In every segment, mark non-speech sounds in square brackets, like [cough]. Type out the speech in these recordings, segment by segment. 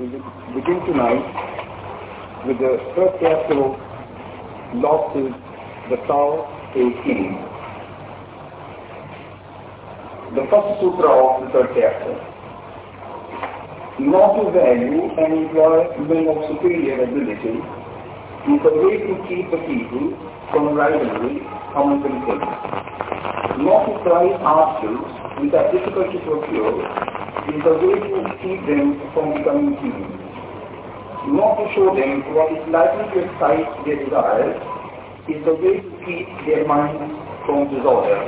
We begin tonight with the first chapter of Loftus, the Tao Te King. The first sutra of the third chapter. Not to value and employ men of superior ability is a way to keep the people from rivalry among themselves. Not to prize articles which are difficult to procure is a way to keep them from becoming human. Not to show them what is likely to excite their desires is the way to keep their minds from disorder.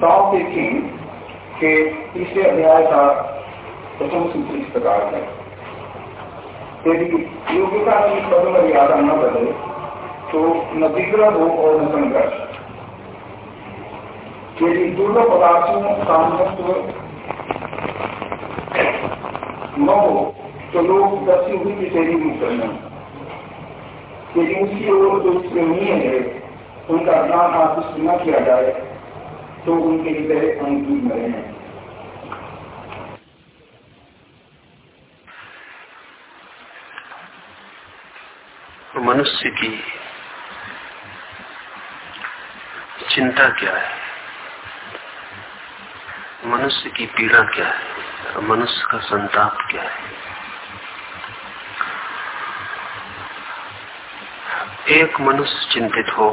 Sao के king के तीसरे अध्याय का प्रथम सूत्र इस प्रकार है यदि योग्यता की पद मर्यादा न बदले तो न विग्रह हो और न संघर्ष यदि दुर्लभ पदार्थों का महत्व न हो तो लोग दसी हुई की शैली में करना यदि उसकी ओर जो श्रेणीय है, उनका ज्ञान आकृष्ट न किया जाए तो उनके हृदय अनुकूल में रहें मनुष्य की चिंता क्या है? मनुष्य की पीड़ा क्या है? मनुष्य का संताप क्या है? एक मनुष्य चिंतित हो,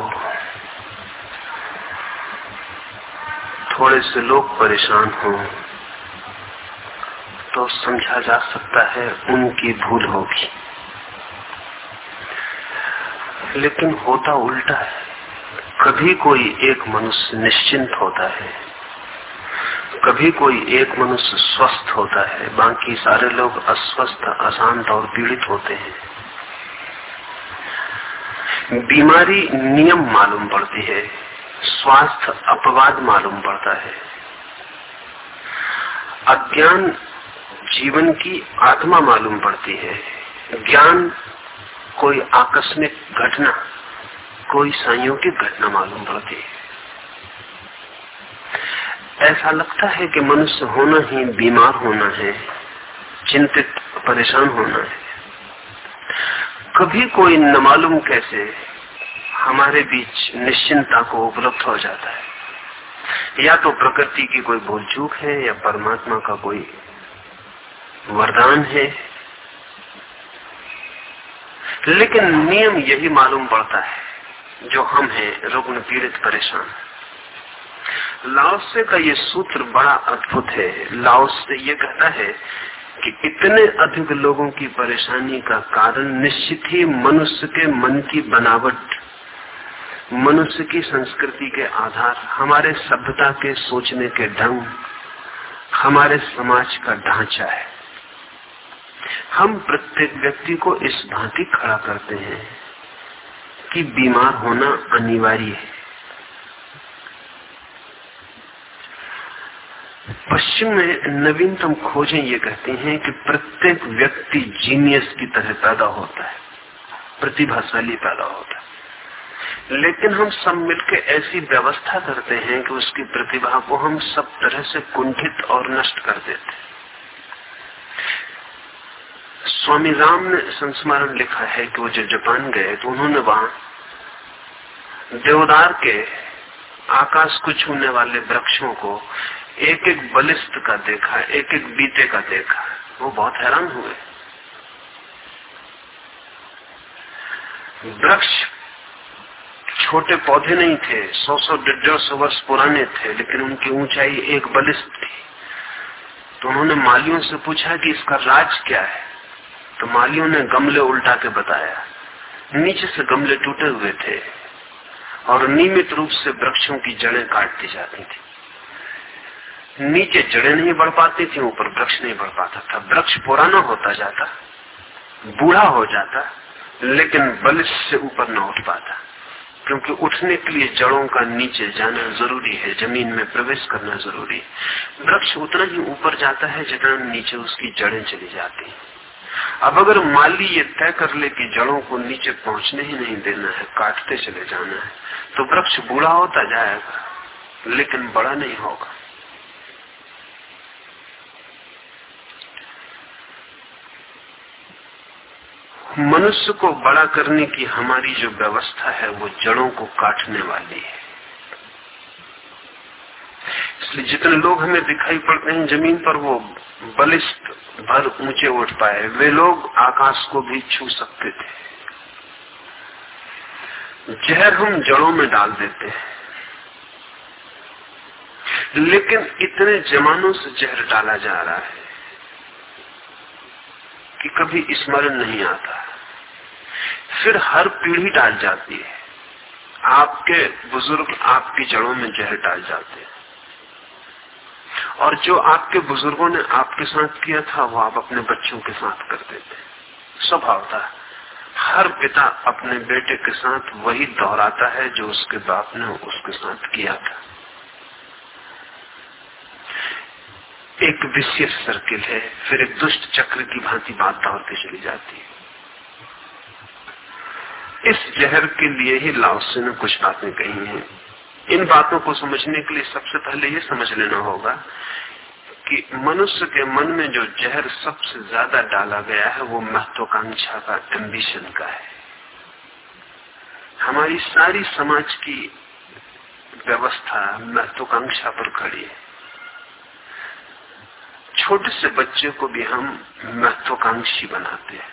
थोड़े से लोग परेशान हो तो समझा जा सकता है उनकी भूल होगी। लेकिन होता उल्टा है। कभी कोई एक मनुष्य निश्चिंत होता है, कभी कोई एक मनुष्य स्वस्थ होता है, बाकी सारे लोग अस्वस्थ, अशांत और पीड़ित होते हैं। बीमारी नियम मालूम पड़ती है, स्वास्थ्य अपवाद मालूम पड़ता है। अज्ञान जीवन की आत्मा मालूम पड़ती है, ज्ञान कोई आकस्मिक घटना, कोई संयोगिक घटना मालूम पड़ती। है ऐसा लगता है कि मनुष्य होना ही बीमार होना है, चिंतित, परेशान होना है। कभी कोई न मालूम कैसे हमारे बीच निश्चिंता को उपलब्ध हो जाता है। या तो प्रकृति की कोई भूल चूक है, या परमात्मा का कोई वरदान है लेकिन नियम यही मालूम पड़ता है, जो हम हैं रुग्ण पीड़ित परेशान। लाओसे का ये सूत्र बड़ा अद्भुत है। लाओस ये कहता है कि इतने अधिक लोगों की परेशानी का कारण निश्चित ही मनुष्य के मन की बनावट, मनुष्य की संस्कृति के आधार, हमारे सभ्यता के सोचने के ढंग, हमारे समाज का ढांचा है। हम प्रत्येक व्यक्ति को इस भांति खड़ा करते हैं कि बीमार होना अनिवार्य है। पश्चिम में नवीनतम खोजें ये कहती हैं कि प्रत्येक व्यक्ति जीनियस की तरह पैदा होता है, प्रतिभाशाली पैदा होता है। लेकिन हम सब मिलकर ऐसी व्यवस्था करते हैं कि उसकी प्रतिभा को हम सब तरह से कुंठित और नष्ट कर देते हैं। स्वामी राम ने संस्मरण लिखा है कि वो जब जापान गए तो उन्होंने वहाँ देवदार के आकाश को छूने वाले वृक्षों को एक एक बलिष्ठ का देखा एक एक बीते का देखा। वो बहुत हैरान हुए। वृक्ष छोटे पौधे नहीं थे सौ सौ डेढ़ सौ वर्ष पुराने थे, लेकिन उनकी ऊंचाई एक बलिष्ठ थी। तो उन्होंने मालियों से पूछा कि इसका राज क्या है? तो मालियों ने गमले उल्टा के बताया। नीचे से गमले टूटे हुए थे और नियमित रूप से वृक्षों की जड़ें काट दी जाती थी। नीचे जड़ें नहीं बढ़ पाती थी, ऊपर वृक्ष नहीं बढ़ पाता था। वृक्ष पुराना होता जाता, बूढ़ा हो जाता, लेकिन बलिश से ऊपर न उठ पाता। क्योंकि उठने के लिए जड़ों का नीचे जाना ज़रूरी है, ज़मीन में प्रवेश करना ज़रूरी है। वृक्ष उतना ही ऊपर जाता है जितना नीचे उसकी जड़ें चली जाती अब अगर माली ये तय कर ले कि जड़ों को नीचे पहुँचने ही नहीं देना है, काटते चले जाना है तो वृक्ष बूढ़ा होता जाएगा, लेकिन बड़ा नहीं होगा। मनुष्य को बड़ा करने की हमारी जो व्यवस्था है, वो जड़ों को काटने वाली है। इसलिए जितने लोग हमें दिखाई पड़ते हैं ज़मीन पर, वो बलिष्ठ भर ऊँचे उठ पाए। वे लोग आकाश को भी छू सकते थे। जहर हम जड़ों में डाल देते हैं। लेकिन इतने जमानों से जहर डाला जा रहा है कि कभी स्मरण नहीं आता। फिर हर पीढ़ी डाल जाती है। आपके बुज़ुर्ग आपकी जड़ों में जहर डाल जाते हैं। और जो आपके बुज़ुर्गों ने आपके साथ किया था, वो आप अपने बच्चों के साथ कर स्वभाव था हर पिता अपने बेटे के साथ वही दोहराता है जो उसके बाप ने उसके साथ किया था। एक विशेष सर्किल है, फिर एक दुष्ट चक्र की भांति बात दौड़ती चली जाती है। इस जहर के लिए ही लाओसे ने कुछ बातें कही हैं। इन बातों को समझने के लिए सबसे पहले ये समझ लेना होगा कि मनुष्य के मन में जो जहर सबसे ज़्यादा डाला गया है, वो महत्वाकांक्षा का एम्बिशन का है। हमारी सारी समाज की व्यवस्था महत्वाकांक्षा पर खड़ी है। छोटे से बच्चे को भी हम महत्वाकांक्षी बनाते हैं।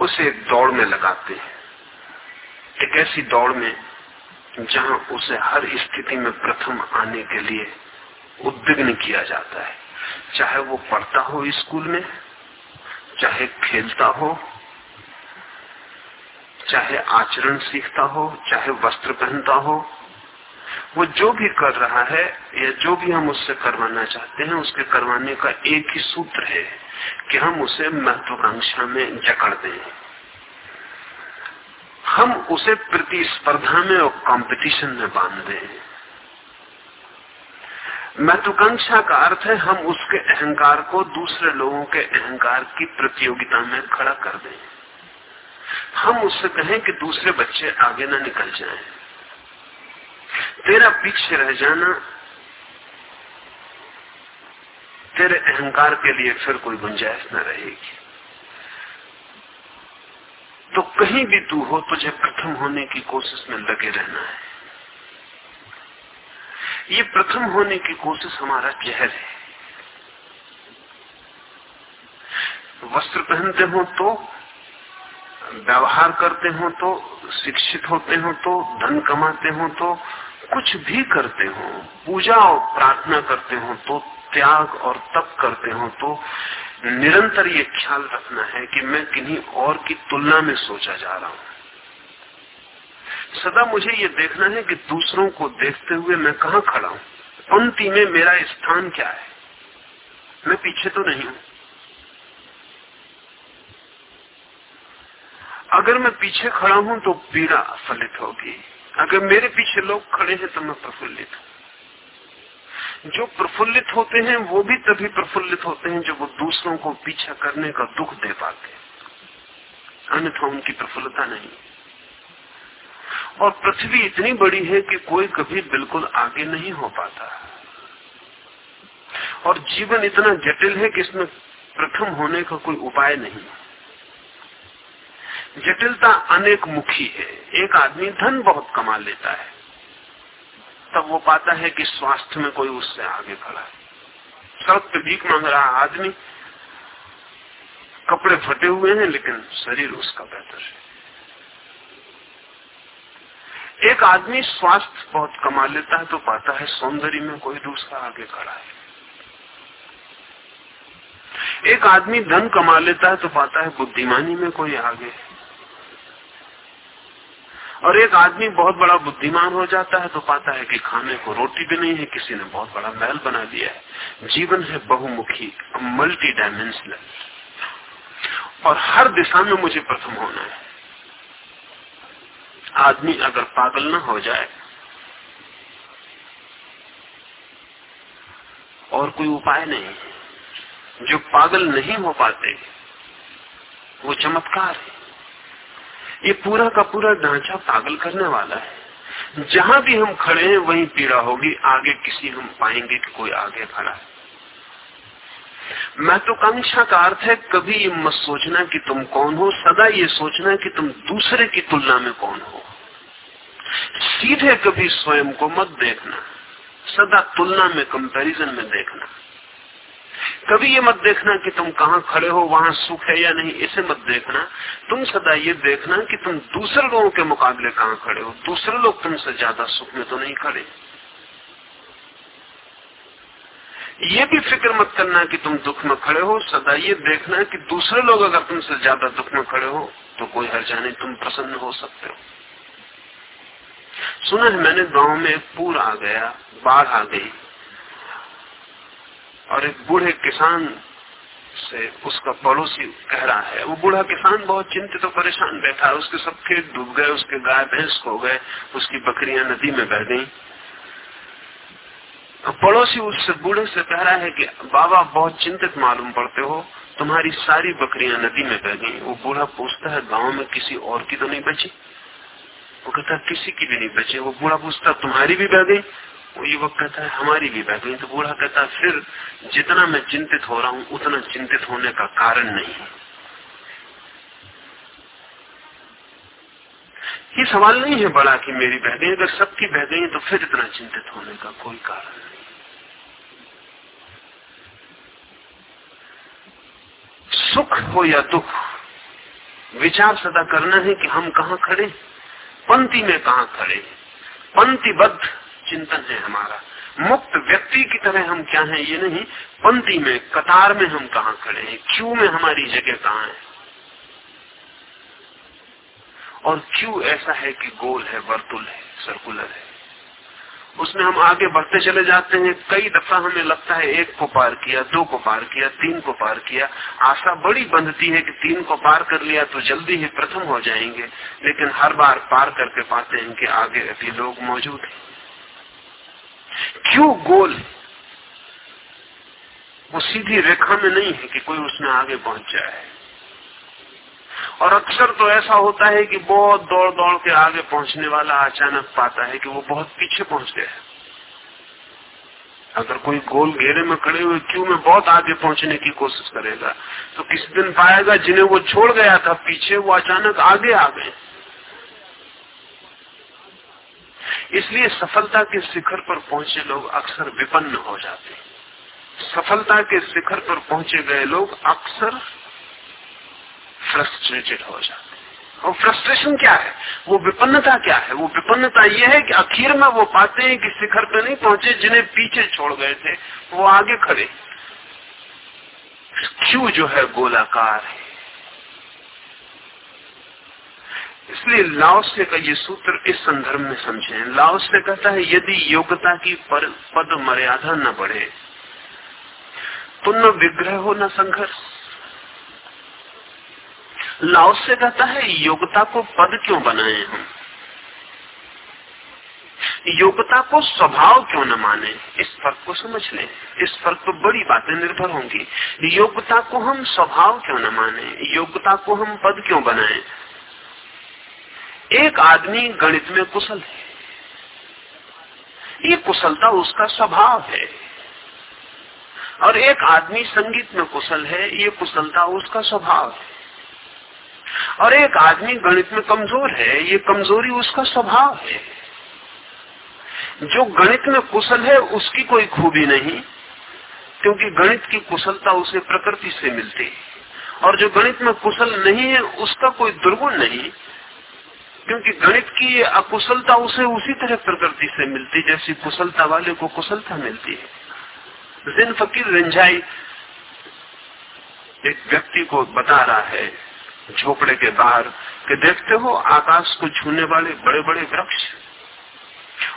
उसे दौड़ में लगाते हैं। एक ऐसी दौड़ में जहाँ उसे हर स्थिति में प्रथम आने के लिए उद्विग्न किया जाता है। चाहे वो पढ़ता हो स्कूल में, चाहे खेलता हो, चाहे आचरण सीखता हो, चाहे वस्त्र पहनता हो, वो जो भी कर रहा है या जो भी हम उससे करवाना चाहते हैं, उसके करवाने का एक ही सूत्र है कि हम उसे महत्वाकांक्षा में जकड़ दें। हम उसे प्रतिस्पर्धा में और कंपटीशन में बाँध दें महत्वाकांक्षा का अर्थ है हम उसके अहंकार को दूसरे लोगों के अहंकार की प्रतियोगिता में खड़ा कर दें। हम उससे कहें कि दूसरे बच्चे आगे ना निकल जाएँ। तेरा पीछे रह जाना, तेरे अहंकार के लिए फिर कोई गुंजाइश न रहेगी। तो कहीं भी तू हो, तुझे प्रथम होने की कोशिश में लगे रहना है। ये प्रथम होने की कोशिश हमारा जहर है। वस्त्र पहनते हो तो व्यवहार करते हो तो शिक्षित होते हो तो धन कमाते हो तो कुछ भी करते हो, पूजा और प्रार्थना करते हो तो त्याग और तप करते हो तो निरंतर ये ख्याल रखना है कि मैं किन्हीं और की तुलना में सोचा जा रहा हूँ। सदा मुझे ये देखना है कि दूसरों को देखते हुए मैं कहा खड़ा हूँ। पंक्ति में मेरा स्थान क्या है? मैं पीछे तो नहीं हूँ। अगर मैं पीछे खड़ा हूँ तो पीड़ा फलित होगी। अगर मेरे पीछे लोग खड़े हैं तो मैं प्रफुल्लित हूँ। जो प्रफुल्लित होते हैं, वो भी तभी प्रफुल्लित होते हैं जब वो दूसरों को पीछा करने का दुख दे पाते अन्यथा उनकी प्रफुल्लता नहीं। और पृथ्वी इतनी बड़ी है कि कोई कभी बिल्कुल आगे नहीं हो पाता। और जीवन इतना जटिल है कि इसमें प्रथम होने का कोई उपाय नहीं। जटिलता अनेक मुखी है। एक आदमी धन बहुत कमा लेता है। तब वो पाता है कि स्वास्थ्य में कोई उससे आगे खड़ा है। सड़क पे भीख मांग रहा आदमी। कपड़े फटे हुए हैं, लेकिन शरीर उसका बेहतर है। एक आदमी स्वास्थ्य बहुत कमा लेता है तो पाता है सौंदर्य में कोई दूसरा आगे खड़ा है। एक आदमी धन कमा लेता है तो पाता है बुद्धिमानी में कोई आगे है। और एक आदमी बहुत बड़ा बुद्धिमान हो जाता है तो पाता है कि खाने को रोटी भी नहीं है, किसी ने बहुत बड़ा महल बना दिया है। जीवन है बहुमुखी मल्टी डायमेंशनल और हर दिशा में मुझे प्रथम होना है। आदमी अगर पागल न हो जाए, और कोई उपाय नहीं, जो पागल नहीं हो पाते, वो चमत्कार है। ये पूरा का पूरा ढांचा पागल करने वाला है। जहाँ भी हम खड़े हैं, वहीं पीड़ा होगी। आगे किसी हम पाएँगे कि कोई आगे खड़ा है। महत्वाकांक्षा का अर्थ है, कभी ये मत सोचना कि तुम कौन हो। सदा ये सोचना कि तुम दूसरे की तुलना में कौन हो। सीधे कभी स्वयं को मत देखना। सदा तुलना में कंपैरिजन में देखना। कभी ये मत देखना कि तुम कहाँ खड़े हो, वहाँ सुख है या नहीं, इसे मत देखना। तुम सदा ये देखना कि तुम दूसरे लोगों के मुकाबले कहाँ खड़े हो। दूसरे लोग तुमसे ज़्यादा सुख में तो नहीं खड़े। ये भी फ़िक्र मत करना कि तुम दुख में खड़े हो। सदा ये देखना कि दूसरे लोग अगर तुमसे ज़्यादा दुख में खड़े हो तो कोई हर जाने तुम प्रसन्न हो सकते हो। सुना है, मैंने गाँव में पूर आ गया, बाढ़ आ गई। और एक बूढ़े किसान से उसका पड़ोसी कह रहा है, वो बूढ़ा किसान बहुत चिंतित और परेशान बैठा है, उसके सब खेत डूब गए, उसके गाय भैंस खो गए, उसकी बकरियाँ नदी में बह गई। पड़ोसी उससे बूढ़े से कह रहा है कि, बाबा, बहुत चिंतित मालूम पड़ते हो, तुम्हारी सारी बकरियाँ नदी में बह गई। वो बूढ़ा पूछता है, गाँव में किसी और की तो नहीं बची? वो कहता किसी की भी नहीं बची। वो बूढ़ा पूछता तुम्हारी भी बह गई? वो युवक कहता है, हमारी भी गई तो बूढ़ा कहता है, फिर जितना मैं चिंतित हो रहा हूँ, उतना चिंतित होने का कारण नहीं है। ये सवाल नहीं है बड़ा कि मेरी बह गई अगर सबकी बह गई तो फिर इतना चिंतित होने का कोई कारण नहीं। सुख हो या दुख, विचार सदा करना है कि हम कहा खड़े पंक्ति में कहा खड़े पंक्तिबद्ध चिंतन है हमारा। मुक्त व्यक्ति की तरह हम क्या हैं, ये नहीं पंक्ति में, कतार में हम कहा खड़े हैं, क्यू में हमारी जगह कहाँ है? और क्यू ऐसा है कि गोल है, वर्तुल है सर्कुलर है? उसमें हम आगे बढ़ते चले जाते हैं। कई दफ़ा हमें लगता है, एक को पार किया, दो को पार किया, तीन को पार किया। आशा बड़ी बंधती है कि तीन को पार कर लिया तो जल्दी ही प्रथम हो जाएँगे। लेकिन हर बार पार करके पाते हैं कि आगे अभी लोग मौजूद हैं। क्यों गोल? वो सीधी रेखा में नहीं है कि कोई उसमें आगे पहुँच जाए। और अक्सर तो ऐसा होता है कि बहुत दौड़ दौड़ के आगे पहुँचने वाला अचानक पाता है कि वो बहुत पीछे पहुँच गया अगर कोई गोल घेरे में खड़े हुए क्यों में बहुत आगे पहुँचने की कोशिश करेगा तो किसी दिन पाएगा जिन्हें वो छोड़ गया था पीछे, वो अचानक आगे आ गए। इसलिए सफलता के शिखर पर पहुँचे लोग अक्सर विपन्न हो जाते सफलता के शिखर पर पहुँचे गए लोग अक्सर फ्रस्ट्रेटेड हो जाते और फ्रस्ट्रेशन क्या है? वो विपन्नता क्या है? वो विपन्नता ये है कि आखिर में वो पाते हैं कि शिखर पे नहीं पहुँचे, जिन्हें पीछे छोड़ गए थे, वो आगे खड़े। क्यों जो है गोलाकार है? इसलिए लाओसे का ये सूत्र इस संदर्भ में समझे। लाओसे कहता है यदि योग्यता की पर, पद मर्यादा न बढ़े तो न विग्रह हो न संघर्ष। लाओसे कहता है योग्यता को पद क्यों बनाए हम? योग्यता को स्वभाव क्यों न माने? इस फ़र्क को समझ लें। इस फ़र्क पर बड़ी बातें निर्भर होंगी। योग्यता को हम स्वभाव क्यों न माने? योग्यता को हम पद क्यों बनाए? एक आदमी गणित में कुशल है। ये कुशलता उसका स्वभाव है। और एक आदमी संगीत में कुशल है, ये कुशलता उसका स्वभाव है। और एक आदमी गणित में कमज़ोर है, ये कमज़ोरी उसका स्वभाव है। जो गणित में कुशल है, उसकी कोई खूबी नहीं, क्योंकि गणित की कुशलता उसे प्रकृति से मिलती है। और जो गणित में कुशल नहीं है, उसका कोई दुर्गुण नहीं क्योंकि गणित की अकुशलता उसे उसी तरह प्रकृति से मिलती जैसी कुशलता वाले को कुशलता मिलती है। जिन फकीर रंझाई एक व्यक्ति को बता रहा है झोपड़े के बाहर कि देखते हो आकाश को छूने वाले बड़े बड़े वृक्ष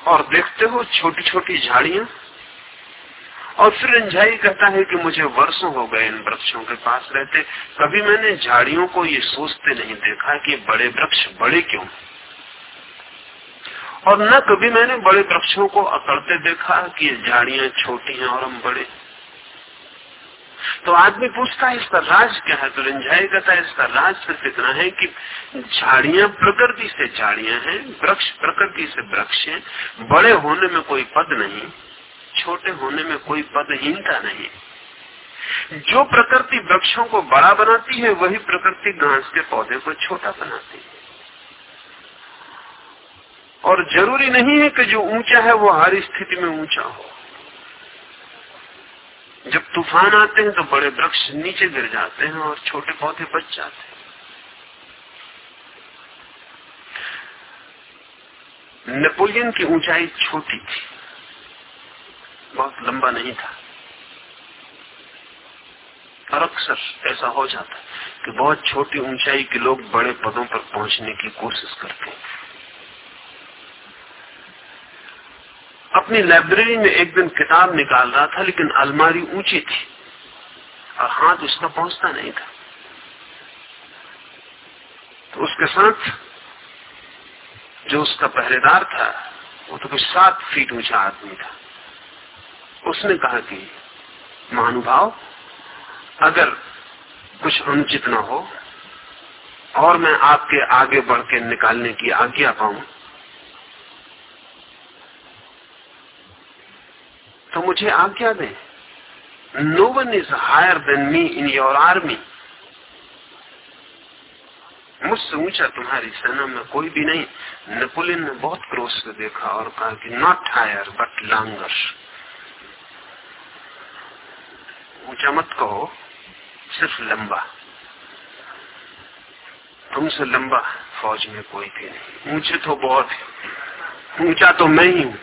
और देखते हो छोटी छोटी झाड़ियाँ और फिर रंझाई कहता है कि मुझे वर्षों हो गए इन वृक्षों के पास रहते। कभी मैंने झाड़ियों को ये सोचते नहीं देखा कि बड़े वृक्ष बड़े क्यों? और न कभी मैंने बड़े वृक्षों को अकड़ते देखा कि झाड़ियाँ छोटी हैं और हम बड़े। तो आदमी पूछता है, इसका राज क्या है? तो रिंझाई कहता है, इसका राज सिर्फ़ इतना है कि झाड़ियाँ प्रकृति से झाड़ियाँ हैं, वृक्ष प्रकृति से वृक्ष हैं। बड़े होने में कोई पद नहीं। छोटे होने में कोई पदहीनता नहीं। जो प्रकृति वृक्षों को बड़ा बनाती है, वही प्रकृति घास के पौधे को छोटा बनाती है। और ज़रूरी नहीं है कि जो ऊँचा है, वो हर स्थिति में ऊँचा हो। जब तूफ़ान आते हैं तो बड़े वृक्ष नीचे गिर जाते हैं और छोटे पौधे बच जाते हैं। नेपोलियन की ऊंचाई छोटी थी। बहुत लंबा नहीं था। और अक्सर ऐसा हो जाता है कि बहुत छोटी ऊंचाई के लोग बड़े पदों पर पहुँचने की कोशिश करते हैं। अपनी लाइब्रेरी में एक दिन किताब निकाल रहा था, लेकिन अलमारी ऊँची थी और हाथ उसका पहुँचता नहीं था। तो उसके साथ जो उसका पहरेदार था, वो तो कुछ सात फीट ऊँचा आदमी था। उसने कहा कि, महानुभाव, अगर कुछ अनुचित न हो, और मैं आपके आगे बढ़ के निकालने की आज्ञा पाऊँ तो मुझे आज्ञा दें। No one is higher than me in your army मुझसे ऊँचा तुम्हारी सेना में कोई भी नहीं। नेपोलियन ने बहुत क्रोध से देखा और कहा कि नॉट हायर बट लांगर ऊँचा मत कहो, सिर्फ़ लंबा। तुमसे लंबा फौज में कोई भी नहीं। ऊँचे तो बहुत है, ऊँचा तो मैं ही हूँ।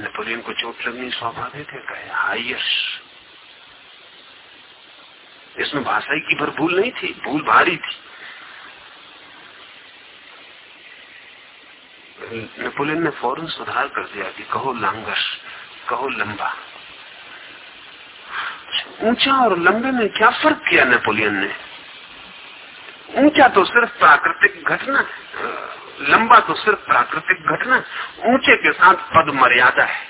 नेपोलियन को चोट लगनी स्वाभाविक है, कहे हाइयर्स इसमें भाषा की भर भूल नहीं थी, भूल भारी थी। नेपोलियन ने फ़ौरन सुधार कर दिया, कि कहो लांगर कहो लंबा। ऊँचा और लंबे में क्या फ़र्क किया नेपोलियन ने? ऊँचा तो सिर्फ़ प्राकृतिक घटना लंबा तो सिर्फ़ प्राकृतिक घटना ऊँचे के साथ पद मर्यादा है,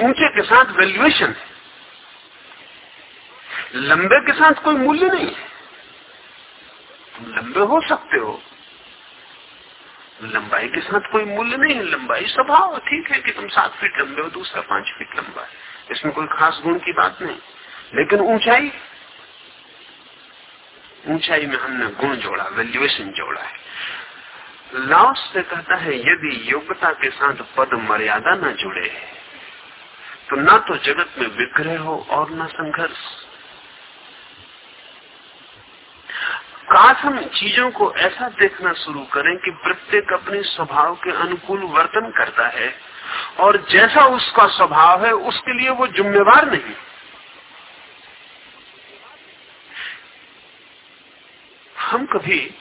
ऊँचे के साथ वैल्यूएशन है। लंबे के साथ कोई मूल्य नहीं है। तुम लंबे हो सकते हो लंबाई के साथ कोई मूल्य नहीं है, लंबाई स्वभाव ठीक है कि तुम सात फीट लंबे हो, दूसरा पाँच फीट लंबा है। इसमें कोई खास गुण की बात नहीं। लेकिन ऊंचाई ऊंचाई में हमने गुण जोड़ा वैल्यूएशन जोड़ा है। लाओस से कहता है, यदि योग्यता के साथ पद मर्यादा न जुड़े तो ना तो जगत में विग्रह हो और न संघर्ष। काश हम चीज़ों को ऐसा देखना शुरू करें कि प्रत्येक अपने स्वभाव के अनुकूल वर्तन करता है और जैसा उसका स्वभाव है, उसके लिए वो जिम्मेवार नहीं। हम कभी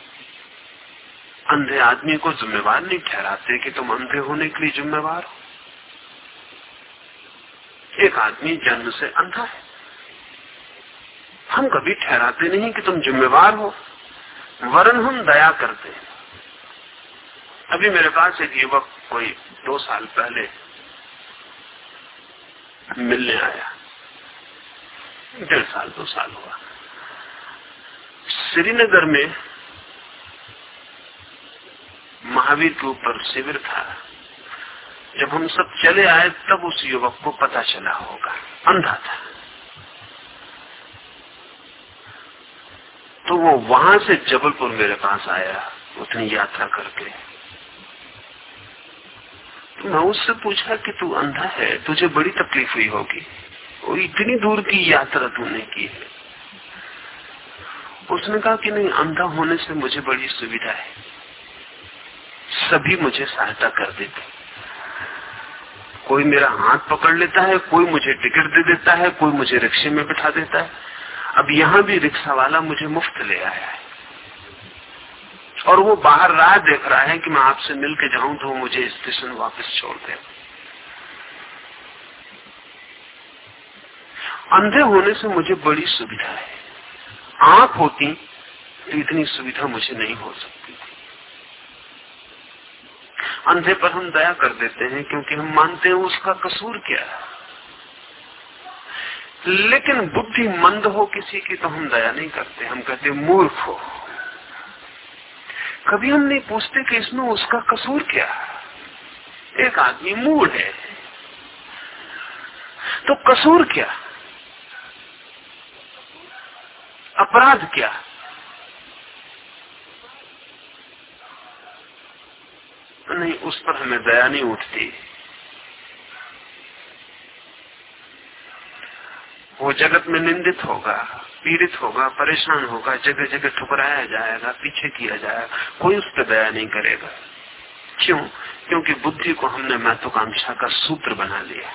अंधे आदमी को जिम्मेवार नहीं ठहराते कि तुम अंधे होने के लिए जिम्मेवार हो। एक आदमी जन्म से अंधा है। हम कभी ठहराते नहीं कि तुम जिम्मेवार हो। वरन हम दया करते हैं। अभी मेरे पास एक युवक कोई दो साल पहले मिलने आया। डेढ़ साल, दो साल हुआ। श्रीनगर में महावीर के ऊपर शिविर था। जब हम सब चले आए, तब उस युवक को पता चला होगा। अंधा था। तो वो वहाँ से जबलपुर मेरे पास आया, उतनी यात्रा करके। तो मैं उससे पूछा कि तू अंधा है, तुझे बड़ी तकलीफ़ हुई होगी। वो इतनी दूर की यात्रा तूने की है। उसने कहा कि नहीं, अंधा होने से मुझे बड़ी सुविधा है। सभी मुझे सहायता कर देते। कोई मेरा हाथ पकड़ लेता है, कोई मुझे टिकट दे देता है, कोई मुझे रिक्शे में बिठा देता है। अब यहाँ भी रिक्शा वाला मुझे मुफ़्त ले आया है। और वो बाहर राह देख रहा है कि मैं आपसे मिल के जाऊँ तो मुझे स्टेशन वापस छोड़ दे। अंधे होने से मुझे बड़ी सुविधा है। आँख होती तो इतनी सुविधा मुझे नहीं हो सकती अंधे पर हम दया कर देते हैं क्योंकि हम मानते हैं उसका कसूर क्या है। लेकिन बुद्धि मंद हो किसी की तो हम दया नहीं करते, हम कहते मूर्ख हो। कभी हम नहीं पूछते कि इसमें उसका कसूर क्या एक आदमी मूड है। तो कसूर क्या? अपराध क्या? नहीं, उस पर हमें दया नहीं उठती। वो जगत में निंदित होगा, पीड़ित होगा, परेशान होगा जगह जगह ठुकराया जाएगा, पीछे किया जाएगा, कोई उस पर दया नहीं करेगा। क्यों? क्योंकि बुद्धि को हमने महत्वाकांक्षा का सूत्र बना लिया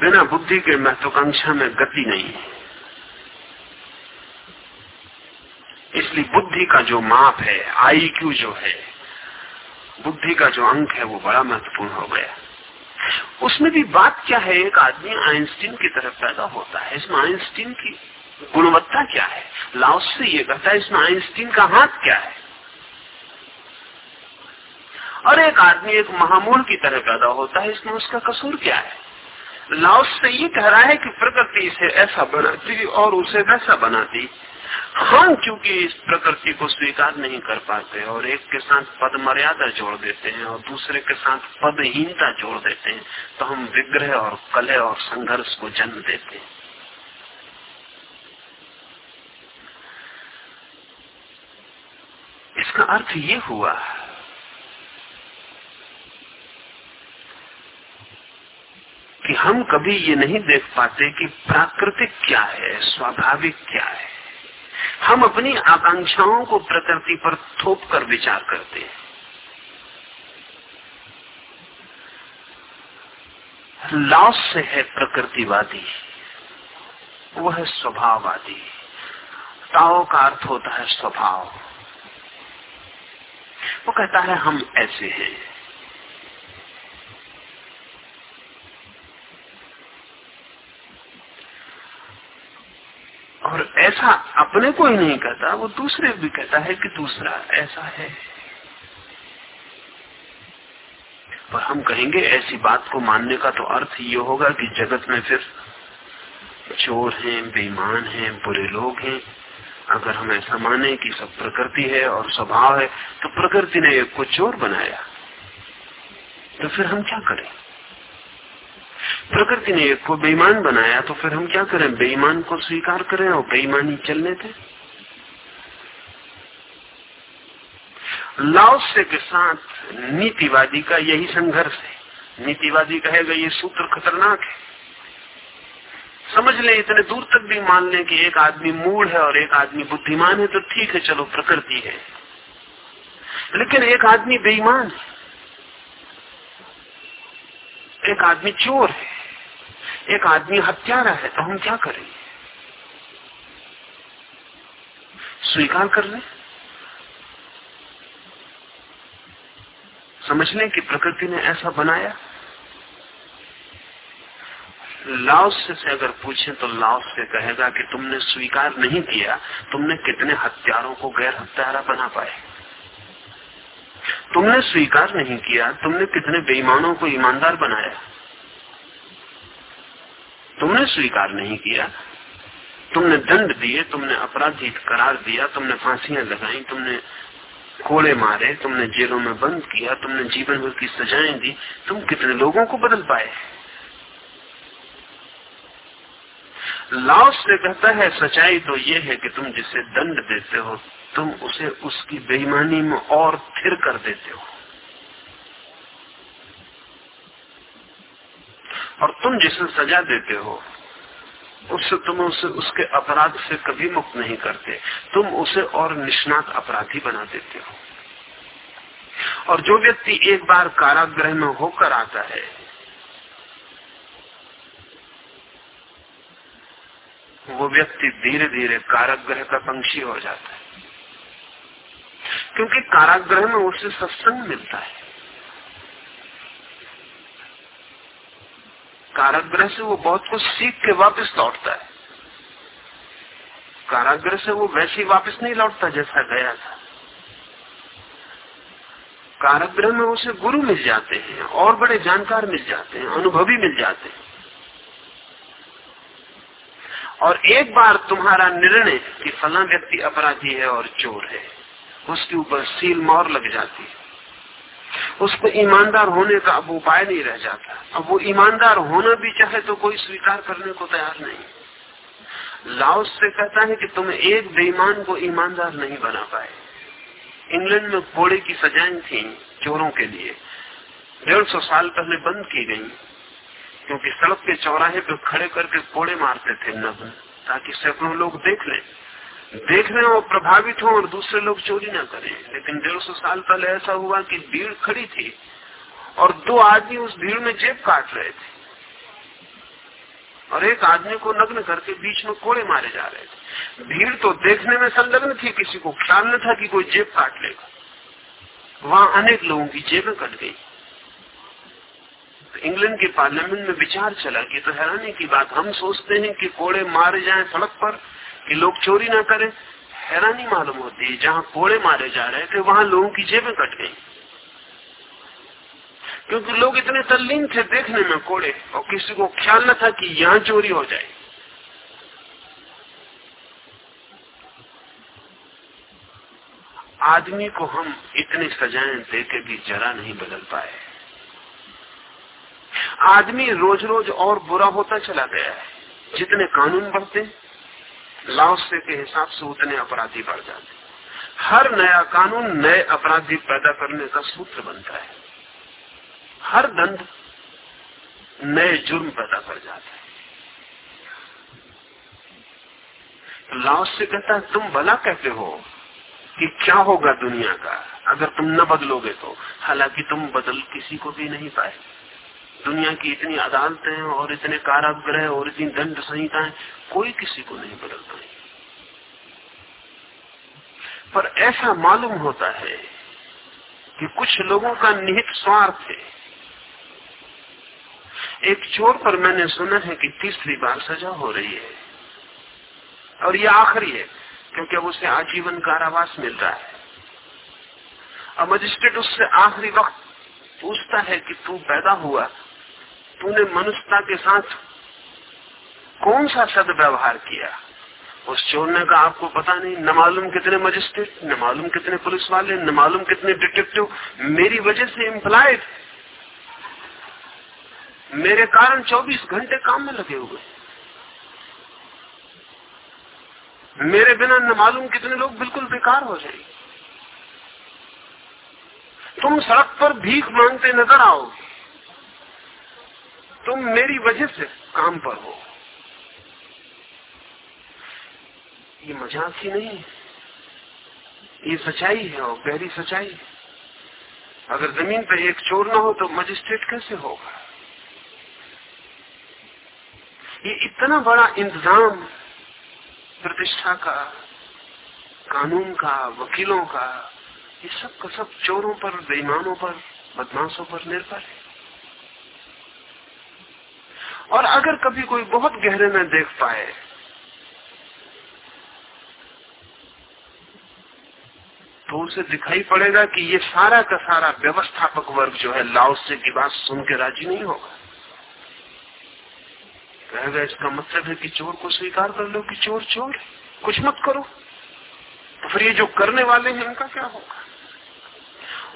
बिना बुद्धि के महत्वाकांक्षा में गति नहीं है। इसलिए बुद्धि का जो माप है, आई क्यू जो है, बुद्धि का जो अंक है, वो बड़ा महत्वपूर्ण हो गया। उसमें भी बात क्या है? एक आदमी आइंस्टीन की तरफ़ पैदा होता है। इसमें आइंस्टीन की गुणवत्ता क्या है? लाओस से ये कहता है, इसमें आइंस्टीन का हाथ क्या है? और एक आदमी एक महामूल की तरह पैदा होता है, इसमें उसका कसूर क्या है? लाओस से ये कह रहा है कि प्रकृति इसे ऐसा बनाती और उसे वैसा बनाती। हम क्योंकि इस प्रकृति को स्वीकार नहीं कर पाते और एक के साथ पद मर्यादा जोड़ देते हैं और दूसरे के साथ पदहीनता जोड़ देते हैं तो हम विग्रह और कलह और संघर्ष को जन्म देते हैं। इसका अर्थ ये हुआ, कि हम कभी ये नहीं देख पाते कि प्राकृतिक क्या है, स्वाभाविक क्या है। हम अपनी आकांक्षाओं को प्रकृति पर थोप कर विचार करते हैं। लॉस से है प्रकृतिवादी, वह है स्वभाववादी। ताओ का अर्थ होता है स्वभाव। वो कहता है, हम ऐसे हैं और ऐसा अपने को ही नहीं कहता, वो दूसरे भी कहता है कि दूसरा ऐसा है। पर हम कहेंगे, ऐसी बात को मानने का तो अर्थ ये होगा कि जगत में फिर चोर हैं, बेईमान हैं, बुरे लोग हैं। अगर हम ऐसा माने कि सब प्रकृति है और स्वभाव है तो प्रकृति ने एक को चोर बनाया। तो फिर हम क्या करें? प्रकृति ने एक को बेईमान बनाया तो फिर हम क्या करें? बेईमान को स्वीकार करें और बेईमानी चलने थे लाओसे के साथ नीतिवादी का यही संघर्ष है। नीतिवादी कहेगा ये सूत्र खतरनाक है। समझ ले, इतने दूर तक भी मान लें कि एक आदमी मूड है और एक आदमी बुद्धिमान है तो ठीक है, चलो, प्रकृति है। लेकिन एक आदमी बेईमान है। एक आदमी चोर है। एक आदमी हत्यारा है तो हम क्या करें? स्वीकार कर ले? समझ लें कि प्रकृति ने ऐसा बनाया? लाओस से अगर पूछे तो लाओस से कहेगा कि तुमने स्वीकार नहीं किया, तुमने कितने हत्यारों को गैर हत्यारा बना पाए? तुमने स्वीकार नहीं किया, तुमने कितने बेईमानों को ईमानदार बनाया? तुमने स्वीकार नहीं किया। तुमने दंड दिए, तुमने अपराधी करार दिया, तुमने फांसियाँ लगाई, तुमने कोड़े मारे, तुमने जेलों में बंद किया, तुमने जीवन भर की सजाएँ दी। तुम कितने लोगों को बदल पाए? लाओस से कहता है, सच्चाई तो ये है कि तुम जिसे दंड देते हो, तुम उसे उसकी बेईमानी में और थिर कर देते हो। और तुम जिसे सजा देते हो, उससे तुम उसे, उसके अपराध से कभी मुक्त नहीं करते। तुम उसे और निष्णात अपराधी बना देते हो। और जो व्यक्ति एक बार कारागृह में होकर आता है, वो व्यक्ति धीरे धीरे कारागृह का पंक्षी हो जाता है। क्योंकि कारागृह में उसे सत्संग मिलता है। कारागृह से वो बहुत कुछ सीख के वापस लौटता है। कारागृह से वो वैसे ही वापस नहीं लौटता जैसा गया था। कारागृह में उसे गुरु मिल जाते हैं, और बड़े जानकार मिल जाते हैं, अनुभवी मिल जाते हैं। और एक बार तुम्हारा निर्णय कि फला व्यक्ति अपराधी है और चोर है, उसके ऊपर सील मोर लग जाती है। उसको ईमानदार होने का अब उपाय नहीं रह जाता। अब वो ईमानदार होना भी चाहे तो कोई स्वीकार करने को तैयार नहीं। लाओस से कहता है कि तुम एक बेईमान को ईमानदार नहीं बना पाए। इंग्लैंड में कोड़े की सजाएँ थी चोरों के लिए। डेढ़ सौ साल पहले बंद की गई, क्योंकि सड़क के चौराहे पर खड़े करके कोड़े मारते थे नग्न, ताकि सैकड़ों लोग देख लें। देख रहे और प्रभावित हो और दूसरे लोग चोरी ना करें। लेकिन डेढ़ सौ साल पहले ऐसा हुआ कि भीड़ खड़ी थी और दो आदमी उस भीड़ में जेब काट रहे थे। और एक आदमी को नग्न करके बीच में कोड़े मारे जा रहे थे। भीड़ तो देखने में संलग्न थी, किसी को ख्याल न था कि कोई जेब काट लेगा। वहाँ अनेक लोगों की जेबें कट गई। इंग्लैंड के पार्लियामेंट में विचार चला कि तो हैरानी की बात, हम सोचते हैं कि कोड़े मारे जाएँ सड़क पर कि लोग चोरी ना करें, हैरानी मालूम होती है, जहाँ कोड़े मारे जा रहे थे वहाँ लोगों की जेबें कट गई। क्योंकि लोग इतने तल्लीन थे देखने में कोड़े, और किसी को ख्याल न था कि यहाँ चोरी हो जाए। आदमी को हम इतनी सजाएँ देके भी जरा नहीं बदल पाए। आदमी रोज रोज और बुरा होता चला गया है, जितने कानून बढ़ते लाओसे के हिसाब से उतने अपराधी बढ़ जाते हर नया कानून नए अपराधी पैदा करने का सूत्र बनता है। हर दंड नए जुर्म पैदा कर जाता है। लाओस से कहता है, तुम भला कहते हो कि क्या होगा दुनिया का? अगर तुम न बदलोगे तो। हालाँकि तुम बदल किसी को भी नहीं पाए। दुनिया की इतनी अदालतें और इतने कारागृह और इतनी दंड संहिताएँ कोई किसी को नहीं बदल पाई पर ऐसा मालूम होता है कि कुछ लोगों का निहित स्वार्थ है। एक चोर पर मैंने सुना है कि तीसरी बार सजा हो रही है। और ये आखिरी है, क्योंकि अब उसे आजीवन कारावास मिल रहा है। अब मजिस्ट्रेट उससे आखिरी वक्त पूछता है कि तू पैदा हुआ तूने मनुष्यता के साथ कौन सा सदव्यवहार किया? उस चोर ने कहा आपको पता नहीं, न मालूम कितने मजिस्ट्रेट, न मालूम कितने पुलिस वाले, न मालूम कितने डिटेक्टिव, मेरी वजह से इम्प्लाइड मेरे कारण 24 घंटे काम में लगे हुए। मेरे बिना न मालूम कितने लोग बिल्कुल बेकार हो जाएँगे। तुम सड़क पर भीख मांगते नज़र आओगे। तुम मेरी वजह से काम पर हो। ये मज़ाक ही नहीं ये सच्चाई है और गहरी सच्चाई अगर ज़मीन पर एक चोर ना हो तो मजिस्ट्रेट कैसे होगा? ये इतना बड़ा इंतज़ाम प्रतिष्ठा का, कानून का, वकीलों का, ये सब का सब चोरों पर, बेईमानों पर, बदमाशों पर निर्भर है। और अगर कभी कोई बहुत गहरे में देख पाए तो उसे दिखाई पड़ेगा कि ये सारा का सारा व्यवस्थापक वर्ग जो है लाओसे की बात सुन के राज़ी नहीं होगा। कहेगा इसका मतलब है कि चोर को स्वीकार कर लो कि चोर चोर कुछ मत करो। तो फिर ये जो करने वाले हैं उनका क्या होगा?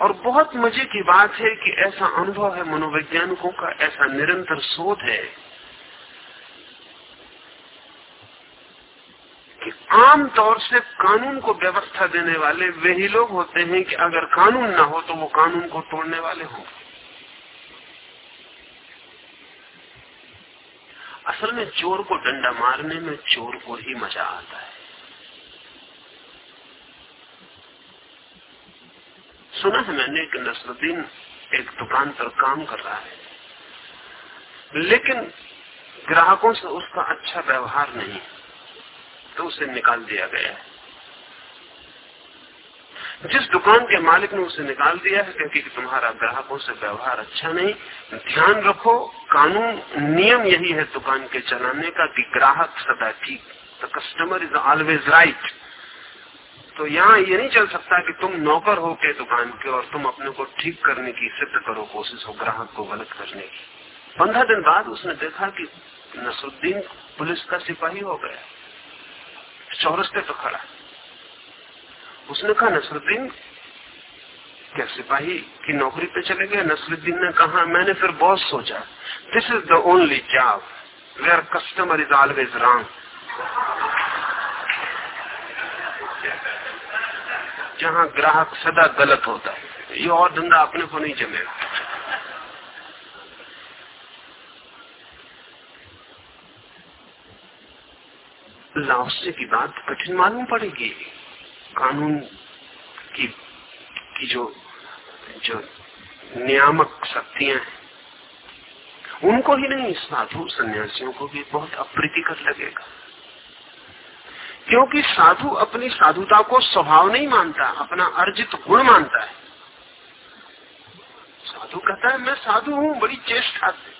और बहुत मज़े की बात है कि ऐसा अनुभव है मनोवैज्ञानिकों का, ऐसा निरंतर शोध है कि आम तौर से कानून को व्यवस्था देने वाले वे ही लोग होते हैं कि अगर कानून ना हो तो वो कानून को तोड़ने वाले होंगे असल में चोर को डंडा मारने में चोर को ही मज़ा आता है। सुना है मैंने कि नसरुद्दीन एक दुकान पर काम कर रहा है, लेकिन ग्राहकों से उसका अच्छा व्यवहार नहीं तो उसे निकाल दिया गया है। जिस दुकान के मालिक ने उसे निकाल दिया है क्योंकि तुम्हारा ग्राहकों से व्यवहार अच्छा नहीं। ध्यान रखो, कानून, नियम यही है दुकान के चलाने का कि ग्राहक सदा ठीक। The customer is always right तो यहाँ ये नहीं चल सकता कि तुम नौकर हो के दुकान के और तुम अपने को ठीक करने की सिद्ध करो, कोशिश हो ग्राहक को गलत करने की। पंद्रह दिन बाद उसने देखा कि नसरुद्दीन पुलिस का सिपाही हो गया। चौरस्ते पर खड़ा। उसने कहा, नसरुद्दीन, क्या सिपाही की नौकरी पे चले गए? नसरुद्दीन ने कहा, मैंने फिर बहुत सोचा this is the only job where customer is always wrong जहाँ ग्राहक सदा गलत होता है, ये और धंधा अपने को नहीं जमेगा। लाओसे की बात कठिन मालूम पड़ेगी। कानून की की जो जो नियामक शक्तियाँ हैं, उनको ही नहीं, साधु सन्यासियों को भी बहुत अप्रीतिकर लगेगा। क्योंकि साधु अपनी साधुता को स्वभाव नहीं मानता, अपना अर्जित गुण मानता है। साधु कहता है, मैं साधु हूँ, बड़ी चेष्टा से,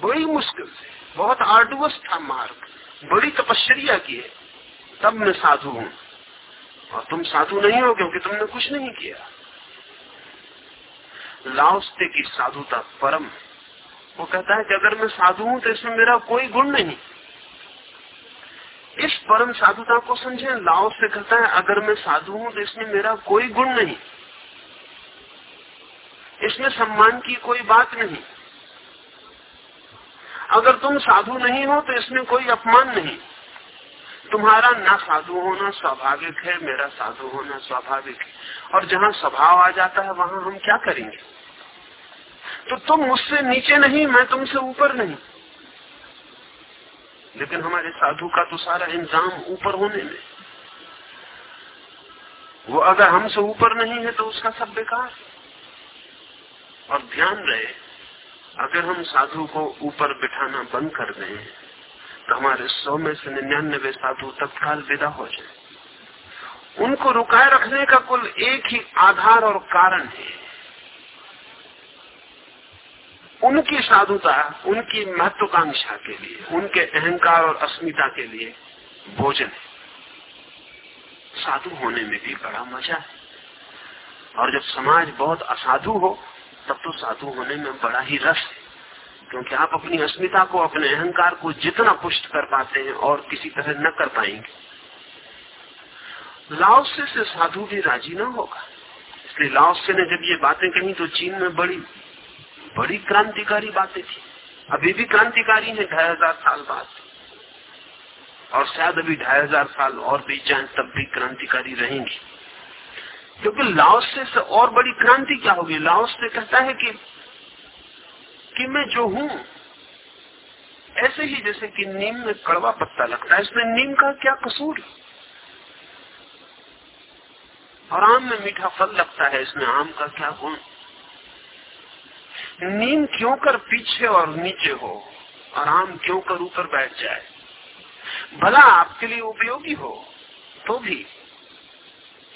बड़ी मुश्किल से, बहुत आर्डुअस था मार्ग। बड़ी तपस्या की है। तब मैं साधु हूँ। और तुम साधु नहीं हो क्योंकि तुमने कुछ नहीं किया। लाओस्ते की साधुता परम। वो कहता है कि अगर मैं साधु हूँ तो इसमें मेरा कोई गुण नहीं। इस परम साधुता को समझे। लाओ से कहता है, अगर मैं साधु हूँ तो इसमें मेरा कोई गुण नहीं। इसमें सम्मान की कोई बात नहीं। अगर तुम साधु नहीं हो तो इसमें कोई अपमान नहीं। तुम्हारा ना साधु होना स्वाभाविक है, मेरा साधु होना स्वाभाविक है। और जहाँ स्वभाव आ जाता है, वहाँ हम क्या करेंगे? तो तुम मुझसे नीचे नहीं, मैं तुमसे ऊपर नहीं। लेकिन हमारे साधु का तो सारा इंजाम ऊपर होने में। वो अगर हमसे ऊपर नहीं है तो उसका सब बेकार। और ध्यान रहे अगर हम साधु को ऊपर बिठाना बंद कर दें तो हमारे सौ में से निन्यानबे साधु तत्काल विदा हो जाए। उनको रुकाए रखने का कुल एक ही आधार और कारण है। उनकी साधुता, उनकी महत्वाकांक्षा के लिए, उनके अहंकार और अस्मिता के लिए भोजन है। साधु होने में भी बड़ा मज़ा है। और जब समाज बहुत असाधु हो तब तो साधु होने में बड़ा ही रस है, क्योंकि आप अपनी अस्मिता को, अपने अहंकार को जितना पुष्ट कर पाते हैं और किसी तरह न कर पाएँगे। लाओसे से साधु भी राज़ी न होगा। इसलिए लाओसे ने जब ये बातें कही तो चीन में बड़ी बड़ी क्रांतिकारी बातें थी। अभी भी क्रांतिकारी है, ढाई हज़ार साल बाद। और शायद अभी ढाई हज़ार साल और बीत जाए, तब भी क्रांतिकारी रहेंगी। क्योंकि लाओस से और बड़ी क्रांति क्या होगी? लाओस से कहता है कि कि मैं जो हूँ, ऐसे ही जैसे कि नीम में कड़वा पत्ता लगता है, इसमें नीम का क्या कसूर? और आम में मीठा फल लगता है, इसमें आम का क्या गुण? नीम क्यों कर पीछे और नीचे हो, और आम क्यों कर ऊपर बैठ जाए? भला आपके लिए उपयोगी हो तो भी।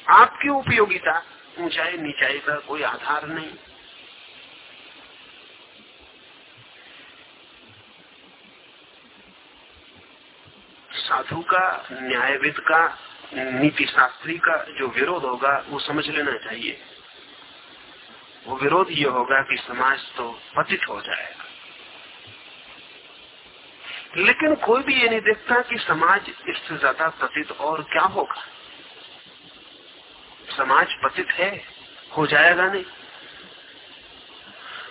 आपकी उपयोगिता? ऊंचाई, नीचाई का कोई आधार नहीं। साधु का, न्यायविद का नीति शास्त्री का जो विरोध होगा, वो समझ लेना चाहिए। वो विरोध ये होगा कि समाज तो पतित हो जाएगा। लेकिन कोई भी ये नहीं देखता कि समाज इससे ज़्यादा पतित और क्या होगा। समाज पतित है, हो जाएगा नहीं।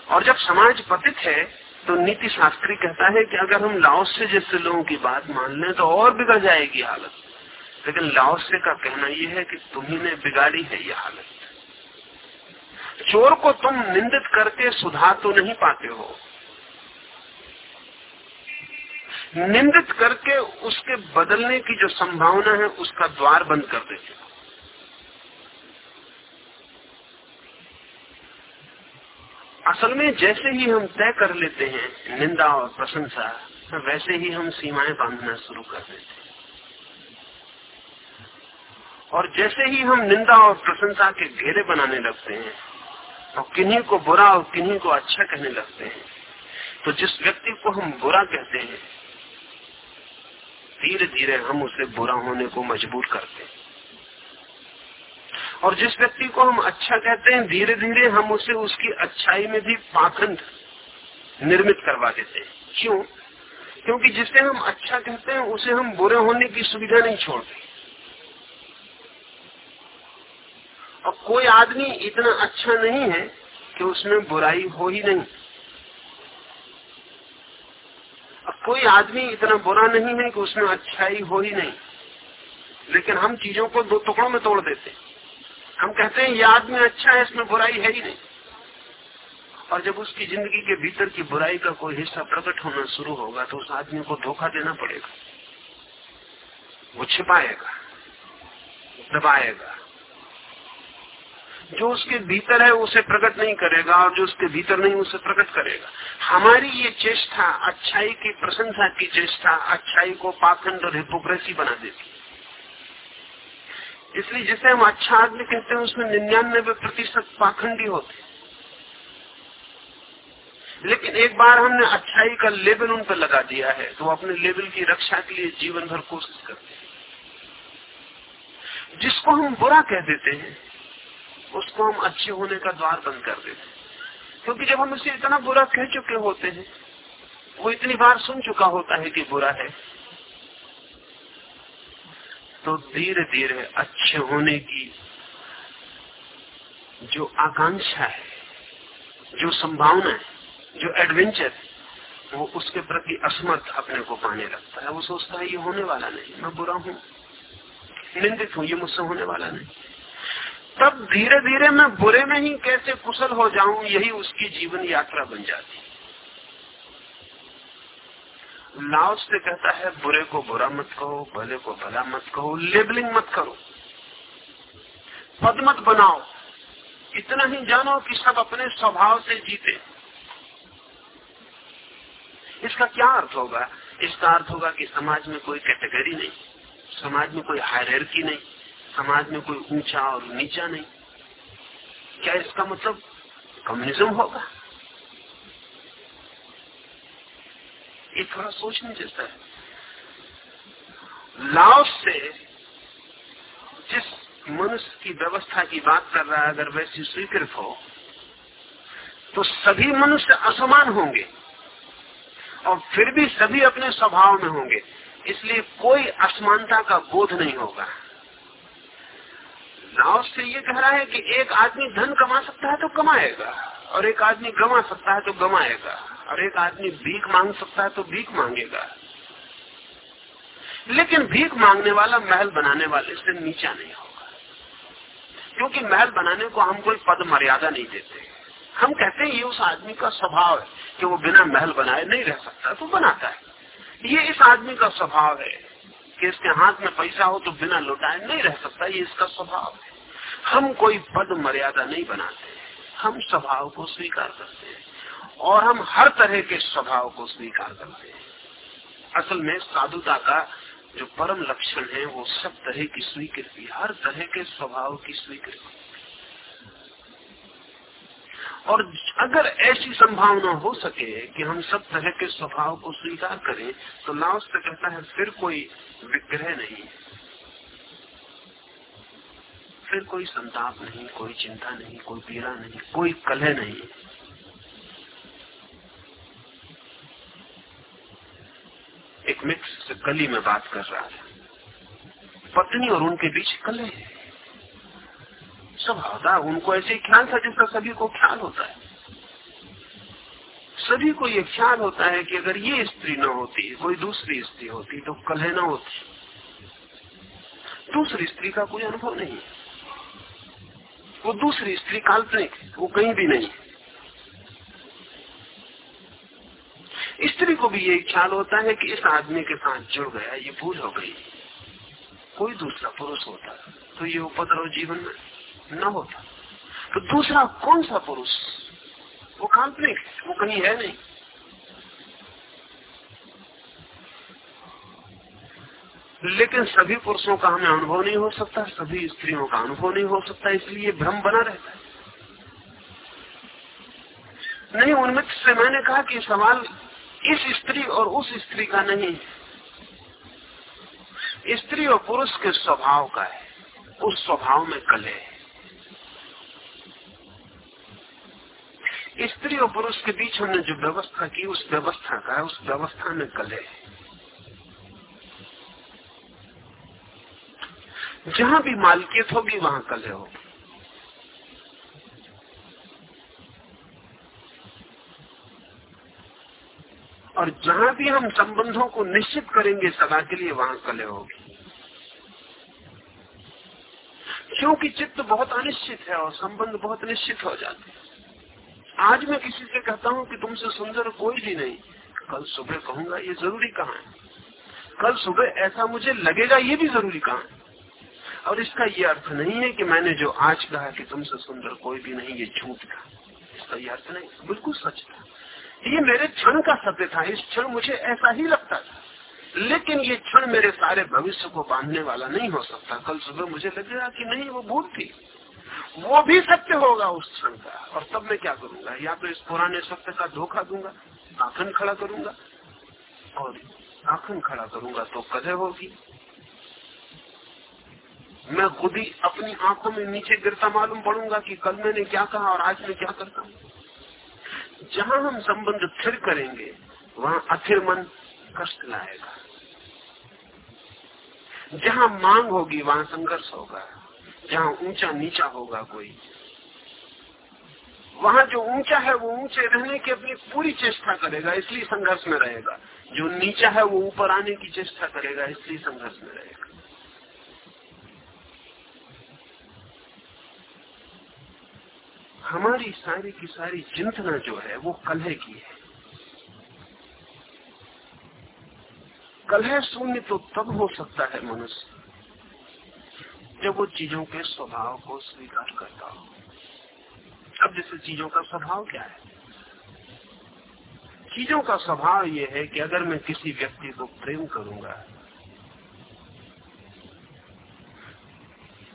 और जब समाज पतित है तो नीति शास्त्री कहता है कि अगर हम लाओस से जैसे लोगों की बात मान लें तो और बिगड़ जाएगी हालत। लेकिन लाओसे का कहना यह है कि तुम्ही बिगाड़ी है यह हालत। चोर को तुम निंदित करके सुधार तो नहीं पाते हो। निंदित करके उसके बदलने की जो संभावना है, उसका द्वार बंद कर देते हो। असल में जैसे ही हम तय कर लेते हैं निंदा और प्रशंसा वैसे ही हम सीमाएँ बांधना शुरू कर देते हैं। और जैसे ही हम निंदा और प्रशंसा के घेरे बनाने लगते हैं, और किन्हीं को बुरा और किन्हीं को अच्छा कहने लगते हैं तो जिस व्यक्ति को हम बुरा कहते हैं धीरे धीरे हम उसे बुरा होने को मजबूर करते हैं। और जिस व्यक्ति को हम अच्छा कहते हैं धीरे धीरे हम उसे उसकी अच्छाई में भी पाखंड निर्मित करवा देते हैं। क्यों? क्योंकि जिसे हम अच्छा कहते हैं, उसे हम बुरे होने की सुविधा नहीं छोड़ते। और कोई आदमी इतना अच्छा नहीं है कि उसमें बुराई हो ही नहीं। अब कोई आदमी इतना बुरा नहीं है कि उसमें अच्छाई हो ही नहीं। लेकिन हम चीज़ों को दो टुकड़ों में तोड़ देते हम कहते हैं ये आदमी अच्छा है, इसमें बुराई है ही नहीं। और जब उसकी ज़िंदगी के भीतर की बुराई का कोई हिस्सा प्रकट होना शुरू होगा तो उस आदमी को धोखा देना पड़ेगा। वो छिपाएगा, दबाएगा। जो उसके भीतर है, उसे प्रकट नहीं करेगा, और जो उसके भीतर नहीं, उसे प्रकट करेगा। हमारी ये चेष्टा, अच्छाई की प्रशंसा की चेष्टा, अच्छाई को पाखंड और हिपोक्रेसी बना देती इसलिए जिसे हम अच्छा आदमी कहते हैं, उसमें निन्यानबे प्रतिशत पाखंडी होते लेकिन एक बार हमने अच्छाई का लेबल उन पर लगा दिया है तो अपने लेबल की रक्षा के लिए जीवन भर कोशिश करते हैं। जिसको हम बुरा कह देते हैं, उसको हम अच्छे होने का द्वार बंद कर देते हैं। क्योंकि जब हम उसे इतना बुरा कह चुके होते हैं, वो इतनी बार सुन चुका होता है कि बुरा है। तो धीरे धीरे अच्छे होने की जो आकांक्षा है, जो संभावना है, जो एडवेंचर वो उसके प्रति असमर्थ अपने को पाने लगता है। वो सोचता है, ये होने वाला नहीं, मैं बुरा हूँ, निंदित हूँ, ये मुझसे होने वाला नहीं। तब धीरे धीरे मैं बुरे में ही कैसे कुशल हो जाऊँ, यही उसकी जीवन यात्रा बन जाती लाओ से कहता है, बुरे को बुरा मत कहो, भले को भला मत कहो, लेबलिंग मत करो। पद मत बनाओ। इतना ही जानो कि सब अपने स्वभाव से जीते। इसका क्या अर्थ होगा? इसका अर्थ होगा कि समाज में कोई कैटेगरी नहीं, समाज में कोई हायरकी नहीं, समाज में कोई ऊँचा और नीचा नहीं। क्या इसका मतलब कम्युनिज्म होगा? ये थोड़ा सोचने जैसा है। लाओस से जिस मनुष्य की व्यवस्था की बात कर रहा है, अगर वैसी स्वीकृत हो तो सभी मनुष्य असमान होंगे और फिर भी सभी अपने स्वभाव में होंगे। इसलिए कोई असमानता का बोध नहीं होगा। नाव से ये कह रहा है कि एक आदमी धन कमा सकता है तो कमाएगा, और एक आदमी गमा सकता है तो गमाएगा और एक आदमी भीख मांग सकता है तो भीख मांगेगा। लेकिन भीख मांगने वाला महल बनाने वाले से नीचा नहीं होगा। क्योंकि महल बनाने को हम कोई पद मर्यादा नहीं देते। हम कहते हैं, ये उस आदमी का स्वभाव है कि वो बिना महल बनाए नहीं रह सकता तो बनाता है। ये इस आदमी का स्वभाव है कि इसके हाथ में पैसा हो तो बिना लुटाए नहीं रह सकता, ये इसका स्वभाव है। हम कोई पद मर्यादा नहीं बनाते, हम स्वभाव को स्वीकार करते हैं। और हम हर तरह के स्वभाव को स्वीकार करते हैं। असल में साधुता का जो परम लक्षण है, वो सब तरह की स्वीकृति, हर तरह के स्वभाव की स्वीकृति। और अगर ऐसी संभावना हो सके कि हम सब तरह के स्वभाव को स्वीकार करें तो लाओस से कहता है, फिर कोई विग्रह नहीं फिर कोई संताप नहीं, कोई चिंता नहीं, कोई पीड़ा नहीं, कोई कलह नहीं एक मिक्स कली में बात कर रहा था पत्नी और उनके बीच कलह है। स्वभाव था उनको ऐसे ख्याल था जिसका सभी को ख्याल होता है। सभी को ये ख्याल होता है कि अगर ये स्त्री न होती, कोई दूसरी स्त्री होती तो कलह न होती। दूसरी स्त्री का कोई अनुभव नहीं वो दूसरी स्त्री काल्पनिक वो कहीं भी नहीं स्त्री को भी यही ख्याल होता है कि इस आदमी के साथ जुड़ गया, ये भूल हो गई। कोई दूसरा पुरुष होता तो ये उपद्रव जीवन में न होता। तो दूसरा कौन सा पुरुष? वो काल्पनिक वो कहीं है नहीं। लेकिन सभी पुरुषों का हमें अनुभव नहीं हो सकता, सभी स्त्रियों का अनुभव नहीं हो सकता, इसलिए भ्रम बना रहता है। नहीं उन्मित से मैंने कहा कि सवाल इस स्त्री और उस स्त्री का नहीं। स्त्री और पुरुष के स्वभाव का है, उस स्वभाव में कले है। स्त्री और पुरुष के बीच हमने जो व्यवस्था की, उस व्यवस्था का है, उस व्यवस्था में कले है। जहाँ भी मालकियत होगी वहाँ कले होगी और जहाँ भी हम संबंधों को निश्चित करेंगे, सदा के लिए वहाँ कले होगी। क्योंकि चित्त बहुत अनिश्चित है और संबंध बहुत निश्चित हो जाते हैं। आज मैं किसी से कहता हूँ कि तुमसे सुंदर कोई भी नहीं। कल सुबह कहूँगा, ये ज़रूरी कहाँ है? कल सुबह ऐसा मुझे लगेगा, ये भी ज़रूरी कहाँ है? और इसका ये अर्थ नहीं है कि मैंने जो आज कहा कि तुमसे सुंदर कोई भी नहीं, ये झूठ था। इसका ये अर्थ नहीं, बिल्कुल सच था। ये मेरे क्षण का सत्य था, इस क्षण मुझे ऐसा ही लगता था। लेकिन ये क्षण मेरे सारे भविष्य को बांधने वाला नहीं हो सकता। कल सुबह मुझे लगेगा कि नहीं, वो भूल थी। वो भी सत्य होगा उस क्षण का। और तब मैं क्या करूँगा? या तो इस पुराने सत्य का धोखा दूँगा आखन खड़ा करूँगा, और आखन खड़ा करूँगा तो कदे होगी। मैं खुद ही अपनी आँखों में नीचे गिरता मालूम पड़ूँगा कि कल मैंने क्या कहा और आज मैं क्या करता हूँ। जहाँ हम संबंध स्थिर करेंगे, वहाँ अथिर मन कष्ट लाएगा। जहाँ मांग होगी, वहाँ संघर्ष होगा। जहाँ ऊँचा नीचा होगा कोई। वहाँ जो ऊँचा है, वो ऊँचे रहने की अपनी पूरी चेष्टा करेगा, इसलिए संघर्ष में रहेगा। जो नीचा है, वो ऊपर आने की चेष्टा करेगा, इसलिए संघर्ष में रहेगा। हमारी सारी की सारी चिंतना जो है, वो कलह की है। कलह शून्य तो तब हो सकता है मनुष्य, जब वो चीज़ों के स्वभाव को स्वीकार करता हो। अब जैसे चीज़ों का स्वभाव क्या है? चीज़ों का स्वभाव यह है कि अगर मैं किसी व्यक्ति को प्रेम करूँगा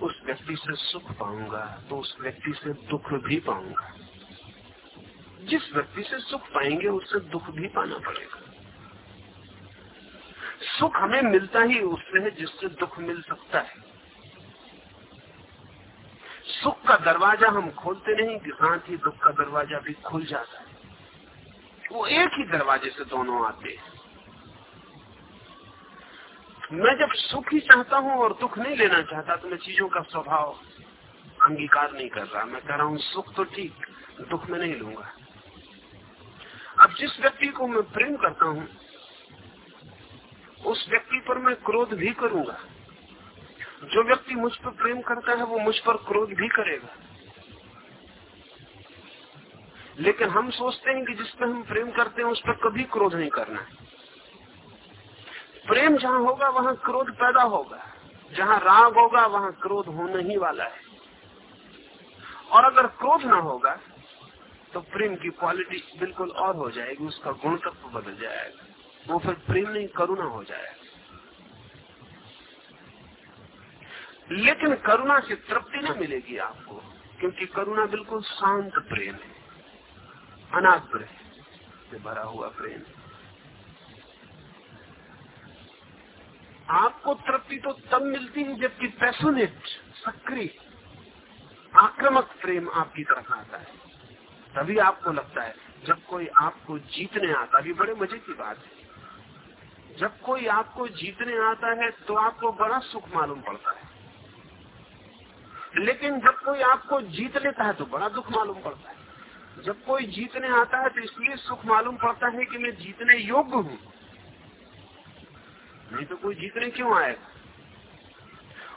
उस व्यक्ति से सुख पाऊँगा तो उस व्यक्ति से दुख भी पाऊँगा। जिस व्यक्ति से सुख पाएँगे उससे दुख भी पाना पड़ेगा। सुख हमें मिलता ही उससे है जिससे दुख मिल सकता है। सुख का दरवाज़ा हम खोलते नहीं कि साथ ही दुख का दरवाज़ा भी खुल जाता है। वो एक ही दरवाजे से दोनों आते हैं। मैं जब सुख ही चाहता हूँ और दुख नहीं लेना चाहता तो मैं चीज़ों का स्वभाव अंगीकार नहीं कर रहा। मैं कह रहा हूँ, सुख तो ठीक, दुख में नहीं लूँगा। अब जिस व्यक्ति को मैं प्रेम करता हूँ, उस व्यक्ति पर मैं क्रोध भी करूँगा। जो व्यक्ति मुझ पर प्रेम करता है, वो मुझ पर क्रोध भी करेगा। लेकिन हम सोचते हैं कि जिस पर हम प्रेम करते हैं, उस पर कभी क्रोध नहीं करना। प्रेम जहाँ होगा, वहाँ क्रोध पैदा होगा। जहाँ राग होगा, वहाँ क्रोध होने ही वाला है। और अगर क्रोध ना होगा तो प्रेम की क्वालिटी बिल्कुल और हो जाएगी, उसका गुण तत्व बदल जाएगा। वो फिर प्रेम नहीं, करुणा हो जाएगा। लेकिन करुणा से तृप्ति न मिलेगी आपको, क्योंकि करुणा बिल्कुल शांत प्रेम है। अनाग्रह से भरा हुआ प्रेम आपको तृप्ति तो तब मिलती है जबकि पैसोनेट सक्रिय, आक्रामक प्रेम आपकी तरफ़ आता है। तभी आपको लगता है, जब कोई आपको जीतने आता भी बड़े मज़े की बात है। जब कोई आपको जीतने आता है तो आपको बड़ा सुख मालूम पड़ता है। लेकिन जब कोई आपको जीत लेता है तो बड़ा दुख मालूम पड़ता है। जब कोई जीतने आता है तो इसलिए सुख मालूम पड़ता है कि मैं जीतने योग्य हूँ। नहीं तो कोई जीतने क्यों आएगा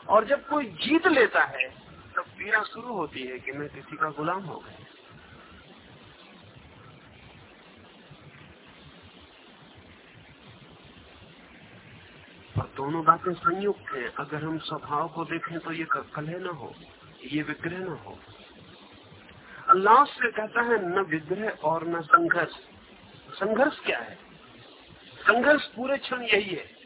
और जब कोई जीत लेता है, तब पीड़ा शुरू होती है कि मैं किसी का गुलाम हो गया। और दोनों बातें संयुक्त हैं। अगर हम स्वभाव को देखें तो ये कलह न हो, ये विग्रह न हो। अल्लाह से कहता है, न विग्रह और न संघर्ष। संघर्ष क्या है? संघर्ष पूरे क्षण यही है।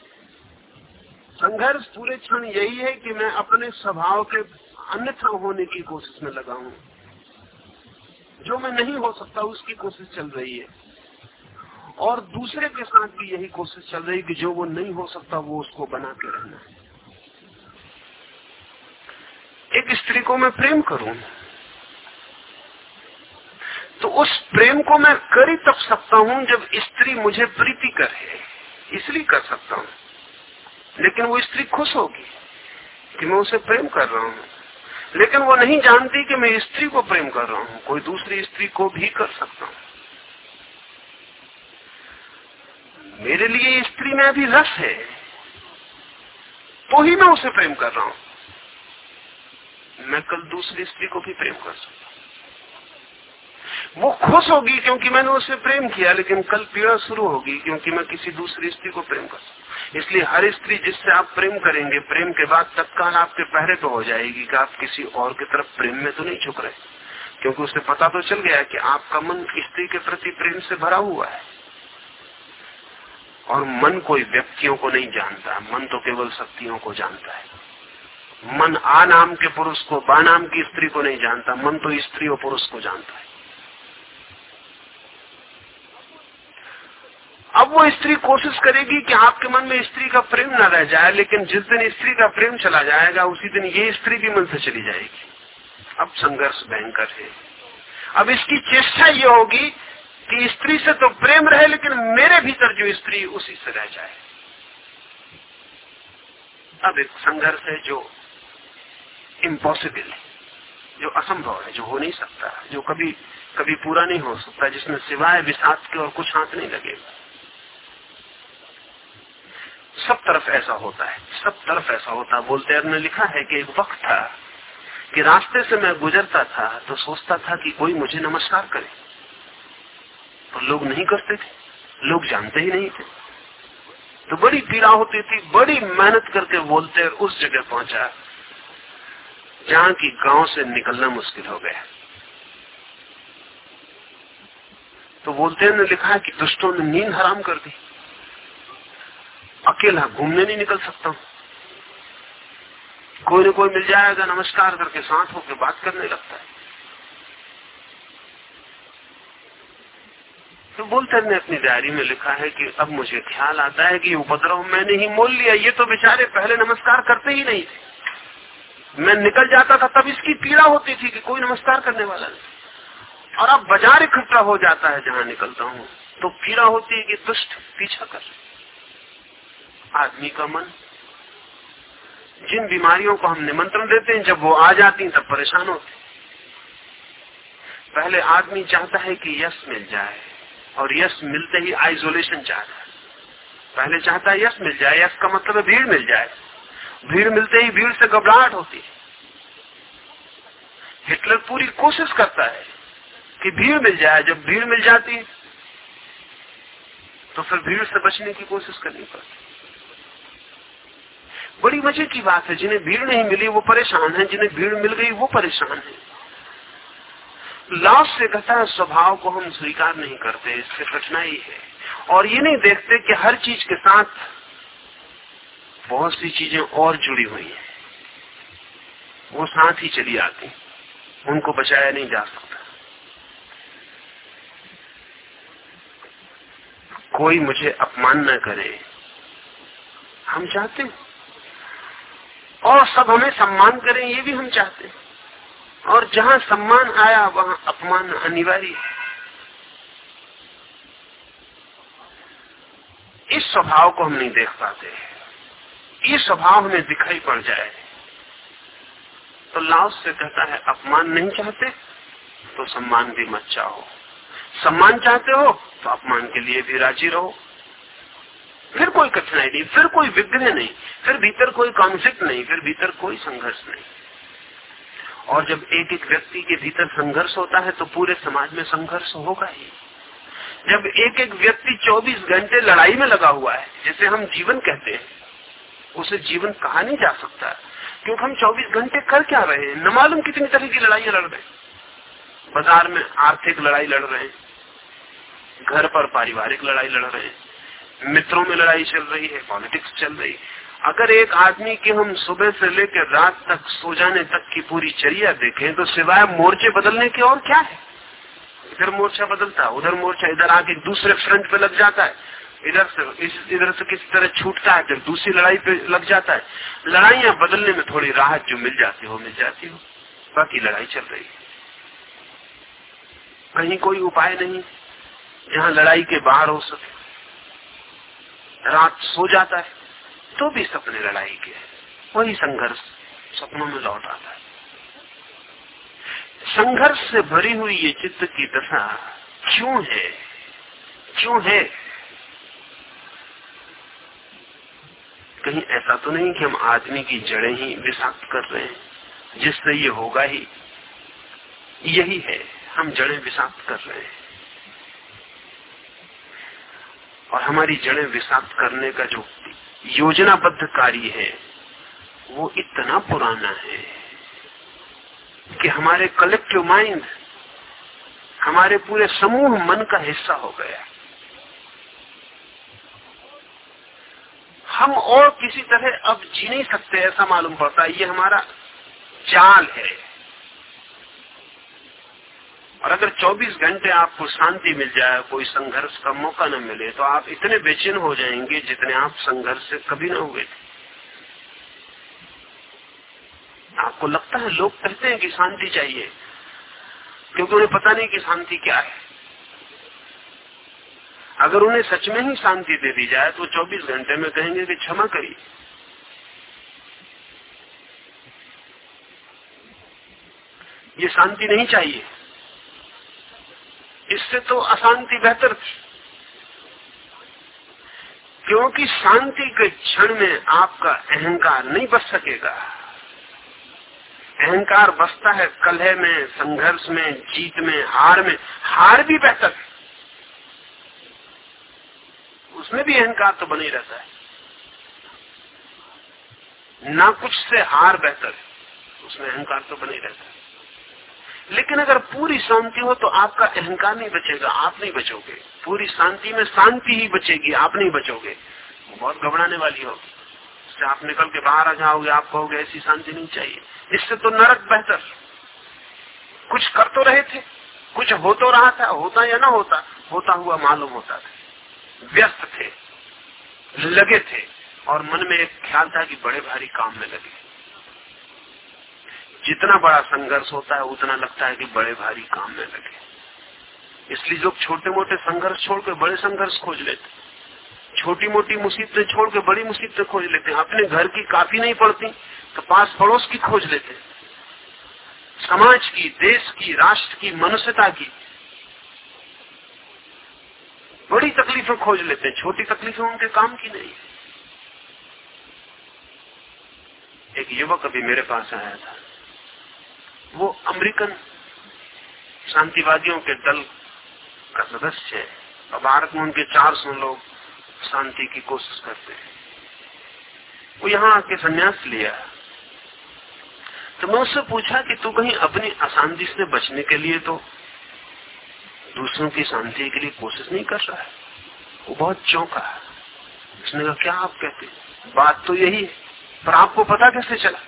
संघर्ष पूरे क्षण यही है कि मैं अपने स्वभाव के अन्यथा होने की कोशिश में लगा हूँ। जो मैं नहीं हो सकता, उसकी कोशिश चल रही है। और दूसरे के साथ भी यही कोशिश चल रही है कि जो वो नहीं हो सकता, वो उसको बना के रहना है। एक स्त्री को मैं प्रेम करूँ तो उस प्रेम को मैं कर तब सकता हूँ जब स्त्री मुझे प्रीति करे, इसलिए कर सकता हूँ। लेकिन वो स्त्री खुश होगी कि मैं उसे प्रेम कर रहा हूँ। लेकिन वो नहीं जानती कि मैं स्त्री को प्रेम कर रहा हूँ। कोई दूसरी स्त्री को भी कर सकता हूँ। मेरे लिए स्त्री में अभी रस है तो ही मैं उसे प्रेम कर रहा हूँ। मैं कल दूसरी स्त्री को भी प्रेम कर सकता वो खुश होगी क्योंकि मैंने उसे प्रेम किया, लेकिन कल पीड़ा शुरू होगी क्योंकि मैं किसी दूसरी स्त्री को प्रेम कर इसलिए हर स्त्री जिससे आप प्रेम करेंगे, प्रेम के बाद तत्काल आपके पहरे तो हो जाएगी कि आप किसी और की तरफ़ प्रेम में तो नहीं झुक रहे। क्योंकि उसे पता तो चल गया कि आपका मन स्त्री के प्रति प्रेम से भरा हुआ है। और मन कोई व्यक्तियों को नहीं जानता, मन तो केवल शक्तियों को जानता है। मन आ नाम के पुरुष को, बा नाम की स्त्री को नहीं जानता, मन तो स्त्री और पुरुष को जानता है। अब वो स्त्री कोशिश करेगी कि आपके मन में स्त्री का प्रेम न रह जाए, लेकिन जिस दिन स्त्री का प्रेम चला जाएगा, उसी दिन ये स्त्री भी मन से चली जाएगी। अब संघर्ष भयंकर है। अब इसकी चेष्टा ये होगी कि स्त्री से तो प्रेम रहे, लेकिन मेरे भीतर जो स्त्री, उसी से रह जाए। अब एक संघर्ष है जो इम्पॉसिबल है, जो असंभव है, जो हो नहीं सकता, जो कभी कभी पूरा नहीं हो सकता, जिसमें सिवाय विषाद के और कुछ हाथ नहीं लगेगा। सब तरफ़ ऐसा होता है, सब तरफ़ ऐसा होता है। बोलते ने लिखा है कि एक वक्त था कि रास्ते से मैं गुजरता था तो सोचता था कि कोई मुझे नमस्कार करे। तो लोग नहीं करते थे, लोग जानते ही नहीं थे। तो बड़ी पीड़ा होती थी, बड़ी मेहनत करके बोलते उस जगह पहुँचा जहाँ की गाँव से निकलना मुश्किल हो गया। तो बोलते ने लिखा कि दुष्टों ने नींद हराम कर दी। अकेला घूमने नहीं निकल सकता। हूँ कोई न कोई मिल जाएगा, नमस्कार करके साथ होकर बात करने लगता है। तो बोलते ने अपनी डायरी में लिखा है कि अब मुझे ख्याल आता है कि उपद्रव मैंने ही मोल लिया, ये तो बेचारे पहले नमस्कार करते ही नहीं थे। मैं निकल जाता था, तब इसकी पीड़ा होती थी कि कोई नमस्कार करने वाला नहीं। और अब बाज़ार इकट्ठा हो जाता है, जहाँ निकलता हूँ तो पीड़ा होती है कि दुष्ट पीछा कर आदमी का मन जिन बीमारियों को हम निमंत्रण देते हैं, जब वो आ जाती तब परेशान होते पहले आदमी चाहता है कि यश मिल जाए, और यश मिलते ही आइसोलेशन चाहता है। पहले चाहता है यश मिल जाए, यश का मतलब है भीड़ मिल जाए। भीड़ मिलते ही भीड़ से घबराहट होती है। हिटलर पूरी कोशिश करता है कि भीड़ मिल जाए। जब भीड़ मिल जाती तो फिर भीड़ से बचने की कोशिश करनी पड़ती बड़ी मज़े की बात है जिन्हें भीड़ नहीं मिली वो परेशान है जिन्हें भीड़ मिल गई वो परेशान है। लाभ से कहता है स्वभाव को हम स्वीकार नहीं करते इससे कठिनाई है। और ये नहीं देखते कि हर चीज़ के साथ बहुत सी चीज़ें और जुड़ी हुई हैं। वो साथ ही चली आती उनको बचाया नहीं जा सकता। कोई मुझे अपमान न करे हम चाहते हैं। और सब हमें सम्मान करें, ये भी हम चाहते हैं। और जहाँ सम्मान आया, वहाँ अपमान अनिवार्य है। इस स्वभाव को हम नहीं देख पाते। ये स्वभाव हमें दिखाई पड़ जाए। तो लाओस से कहता है, अपमान नहीं चाहते तो सम्मान भी मत चाहो। सम्मान चाहते हो तो अपमान के लिए भी राज़ी रहो। फिर कोई कठिनाई नहीं, फिर कोई विघ्न नहीं, फिर भीतर कोई कॉन्फ्लिक्ट नहीं, फिर भीतर कोई संघर्ष नहीं। और जब एक एक व्यक्ति के भीतर संघर्ष होता है तो पूरे समाज में संघर्ष होगा ही। जब एक एक व्यक्ति 24 घंटे लड़ाई में लगा हुआ है, जिसे हम जीवन कहते हैं, उसे जीवन कहा नहीं जा सकता। क्योंकि हम 24 घंटे कर क्या रहे हैं? न मालूम कितनी तरह की लड़ाई लड़ रहे हैं। बाज़ार में आर्थिक लड़ाई लड़ रहे हैं, घर पर पारिवारिक लड़ाई लड़ रहे हैं मित्रों में लड़ाई चल रही है, पॉलिटिक्स चल रही है। अगर एक आदमी की हम सुबह से लेकर रात तक सो जाने तक की पूरी चर्या देखें तो सिवाय मोर्चे बदलने के और क्या है? इधर मोर्चा बदलता उधर मोर्चा इधर आके दूसरे फ्रंट पे लग जाता है। इधर से, इस, इधर से किसी तरह छूटता है, फिर दूसरी लड़ाई पे लग जाता है। लड़ाइयाँ बदलने में थोड़ी राहत जो मिल जाती हो, मिल जाती हो। बाकी लड़ाई चल रही है। कहीं कोई उपाय नहीं, जहाँ लड़ाई के बाहर हो सके। रात सो जाता है तो भी सपने लड़ाई के वही संघर्ष सपनों में लौट आता है। संघर्ष से भरी हुई ये चित्त की दशा क्यों है? क्यों है? कहीं ऐसा तो नहीं कि हम आदमी की जड़ें ही विषाक्त कर रहे हैं, जिससे ये होगा ही। यही है, हम जड़ें विषाक्त कर रहे हैं। और हमारी जड़ें विषाक्त करने का जो योजनाबद्ध कार्य है, वो इतना पुराना है कि हमारे कलेक्टिव माइंड हमारे पूरे समूह मन का हिस्सा हो गया। हम और किसी तरह अब जी नहीं सकते, ऐसा मालूम पड़ता है। ये हमारा चाल है। और अगर 24 घंटे आपको शांति मिल जाए, कोई संघर्ष का मौका न मिले तो आप इतने बेचैन हो जाएँगे जितने आप संघर्ष से कभी न हुए थे। आपको लगता है लोग कहते हैं कि शांति चाहिए, क्योंकि उन्हें पता नहीं कि शांति क्या है। अगर उन्हें सच में ही शांति दे दी जाए तो 24 घंटे में कहेंगे कि क्षमा करिए। ये शांति नहीं चाहिए। इससे तो अशांति बेहतर थी। क्योंकि शांति के क्षण में आपका अहंकार नहीं बच सकेगा। अहंकार बसता है कलह में, संघर्ष में, जीत में, हार में। हार भी बेहतर है। उसमें भी अहंकार तो बने रहता है। ना कुछ से हार बेहतर है। उसमें अहंकार तो बने रहता है। लेकिन अगर पूरी शांति हो तो आपका अहंकार नहीं बचेगा, आप नहीं बचोगे। पूरी शांति में शांति ही बचेगी, आप नहीं बचोगे। बहुत घबराने वाली होगी उससे आप निकल के बाहर आ जाओगे, आप कहोगे, ऐसी शांति नहीं चाहिए। इससे तो नरक बेहतर। कुछ कर तो रहे थे, कुछ हो तो रहा था, होता या ना होता होता हुआ मालूम होता था। व्यस्त थे, लगे थे और मन में एक ख्याल था कि बड़े भारी काम में लगे। जितना बड़ा संघर्ष होता है, उतना लगता है कि बड़े भारी काम में लगे। इसलिए लोग छोटे मोटे संघर्ष छोड़ के बड़े संघर्ष खोज लेते छोटी मोटी मुसीबतें छोड़ के बड़ी मुसीबतें खोज लेते हैं। अपने घर की काफ़ी नहीं पड़ती तो पास पड़ोस की खोज लेते समाज की, देश की, राष्ट्र की, मनुष्यता की बड़ी तकलीफें खोज लेते हैं। छोटी तकलीफें उनके काम की नहीं। एक युवक अभी मेरे पास आया था। वो अमेरिकन शांतिवादियों के दल का सदस्य है। और भारत में उनके 400 लोग शांति की कोशिश करते हैं। वो यहाँ आके संन्यास लिया। तो मैं उससे पूछा कि तू कहीं अपनी अशांति से बचने के लिए तो दूसरों की शांति के लिए कोशिश नहीं कर रहा है? वो बहुत चौंका है। उसने कहा, क्या आप कहते बात तो यही है। पर आपको पता कैसे चला?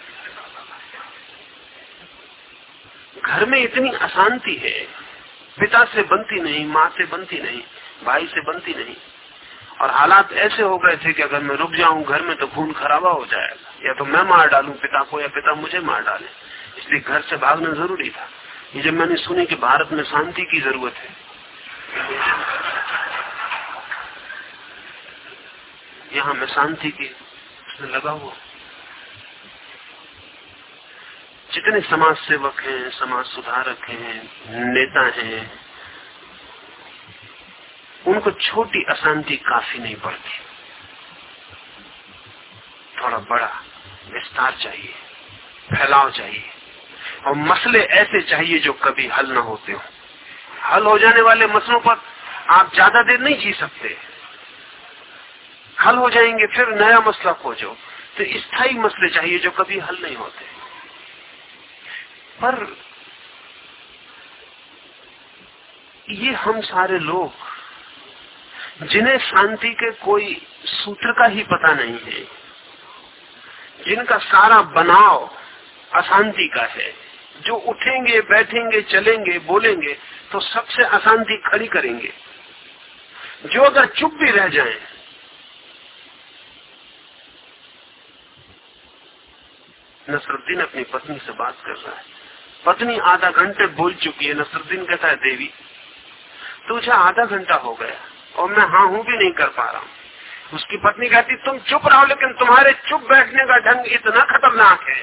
घर में इतनी अशांति है। पिता से बनती नहीं, माँ से बनती नहीं, भाई से बनती नहीं। और हालात ऐसे हो गए थे कि अगर मैं रुक जाऊँ घर में तो खून खराबा हो जाएगा। या तो मैं मार डालूं पिता को, या पिता मुझे मार डाले। इसलिए घर से भागना ज़रूरी था। ये जब मैंने सुनी कि भारत में शांति की ज़रूरत है। यहाँ मैं शांति की लगा हुआ जितने समाज सेवक हैं समाज सुधारक हैं, नेता हैं, उनको छोटी अशांति काफ़ी नहीं पड़ती। थोड़ा बड़ा विस्तार चाहिए, फैलाव चाहिए, और मसले ऐसे चाहिए जो कभी हल न होते हो। हल हो जाने वाले मसलों पर आप ज़्यादा देर नहीं जी सकते। हल हो जाएँगे, फिर नया मसला खोजो। तो स्थायी मसले चाहिए जो कभी हल नहीं होते। पर ये हम सारे लोग, जिन्हें शांति के कोई सूत्र का ही पता नहीं है, जिनका सारा बनाव अशांति का है, जो उठेंगे, बैठेंगे, चलेंगे, बोलेंगे तो सबसे अशांति खड़ी करेंगे। जो अगर चुप भी रह जाएँ, नसरुद्दीन अपनी पत्नी से बात कर रहा है। पत्नी आधा घंटे बोल चुकी है, नसरुद्दीन कहता है, देवी, तुझे आधा घंटा हो गया और मैं हाँ हूँ भी नहीं कर पा रहा हूँ। उसकी पत्नी कहती, तुम चुप रहो, लेकिन तुम्हारे चुप बैठने का ढंग इतना खतरनाक है।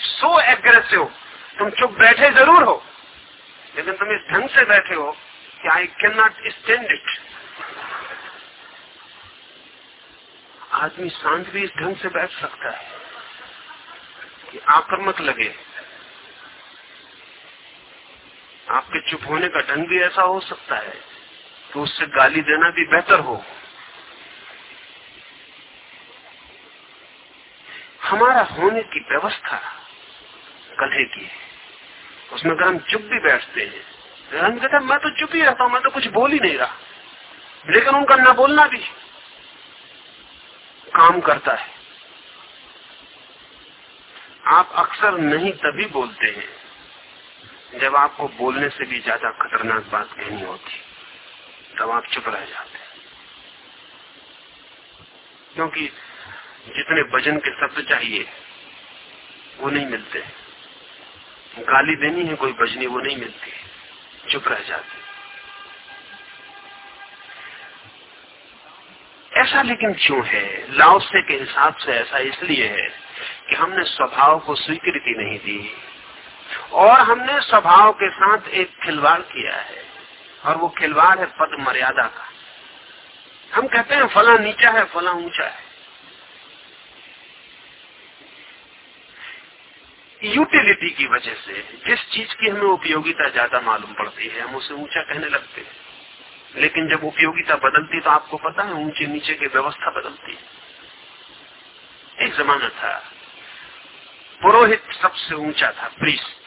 सो एग्रेसिव तुम चुप बैठे ज़रूर हो, लेकिन तुम इस ढंग से बैठे हो कि I can not stand it आदमी शांत भी इस ढंग से बैठ सकता है। कि आक्रामक लगे। आपके चुप होने का ढंग भी ऐसा हो सकता है कि उससे गाली देना भी बेहतर हो। हमारा होने की व्यवस्था कलहे की है। उसमें अगर हम चुप भी बैठते हैं हम कहते मैं तो चुप ही रहता हूँ, मैं तो कुछ बोल ही नहीं रहा। लेकिन उनका न बोलना भी काम करता है। आप अक्सर नहीं तभी बोलते हैं, जब आपको बोलने से भी ज़्यादा खतरनाक बात कहनी होती, तब आप चुप रह जाते हैं। क्योंकि जितने भजन के शब्द चाहिए, वो नहीं मिलते। गाली देनी है कोई बजनी वो नहीं मिलती। चुप रह जाते ऐसा लेकिन क्यों है? लाओसे के हिसाब से ऐसा इसलिए है कि हमने स्वभाव को स्वीकृति नहीं दी। और हमने स्वभाव के साथ एक खिलवाड़ किया है, और वो खिलवाड़ है पद मर्यादा का। हम कहते हैं, फला नीचा है, फला ऊँचा है। यूटिलिटी की वजह से जिस चीज़ की हमें उपयोगिता ज़्यादा मालूम पड़ती है, हम उसे ऊँचा कहने लगते हैं। लेकिन जब उपयोगिता बदलती तो आपको पता है ऊँचे नीचे की व्यवस्था बदलती है। एक जमाना था, पुरोहित सबसे ऊँचा था, प्रीस्ट।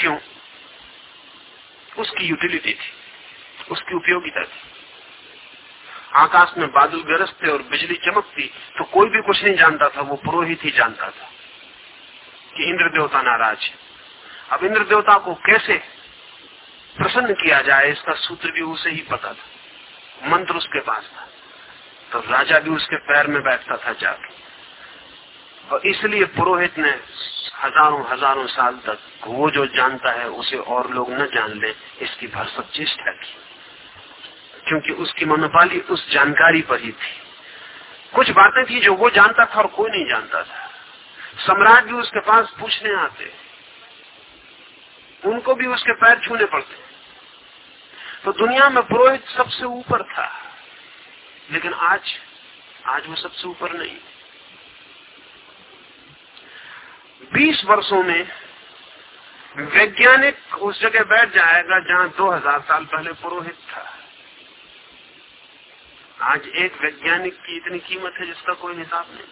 क्यों? उसकी यूटिलिटी थी, उसकी उपयोगिता थी। आकाश में बादल गरजते और बिजली चमकती तो कोई भी कुछ नहीं जानता था, वो पुरोहित ही जानता था कि इंद्र देवता नाराज़ है। अब इंद्र देवता को कैसे प्रसन्न किया जाए, इसका सूत्र भी उसे ही पता था। मंत्र उसके पास था। तो राजा भी उसके पैर में बैठता था जाके। और इसलिए पुरोहित ने हज़ारों हज़ारों साल तक वो जो जानता है, उसे और लोग न जान ले, इसकी भरसक चेष्टा की क्योंकि उसकी मनोपाली उस जानकारी पर ही थी। कुछ बातें थी जो वो जानता था और कोई नहीं जानता था। सम्राट भी उसके पास पूछने आते। उनको भी उसके पैर छूने पड़ते। तो दुनिया में पुरोहित सबसे ऊपर था। लेकिन आज आज वो सबसे ऊपर नहीं। बीस वर्षों में वैज्ञानिक उस जगह बैठ जाएगा जहाँ 2000 साल पहले पुरोहित था। आज एक वैज्ञानिक की इतनी कीमत है जिसका कोई हिसाब नहीं।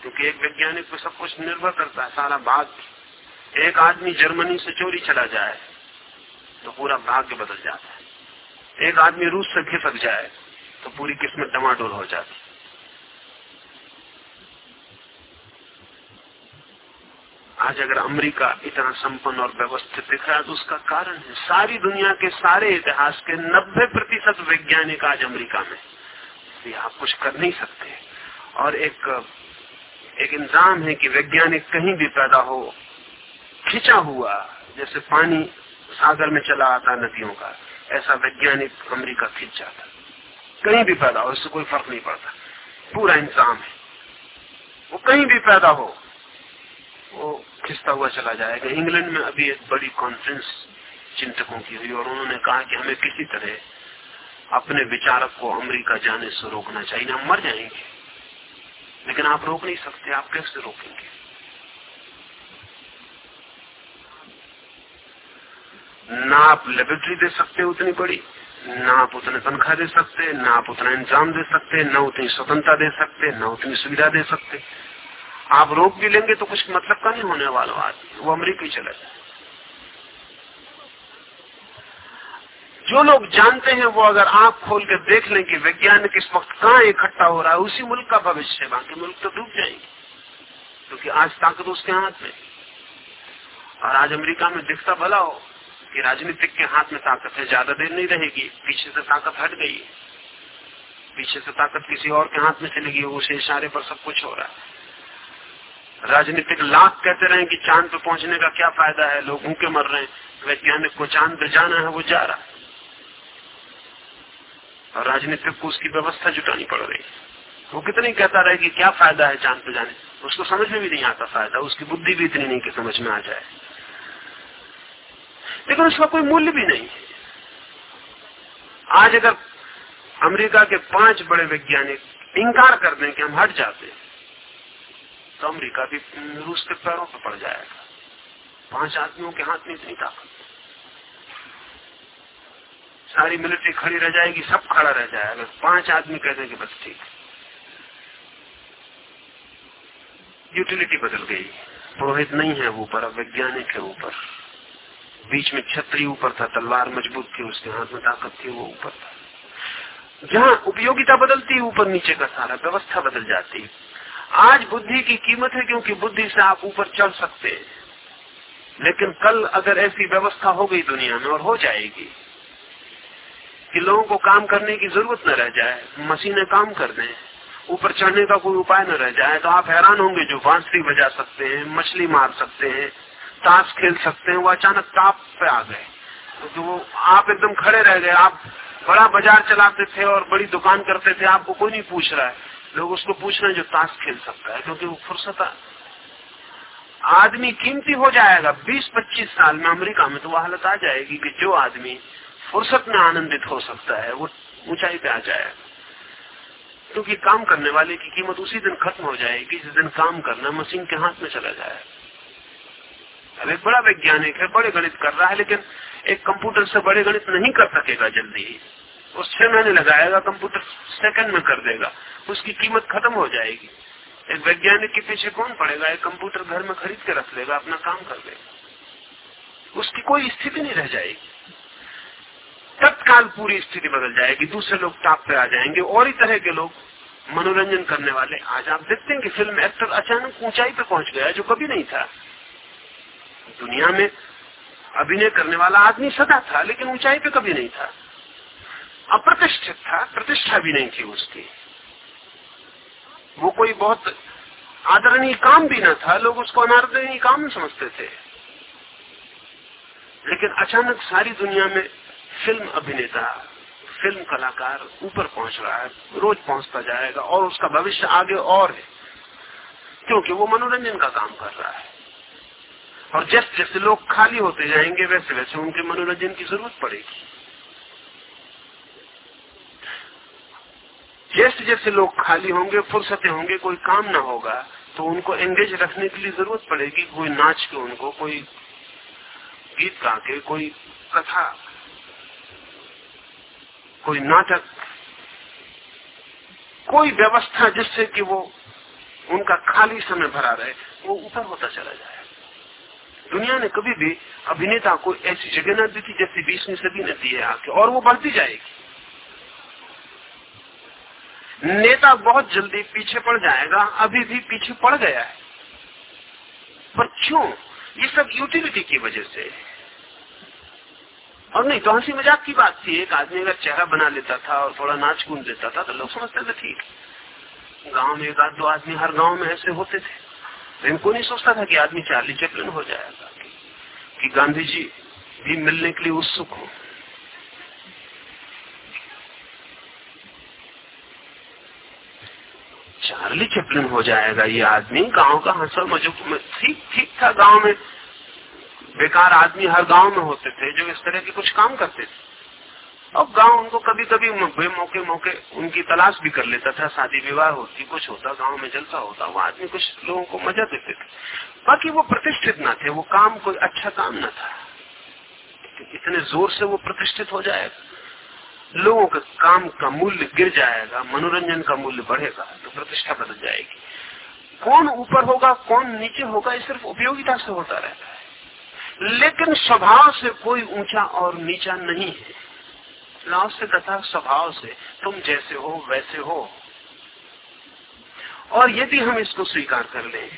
क्योंकि एक वैज्ञानिक पे सब कुछ निर्भर करता है, सारा भाग एक आदमी जर्मनी से चोरी चला जाए तो पूरा भाग्य बदल जाता है। एक आदमी रूस से खिसक जाए तो पूरी किस्मत टमाटोर हो जाती है। आज अगर अमेरिका इतना संपन्न और व्यवस्थित दिख रहा है तो उसका कारण है, सारी दुनिया के सारे इतिहास के 90 प्रतिशत वैज्ञानिक आज अमेरिका में ये आप कुछ कर नहीं सकते। और एक एक इंतज़ाम है कि वैज्ञानिक कहीं भी पैदा हो खिंचा हुआ, जैसे पानी सागर में चला आता नदियों का, ऐसा वैज्ञानिक अमेरिका खिंच जाता। कहीं भी पैदा हो, इससे कोई फ़र्क नहीं पड़ता। पूरा इंसान है। वो कहीं भी पैदा हो, वो खिंचता हुआ चला जाएगा। इंग्लैंड में अभी एक बड़ी कॉन्फ्रेंस चिंतकों की हुई, और उन्होंने कहा कि हमें किसी तरह अपने विचारक को अमेरिका जाने से रोकना चाहिए। हम मर जाएँगे। लेकिन आप रोक नहीं सकते, आप कैसे रोकेंगे? ना आप लेबोरेटरी दे सकते उतनी बड़ी ना आप उतने तनख्वाह दे सकते ना आप उतना इंतज़ाम दे सकते, ना उतनी स्वतंत्रता दे सकते, ना उतनी सुविधा दे सकते। आप रोक भी लेंगे तो कुछ मतलब का नहीं होने वाला आदमी वो अमरीका चला जाए जो लोग जानते हैं वो अगर आँख खोल के देख लें कि वैज्ञानिक इस वक्त कहाँ इकट्ठा हो रहा है, उसी मुल्क का भविष्य है, बाकी मुल्क तो डूब जाएँगे, क्योंकि आज ताकत उसके हाथ में और आज अमेरिका में दिखता भला हो। कि राजनीतिक के हाथ में ताकत है, ज़्यादा देर नहीं रहेगी, पीछे से ताकत हट गई है। पीछे से ताकत किसी और के हाथ में चली गई, उसे इशारे पर सब कुछ हो रहा है। राजनीतिक लाख कहते रहे कि चाँद पे पहुँचने का क्या फ़ायदा है, लोग भूखे मर रहे हैं, वैज्ञानिक को चाँद पे जाना है, वो जा रहा और राजनीतिक को उसकी व्यवस्था जुटानी पड़ रही वो कितनी कहता रहे कि क्या फ़ायदा है चाँद पे जाने? उसको समझ में भी नहीं आता फ़ायदा, उसकी बुद्धि भी इतनी नहीं कि समझ में आ जाए। लेकिन उसका कोई मूल्य भी नहीं। आज अगर अमेरिका के पाँच बड़े वैज्ञानिक इंकार कर दें कि हम हट जाते हैं तो अमरीका भी रूस के पैरों पर पड़ जाएगा। पाँच आदमियों के हाथ में इतनी ताकत। सारी मिलिट्री खड़ी रह जाएगी, सब खड़ा रह जाएगा पाँच आदमी कह देंगे बस ठीक। यूटिलिटी बदल गई। पुरोहित नहीं है ऊपर, अब वैज्ञानिक है ऊपर। बीच में छतरी ऊपर था, तलवार मज़बूत थी, उसके हाथ में ताकत थी, वो ऊपर था। जहाँ उपयोगिता बदलती है, ऊपर नीचे का सारा व्यवस्था बदल जाती आज बुद्धि की कीमत है, क्योंकि बुद्धि से आप ऊपर चढ़ सकते हैं। लेकिन कल अगर ऐसी व्यवस्था हो गई दुनिया में और हो जाएगी, कि लोगों को काम करने की ज़रूरत न रह जाए, मशीनें काम कर दें, ऊपर चढ़ने का कोई उपाय न रह जाए तो आप हैरान होंगे, जो बांसुरी बजा सकते हैं, मछली मार सकते हैं ताश खेल सकते हैं, वो अचानक ताप पे आ गए। तो वो आप एकदम खड़े रह गए, आप बड़ा बाज़ार चलाते थे और बड़ी दुकान करते थे, आपको कोई नहीं पूछ रहा है। लोग उसको पूछ रहे हैं, जो ताश खेल सकता है? क्योंकि वो फुर्सत आदमी कीमती हो जाएगा। 20-25 साल में अमेरिका में तो वह हालत आ जाएगी कि जो आदमी फुर्सत में आनंदित हो सकता है, वो ऊंचाई पे आ जाएगा। क्योंकि काम करने वाले की कीमत उसी दिन खत्म हो जाएगी, जिस दिन काम करना मशीन के हाथ में चला जाएगा। अब एक बड़ा वैज्ञानिक है, बड़े गणित कर रहा है, लेकिन एक कंप्यूटर से बड़े गणित नहीं कर सकेगा जल्दी ही। उस छह महीने लगाएगा, कंप्यूटर सेकंड में कर देगा। उसकी कीमत खत्म हो जाएगी। एक वैज्ञानिक के पीछे कौन पड़ेगा? एक कंप्यूटर घर में खरीद के रख लेगा अपना काम कर लेगा उसकी कोई स्थिति नहीं रह जाएगी। तत्काल पूरी स्थिति बदल जाएगी। दूसरे लोग टाप पे आ जाएँगे। और ही तरह के लोग मनोरंजन करने वाले आज आप देखते हैं कि फ़िल्म एक्टर अचानक ऊंचाई पे पहुँच गया, जो कभी नहीं था। दुनिया में अभिनय करने वाला आदमी सदा था, लेकिन ऊंचाई पे कभी नहीं था। अप्रतिष्ठित था, प्रतिष्ठा भी नहीं थी उसकी। वो कोई बहुत आदरणीय काम भी न था, लोग उसको अनादरणीय काम समझते थे। लेकिन अचानक सारी दुनिया में फ़िल्म अभिनेता, फ़िल्म कलाकार ऊपर पहुँच रहा है, रोज पहुँचता जाएगा, और उसका भविष्य आगे और है, क्योंकि वो मनोरंजन का काम कर रहा है। और जैसे जैसे लोग खाली होते जाएँगे, वैसे वैसे उनके मनोरंजन की ज़रूरत पड़ेगी। जैसे जैसे लोग खाली होंगे, फुर्सते होंगे, कोई काम ना होगा तो उनको एंगेज रखने के लिए ज़रूरत पड़ेगी। कोई नाच के उनको, कोई गीत गा के, कोई कथा, कोई नाटक, कोई व्यवस्था जिससे कि वो उनका खाली समय भरा रहे, वो ऊपर होता चला जाए। दुनिया ने कभी भी अभिनेता को ऐसी जगह न दी थी जैसी बीसवीं सदी ने दी है आके और वो बढ़ती जाएगी। नेता बहुत जल्दी पीछे पड़ जाएगा, अभी भी पीछे पड़ गया है। पर क्यों? ये सब यूटिलिटी की वजह से। और नहीं तो हँसी मज़ाक की बात थी, एक आदमी अगर चेहरा बना लेता था और थोड़ा नाच कूद देता था तो लोग समझते थे, ठीक। गाँव में एक आध दो आदमी हर गाँव में ऐसे होते थे। इनको नहीं सोचता था कि आदमी चार्ली चैपलिन हो जाएगा, कि गांधी जी भी मिलने के लिए उत्सुक हो। चार्ली चैपलिन हो जाएगा ये आदमी, गाँव का हंसल मजुक में, ठीक ठीक था गाँव में। बेकार आदमी हर गाँव में होते थे जो इस तरह के कुछ काम करते थे। अब गाँव उनको कभी कभी मौके मौके उनकी तलाश भी कर लेता था, शादी विवाह होती, कुछ होता, गाँव में जलसा होता वो आदमी कुछ लोगों को मज़ा देते थे। बाकी वो प्रतिष्ठित न थे, वो काम कोई अच्छा काम न था। इतने ज़ोर से वो प्रतिष्ठित हो जाएगा। लोगों के काम का मूल्य गिर जाएगा, मनोरंजन का मूल्य बढ़ेगा तो प्रतिष्ठा बदल जाएगी। कौन ऊपर होगा, कौन नीचे होगा, ये सिर्फ़ उपयोगिता से होता रहता है। लेकिन स्वभाव से कोई ऊँचा और नीचा नहीं है। लाभ से तथा स्वभाव से तुम जैसे हो, वैसे हो। और यदि हम इसको स्वीकार कर लें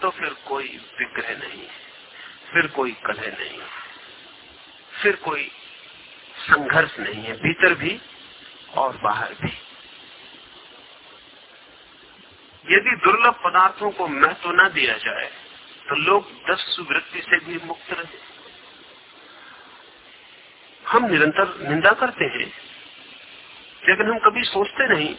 तो फिर कोई विग्रह नहीं, फिर कोई कलह नहीं, फिर कोई संघर्ष नहीं है, भीतर भी और बाहर भी। यदि दुर्लभ पदार्थों को महत्व न दिया जाए तो लोग दस सुवृत्ति से भी मुक्त रहे। हम निरंतर निंदा करते हैं, लेकिन हम कभी सोचते नहीं।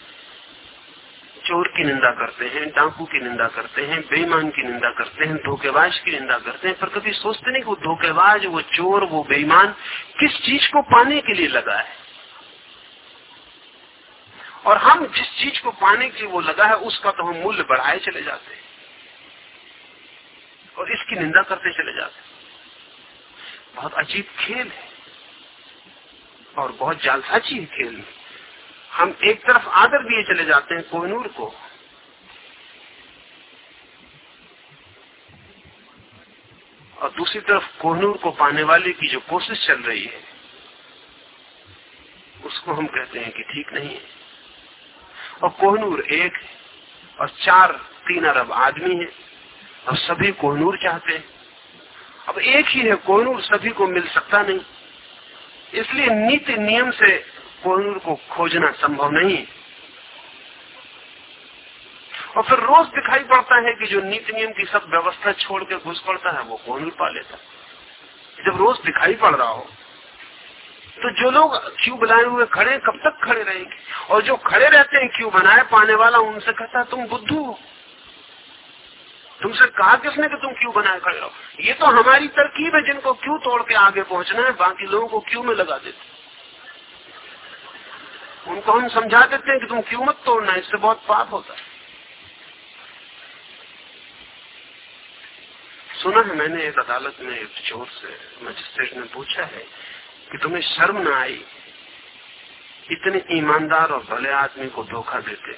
चोर की निंदा करते हैं, डाकू की निंदा करते हैं, बेईमान की निंदा करते हैं, धोखेबाज की निंदा करते हैं, पर कभी सोचते नहीं कि वो धोखेबाज, वो चोर, वो बेईमान किस चीज़ को पाने के लिए लगा है। और हम जिस चीज़ को पाने के लिए वो लगा है, उसका तो हम मूल्य बढ़ाए चले जाते हैं और इसकी निंदा करते चले जाते हैं। बहुत अजीब खेल है। और बहुत जालसाची है खेल। हम एक तरफ़ आदर दिए चले जाते हैं कोहनूर को। और दूसरी तरफ़ कोहनूर को पाने वाले की जो कोशिश चल रही है, उसको हम कहते हैं कि ठीक नहीं है। और कोहनूर एक और चार, तीन अरब आदमी है, और सभी कोहनूर चाहते हैं। अब एक ही है, कोहनूर सभी को मिल सकता नहीं। इसलिए नीति नियम से कोहिनूर को खोजना संभव नहीं और फिर रोज दिखाई पड़ता है कि जो नीति नियम की सब व्यवस्था छोड़ के घुस पड़ता है, वो कोहिनूर पा लेता जब रोज दिखाई पड़ रहा हो तो जो लोग क्यू बनाए हुए खड़े कब तक खड़े रहेंगे? और जो खड़े रहते हैं, क्यू बनाए पाने वाला, उनसे कहता है, तुम बुद्धू हो। तुमसे कहा किसने कि तुम क्यों बनाए खड़े रहो ये तो हमारी तरकीब है, जिनको क्यों तोड़ के आगे पहुँचना है, बाकी लोगों को क्यों में लगा देते उनको हम समझा देते हैं कि तुम क्यों मत तोड़ना, इससे बहुत पाप होता है। सुना है मैंने एक अदालत में एक चोर से, मजिस्ट्रेट ने पूछा है कि तुम्हें शर्म न आई? इतने ईमानदार और भले आदमी को धोखा देते।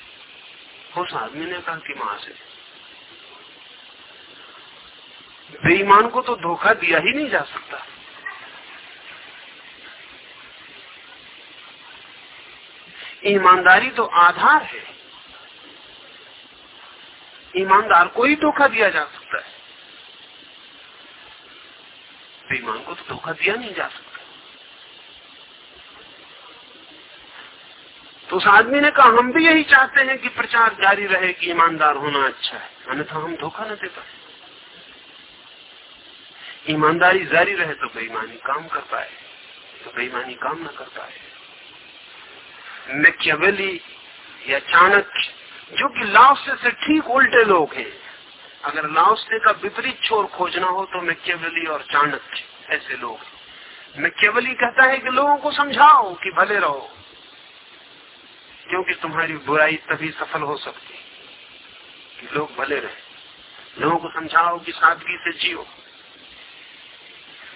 उस आदमी ने कहा कि माँ से। बेईमान को तो धोखा दिया ही नहीं जा सकता। ईमानदारी तो आधार है। ईमानदार को ही धोखा दिया जा सकता है। बेईमान को तो धोखा दिया नहीं जा सकता। तो उस आदमी ने कहा, हम भी यही चाहते हैं कि प्रचार जारी रहे कि ईमानदार होना अच्छा है। अन्यथा हम धोखा न दे पाए। ईमानदारी जारी रहे तो बेईमानी काम कर पाए तो बेईमानी काम न कर पाए। मैकियावेली या चाणक्य, जो कि लाओसे से ठीक उल्टे लोग हैं, अगर लाओसे का विपरीत छोर खोजना हो तो मैकियावेली और चाणक्य ऐसे लोग मैकियावेली कहता है कि लोगों को समझाओ कि भले रहो, क्योंकि तुम्हारी बुराई तभी सफल हो सकती, कि लोग भले रहे। लोगों को समझाओ कि सादगी से जियो।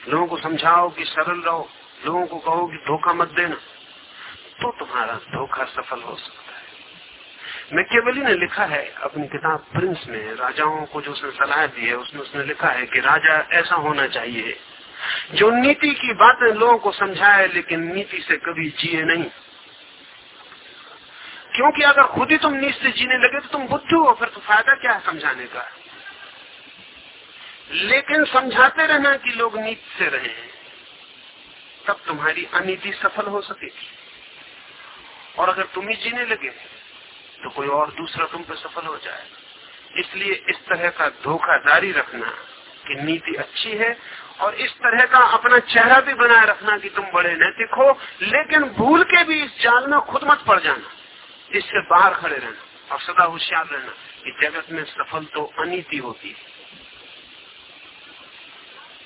लोगों को समझाओ कि सरल रहो, लोगों को कहो कि धोखा मत देना। तो तुम्हारा धोखा सफल हो सकता है। मैकेवली ने लिखा है, अपनी किताब प्रिंस में राजाओं को जो उसने सलाह दी है, उसमें उसने लिखा है कि राजा ऐसा होना चाहिए, जो नीति की बातें लोगों को समझाए, लेकिन नीति से कभी जिए नहीं। क्योंकि अगर खुद ही तुम नीति से जीने लगे तो तुम बुद्ध हो, फिर तो फ़ायदा क्या है समझाने का? लेकिन समझाते रहना कि लोग नीति से रहे हैं, तब तुम्हारी अनीति सफल हो सकेगी और अगर तुम ही जीने लगे तो कोई और दूसरा तुम पे सफल हो जाए। इसलिए इस तरह का धोखा जारी रखना कि नीति अच्छी है, और इस तरह का अपना चेहरा भी बनाए रखना कि तुम बड़े नैतिक हो, लेकिन भूल के भी इस जाल में खुद मत पड़ जाना। इससे बाहर खड़े रहना और सदा होशियार रहना कि जगत में सफल तो अनिति होती है।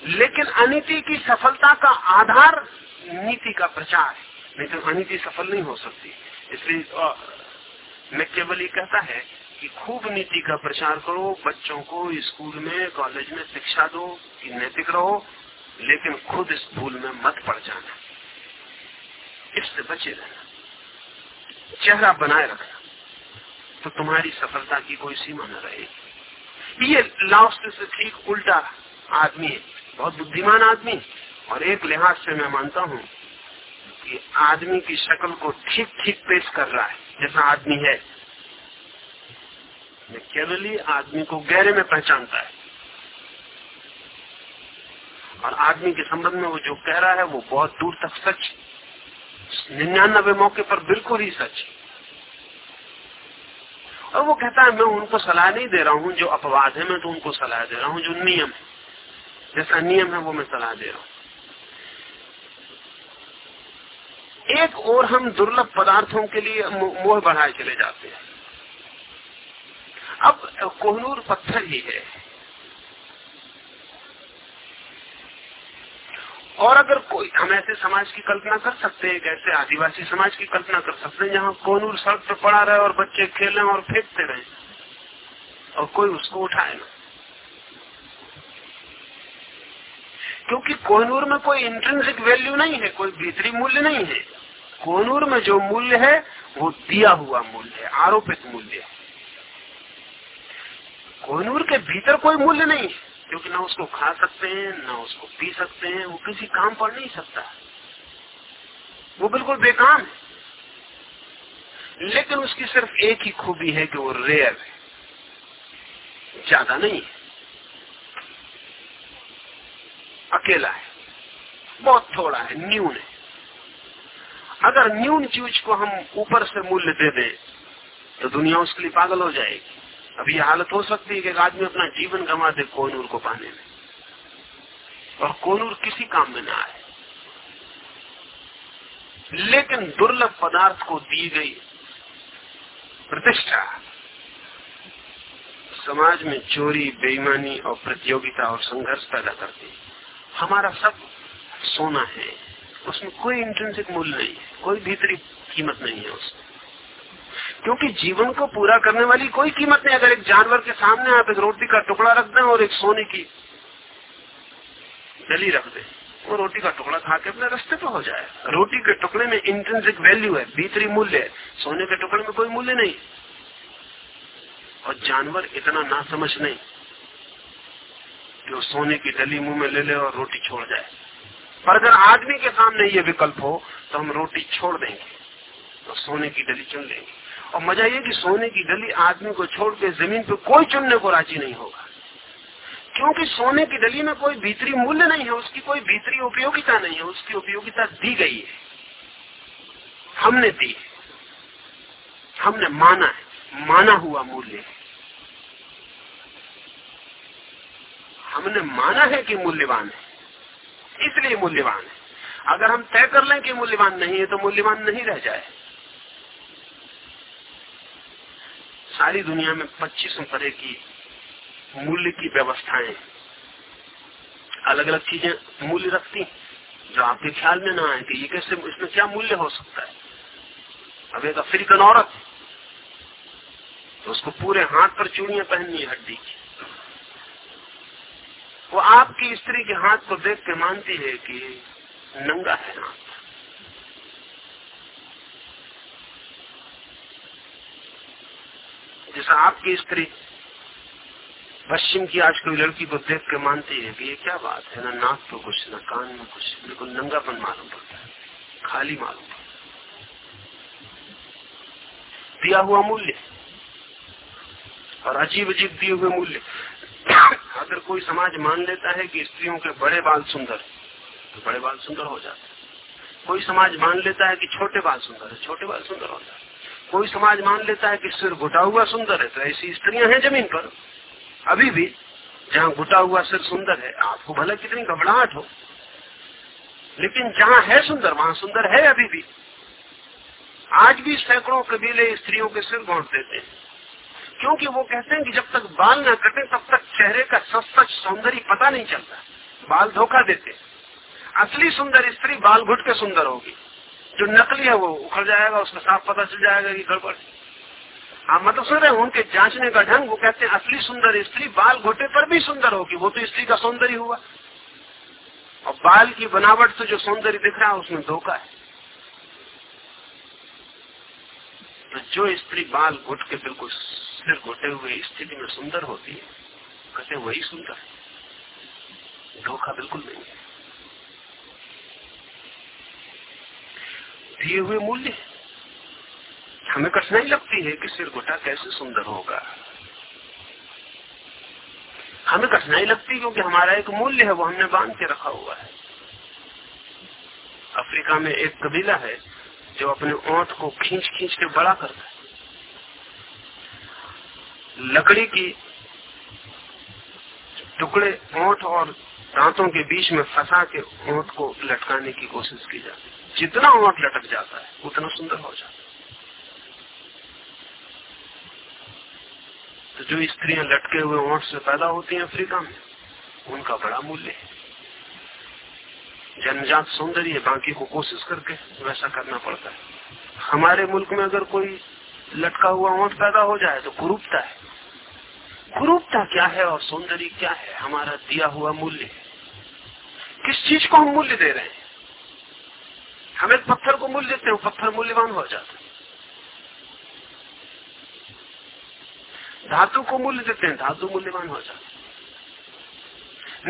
लेकिन अनिति की सफलता का आधार नीति का प्रचार है। तो अनिति सफल नहीं हो सकती। इसलिए मैं केवल ये कहता है कि खूब नीति का प्रचार करो, बच्चों को स्कूल में, कॉलेज में शिक्षा दो, कि नैतिक रहो, लेकिन खुद इस भूल में मत पड़ जाना। इससे बचे रहना। चेहरा बनाए रखना। तो तुम्हारी सफलता की कोई सीमा न रहेगी ये लास्ट से ठीक उल्टा आदमी है। बहुत बुद्धिमान आदमी। और एक लिहाज से मैं मानता हूँ कि आदमी की शक्ल को ठीक ठीक पेश कर रहा है, जैसा आदमी है। केवल आदमी को गहरे में पहचानता है। और आदमी के संबंध में वो जो कह रहा है, वो बहुत दूर तक सच निन्यानबे मौके पर बिल्कुल ही सच और वो कहता है, मैं उनको सलाह नहीं दे रहा हूँ जो अपवाद है, मैं तो उनको सलाह दे रहा हूँ जो नियम है। जैसा नियम है वो मैं सलाह दे रहा हूँ। एक और हम दुर्लभ पदार्थों के लिए मोह बढ़ाए चले जाते हैं। अब कोहनूर पत्थर ही है। और अगर कोई, हम ऐसे समाज की कल्पना कर सकते हैं ऐसे आदिवासी समाज की कल्पना कर सकते हैं, जहाँ कोनूर सड़क पर पड़ा रहे और बच्चे खेल और फेंकते रहे और कोई उसको उठाए ना। क्योंकि कोहनूर में कोई इंट्रेंसिक वैल्यू नहीं है, कोई भीतरी मूल्य नहीं है। कोहनूर में जो मूल्य है, वो दिया हुआ मूल्य है, आरोपित मूल्य है। कोहनूर के भीतर कोई मूल्य नहीं है, क्योंकि ना उसको खा सकते हैं, ना उसको पी सकते हैं, वो किसी काम पर नहीं सकता। वो बिल्कुल बेकाम है। लेकिन उसकी सिर्फ़ एक ही खूबी है कि वो रेयर है। ज़्यादा नहीं है। अकेला है। बहुत थोड़ा है, न्यून है। अगर न्यून चीज़ को हम ऊपर से मूल्य दे दें तो दुनिया उसके लिए पागल हो जाएगी। अब हालत हो सकती है कि एक आदमी अपना जीवन गंवा दे कोनूर को पाने में। और कोनूर किसी काम में ना आए। लेकिन दुर्लभ पदार्थ को दी गई प्रतिष्ठा समाज में चोरी, बेईमानी और प्रतियोगिता और संघर्ष पैदा करती हमारा सब सोना है। उसमें कोई इंटेंसिक मूल्य नहीं है, कोई भीतरी कीमत नहीं है उसमें। क्योंकि जीवन को पूरा करने वाली कोई कीमत नहीं। अगर एक जानवर के सामने आप एक रोटी का टुकड़ा रख दें और एक सोने की डली रख दें, वो रोटी का टुकड़ा खा के अपने रास्ते पे हो जाए। रोटी के टुकड़े में इंटेंसिक वैल्यू है, भीतरी मूल्य है। सोने के टुकड़े में कोई मूल्य नहीं। और जानवर इतना ना समझ नहीं। वो सोने की डली मुँह में ले ले और रोटी छोड़ जाए। पर अगर आदमी के सामने ये विकल्प हो तो हम रोटी छोड़ देंगे तो सोने की डली चुन लेंगे। और मज़ा ये कि सोने की डली आदमी को छोड़ के ज़मीन पर कोई चुनने को राज़ी नहीं होगा। क्योंकि सोने की डली में कोई भीतरी मूल्य नहीं है, उसकी कोई भीतरी उपयोगिता नहीं है, उसकी उपयोगिता दी गई है। हमने दी हमने माना है। माना हुआ मूल्य है। हमने माना है कि मूल्यवान है, इसलिए मूल्यवान है। अगर हम तय कर लें कि मूल्यवान नहीं है तो मूल्यवान नहीं रह जाए। सारी दुनिया में पच्चीसों तरह की मूल्य की व्यवस्थाएँ अलग अलग चीज़ें मूल्य रखती जो आपके ख्याल में ना आए कि ये कैसे, इसमें क्या मूल्य हो सकता है। अब एक अफ्रीकन औरत तो उसको पूरे हाथ पर चूड़ियाँ पहननी है हड्डी की। वो आपकी स्त्री के हाथ को देख के मानती है कि नंगा है हाथ जैसा आपकी स्त्री पश्चिम की आज कोई लड़की को देख के मानती है कि ये क्या बात है? ना नाक पे कुछ, ना कान में कुछ, बिल्कुल नंगापन मालूम पड़ता है, खाली मालूम पड़ता दिया हुआ मूल्य और अजीब अजीब दिए हुए मूल्य। अगर कोई समाज मान लेता है कि स्त्रियों के बड़े बाल सुंदर तो बड़े बाल सुंदर हो जाते कोई समाज मान लेता है कि छोटे बाल सुंदर है, छोटे बाल सुंदर हो जाते कोई समाज मान लेता है कि सिर घुटा हुआ सुंदर है तो ऐसी स्त्रियाँ हैं ज़मीन पर। अभी भी जहाँ घुटा हुआ सिर सुंदर है आपको भले कितनी घबराहट हो, लेकिन जहाँ है सुंदर, वहाँ सुंदर है अभी भी। आज भी सैकड़ों कबीले स्त्रियों के सिर घोट देते हैं। क्योंकि वो कहते हैं कि जब तक बाल न कटे, तब तक चेहरे का सच सौंदर्य पता नहीं चलता। बाल धोखा देते असली सुंदर स्त्री बाल घुट के सुंदर होगी। जो नकली है, वो उखड़ जाएगा उसका साफ़ पता चल जाएगा कि गड़बड़ आप मतलब सुन रहे उनके जांचने का ढंग, वो कहते हैं, असली सुंदर स्त्री बाल घोटे पर भी सुंदर होगी। वो तो स्त्री का सौंदर्य हुआ। और बाल की बनावट से जो सौंदर्य दिख रहा है, उसमें धोखा है। तो जो स्त्री बाल घुट के बिल्कुल सिर घुटे हुए स्थिति में सुंदर होती है। कहते वही सुंदर है। धोखा बिल्कुल नहीं है। दिए हुए मूल्य हमें कठिनाई लगती है कि सिर घुटा कैसे सुंदर होगा। हमें कठिनाई लगती है क्योंकि हमारा एक मूल्य है, वो हमने बाँध के रखा हुआ है। अफ्रीका में एक कबीला है, जो अपने ओंठ को खींच खींच के बड़ा करता है। लकड़ी की टुकड़े ओठ और दांतों के बीच में फंसा के ओठ को लटकाने की कोशिश की जाती है। जितना ओठ लटक जाता है, उतना सुंदर हो जाता है। तो जो स्त्रियाँ लटके हुए ओठ से पैदा होती हैं अफ्रीका में, उनका बड़ा मूल्य है। जन्मजात सौंदर्य बाकी को कोशिश करके वैसा करना पड़ता है। हमारे मुल्क में अगर कोई लटका हुआ ओठ पैदा हो जाए तो कुरूपता है। कुरूपता क्या है और सौंदर्य क्या है? हमारा दिया हुआ मूल्य किस चीज़ को हम मूल्य दे रहे हैं? हम एक पत्थर को मूल्य देते हैं पत्थर मूल्यवान हो जाता है। धातु को मूल्य देते हैं, धातु मूल्यवान हो जाता है।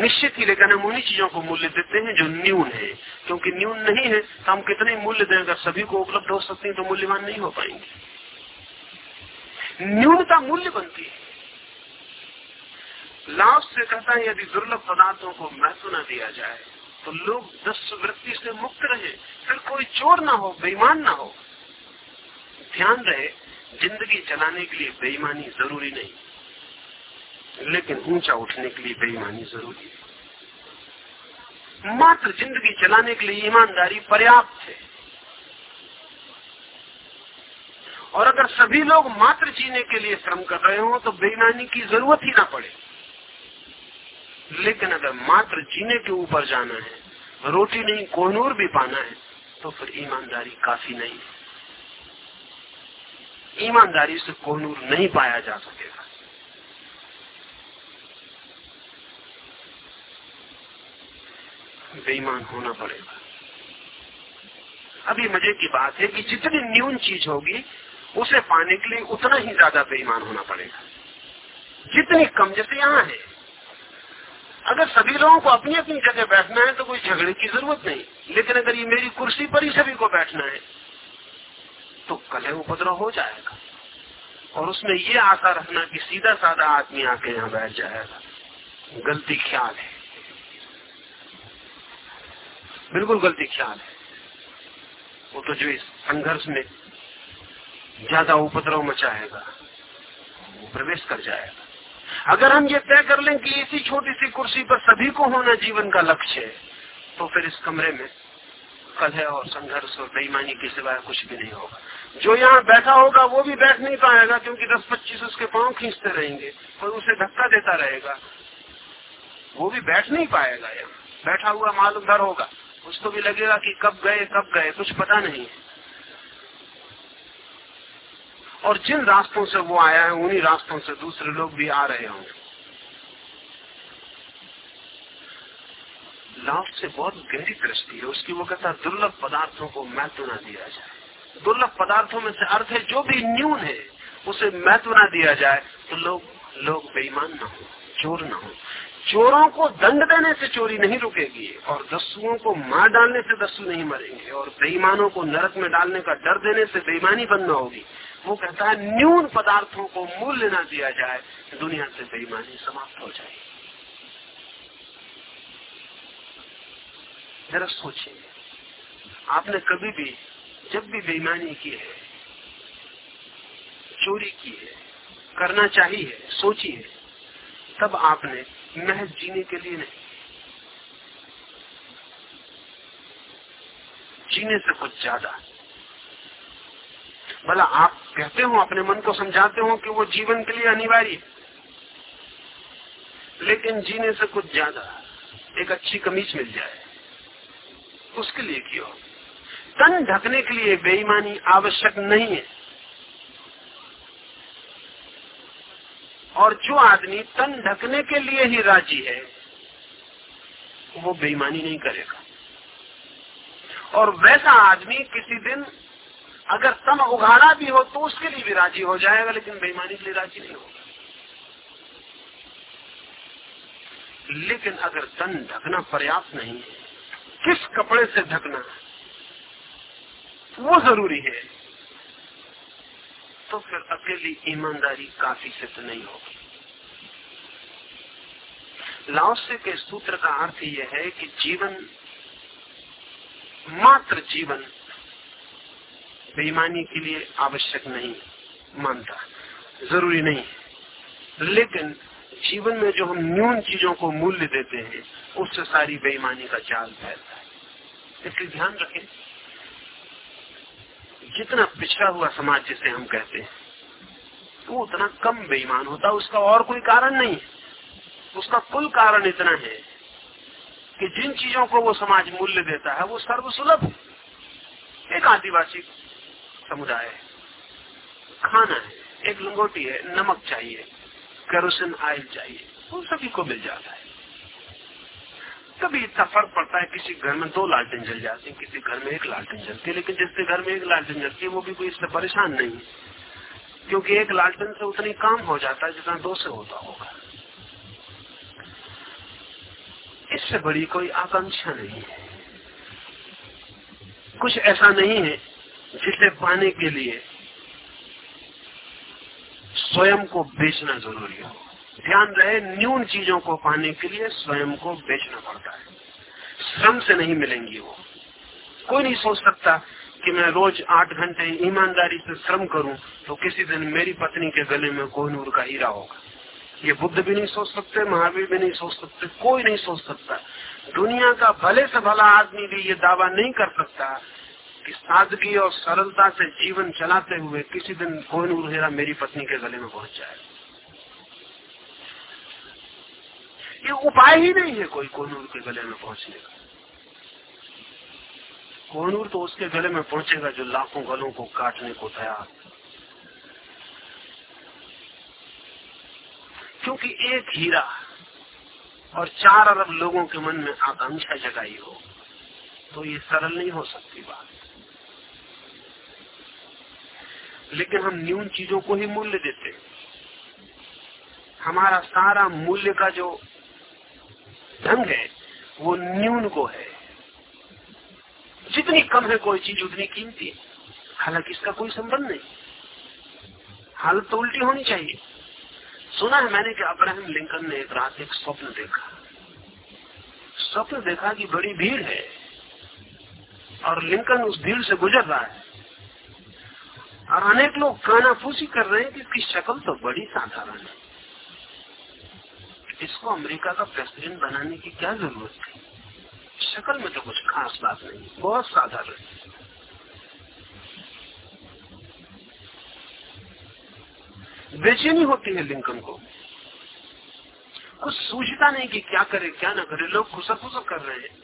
निश्चित ही लेकिन हम उन्हीं चीज़ों को मूल्य देते हैं जो न्यून है। क्योंकि न्यून नहीं है तो हम कितने मूल्य दें? अगर सभी को उपलब्ध हो सकते हैं तो मूल्यवान नहीं हो पाएँगे। न्यूनता मूल्य बनती है। लाभ से कहता है, यदि दुर्लभ पदार्थों को महत्व न दिया जाए तो लोग दस वृत्ति से मुक्त रहे। फिर कोई चोर ना हो, बेईमान ना हो। ध्यान रहे, ज़िंदगी चलाने के लिए बेईमानी ज़रूरी नहीं। लेकिन ऊँचा उठने के लिए बेईमानी ज़रूरी है। मात्र ज़िंदगी चलाने के लिए ईमानदारी पर्याप्त है। और अगर सभी लोग मात्र जीने के लिए श्रम कर रहे हो तो बेईमानी की ज़रूरत ही ना पड़े। लेकिन अगर मात्र जीने के ऊपर जाना है, रोटी नहीं, कोहनूर भी पाना है तो फिर ईमानदारी काफ़ी नहीं। है ईमानदारी से कोहनूर नहीं पाया जा सकेगा। बेईमान होना पड़ेगा। अभी मज़े की बात है कि जितनी न्यून चीज़ होगी, उसे पाने के लिए उतना ही ज़्यादा बेईमान होना पड़ेगा। जितनी कम, जैसे यहाँ है अगर सभी लोगों को अपनी अपनी जगह बैठना है तो कोई झगड़े की ज़रूरत नहीं। लेकिन अगर ये मेरी कुर्सी पर ही सभी को बैठना है तो कलह उपद्रव हो जाएगा। और उसमें ये आशा रखना कि सीधा साधा आदमी आके यहाँ बैठ जाएगा। गलती ख्याल है। बिल्कुल गलती ख्याल है। वो तो जो इस संघर्ष में ज़्यादा उपद्रव मचाएगा, वो प्रवेश कर जाएगा। अगर हम ये तय कर लें कि इसी छोटी सी कुर्सी पर सभी को होना जीवन का लक्ष्य है तो फिर इस कमरे में कलह और संघर्ष और बेईमानी के सिवाय कुछ भी नहीं होगा। जो यहाँ बैठा होगा, वो भी बैठ नहीं पाएगा, क्योंकि दस पच्चीस उसके पाँव खींचते रहेंगे और उसे धक्का देता रहेगा। वो भी बैठ नहीं पाएगा यहाँ। बैठा हुआ मालूम डर होगा उसको भी लगेगा कि कब गए कब गए, कुछ पता नहीं है। और जिन रास्तों से वो आया है, उन्हीं रास्तों से दूसरे लोग भी आ रहे होंगे। लाभ से बहुत गहरी दृष्टि है। उसकी वो कहता दुर्लभ पदार्थों को महत्व न दिया जाए। दुर्लभ पदार्थों में से अर्थ है, जो भी न्यून है, उसे महत्व न दिया जाए तो लोग लोग बेईमान न हो, चोर न हो। चोरों को दंड देने से चोरी नहीं रुकेगी, और दस्युओं को मार डालने से दस्यु नहीं मरेंगे, और बेईमानों को नरक में डालने का डर देने से बेईमानी बंद न होगी। वो कहता है, न्यून पदार्थों को मूल्य ना दिया जाए, दुनिया से बेईमानी समाप्त हो जाए। जरा सोचिए, आपने कभी भी, जब भी बेईमानी की है, चोरी की है, करना चाहिए सोचिए तब आपने महज जीने के लिए नहीं। जीने से कुछ ज़्यादा। भला आप कहते हो, अपने मन को समझाते हो कि वो जीवन के लिए अनिवार्य है। लेकिन जीने से कुछ ज़्यादा एक अच्छी कमीज मिल जाए, उसके लिए क्यों? तन ढकने के लिए बेईमानी आवश्यक नहीं है। और जो आदमी तन ढकने के लिए ही राज़ी है, वो बेईमानी नहीं करेगा। और वैसा आदमी किसी दिन अगर तन उघाड़ा भी हो तो उसके लिए भी राज़ी हो जाएगा, लेकिन बेईमानी के लिए राज़ी नहीं होगा। लेकिन अगर तन ढकना पर्याप्त नहीं है, किस कपड़े से ढकना वो ज़रूरी है तो फिर अकेली ईमानदारी काफ़ी सिद्ध नहीं होगी। लाओसे के सूत्र का अर्थ यह है कि जीवन, मात्र जीवन बेईमानी के लिए आवश्यक नहीं, मानता। ज़रूरी नहीं। लेकिन जीवन में जो हम न्यून चीज़ों को मूल्य देते हैं, उससे सारी बेईमानी का जाल फैलता है। इसलिए ध्यान रखें, जितना पिछड़ा हुआ समाज जिसे हम कहते हैं, वो उतना कम बेईमान होता है उसका और कोई कारण नहीं। है उसका कुल कारण इतना है कि जिन चीज़ों को वो समाज मूल्य देता है, वो सर्वसुलभ एक आदिवासी समुदाय है। खाना है, एक लंगोटी है, नमक चाहिए, केरोसिन ऑयल चाहिए वो सभी को मिल जाता है। कभी इतना फ़र्क पड़ता है, किसी घर में दो लालटेन जल जाते हैं, किसी घर में एक लालटेन जलती है, लेकिन जिसके घर में एक लालटेन जलती है, वो भी कोई इससे परेशान नहीं है। क्योंकि एक लालटेन से उतनी काम हो जाता है, जितना दो से होता होगा। इससे बड़ी कोई आकांक्षा नहीं है। कुछ ऐसा नहीं है जिसे पाने के लिए स्वयं को बेचना ज़रूरी हो। ध्यान रहे, न्यून चीज़ों को पाने के लिए स्वयं को बेचना पड़ता है। श्रम से नहीं मिलेंगी वो। कोई नहीं सोच सकता कि मैं रोज आठ घंटे ईमानदारी से श्रम करूँ तो किसी दिन मेरी पत्नी के गले में कोहनूर का हीरा होगा। ये बुद्ध भी नहीं सोच सकते, महावीर भी नहीं सोच सकते, कोई नहीं सोच सकता। दुनिया का भले से भला आदमी भी ये दावा नहीं कर सकता कि सादगी और सरलता से जीवन चलाते हुए किसी दिन कोहनूर हीरा मेरी पत्नी के गले में पहुँच जाए। ये उपाय ही नहीं है कोई कोहनूर के गले में पहुँचने का। कोहनूर तो उसके गले में पहुंचेगा जो लाखों गलों को काटने को तैयार क्योंकि एक हीरा और चार अरब लोगों के मन में आकांक्षा जगाई हो तो ये सरल नहीं हो सकती बात। लेकिन हम न्यून चीज़ों को ही मूल्य देते हमारा सारा मूल्य का जो ढंग है, वो न्यून को है। जितनी कम है कोई चीज़, उतनी कीमती हालाँकि इसका कोई संबंध नहीं। हालत तो उल्टी होनी चाहिए। सुना है मैंने कि अब्राहम लिंकन ने एक रात एक स्वप्न देखा। स्वप्न देखा कि बड़ी भीड़ है और लिंकन उस भीड़ से गुजर रहा है। और अनेक लोग कानाफूसी कर रहे हैं कि इसकी शक्ल तो बड़ी साधारण है। इसको अमेरिका का प्रेसिडेंट बनाने की क्या ज़रूरत थी? शक्ल में तो कुछ खास बात नहीं, बहुत साधारण। बेचैनी होती है लिंकन को। कुछ सूझता नहीं कि क्या करे, क्या ना करे, लोग खुसर खुसर कर रहे हैं।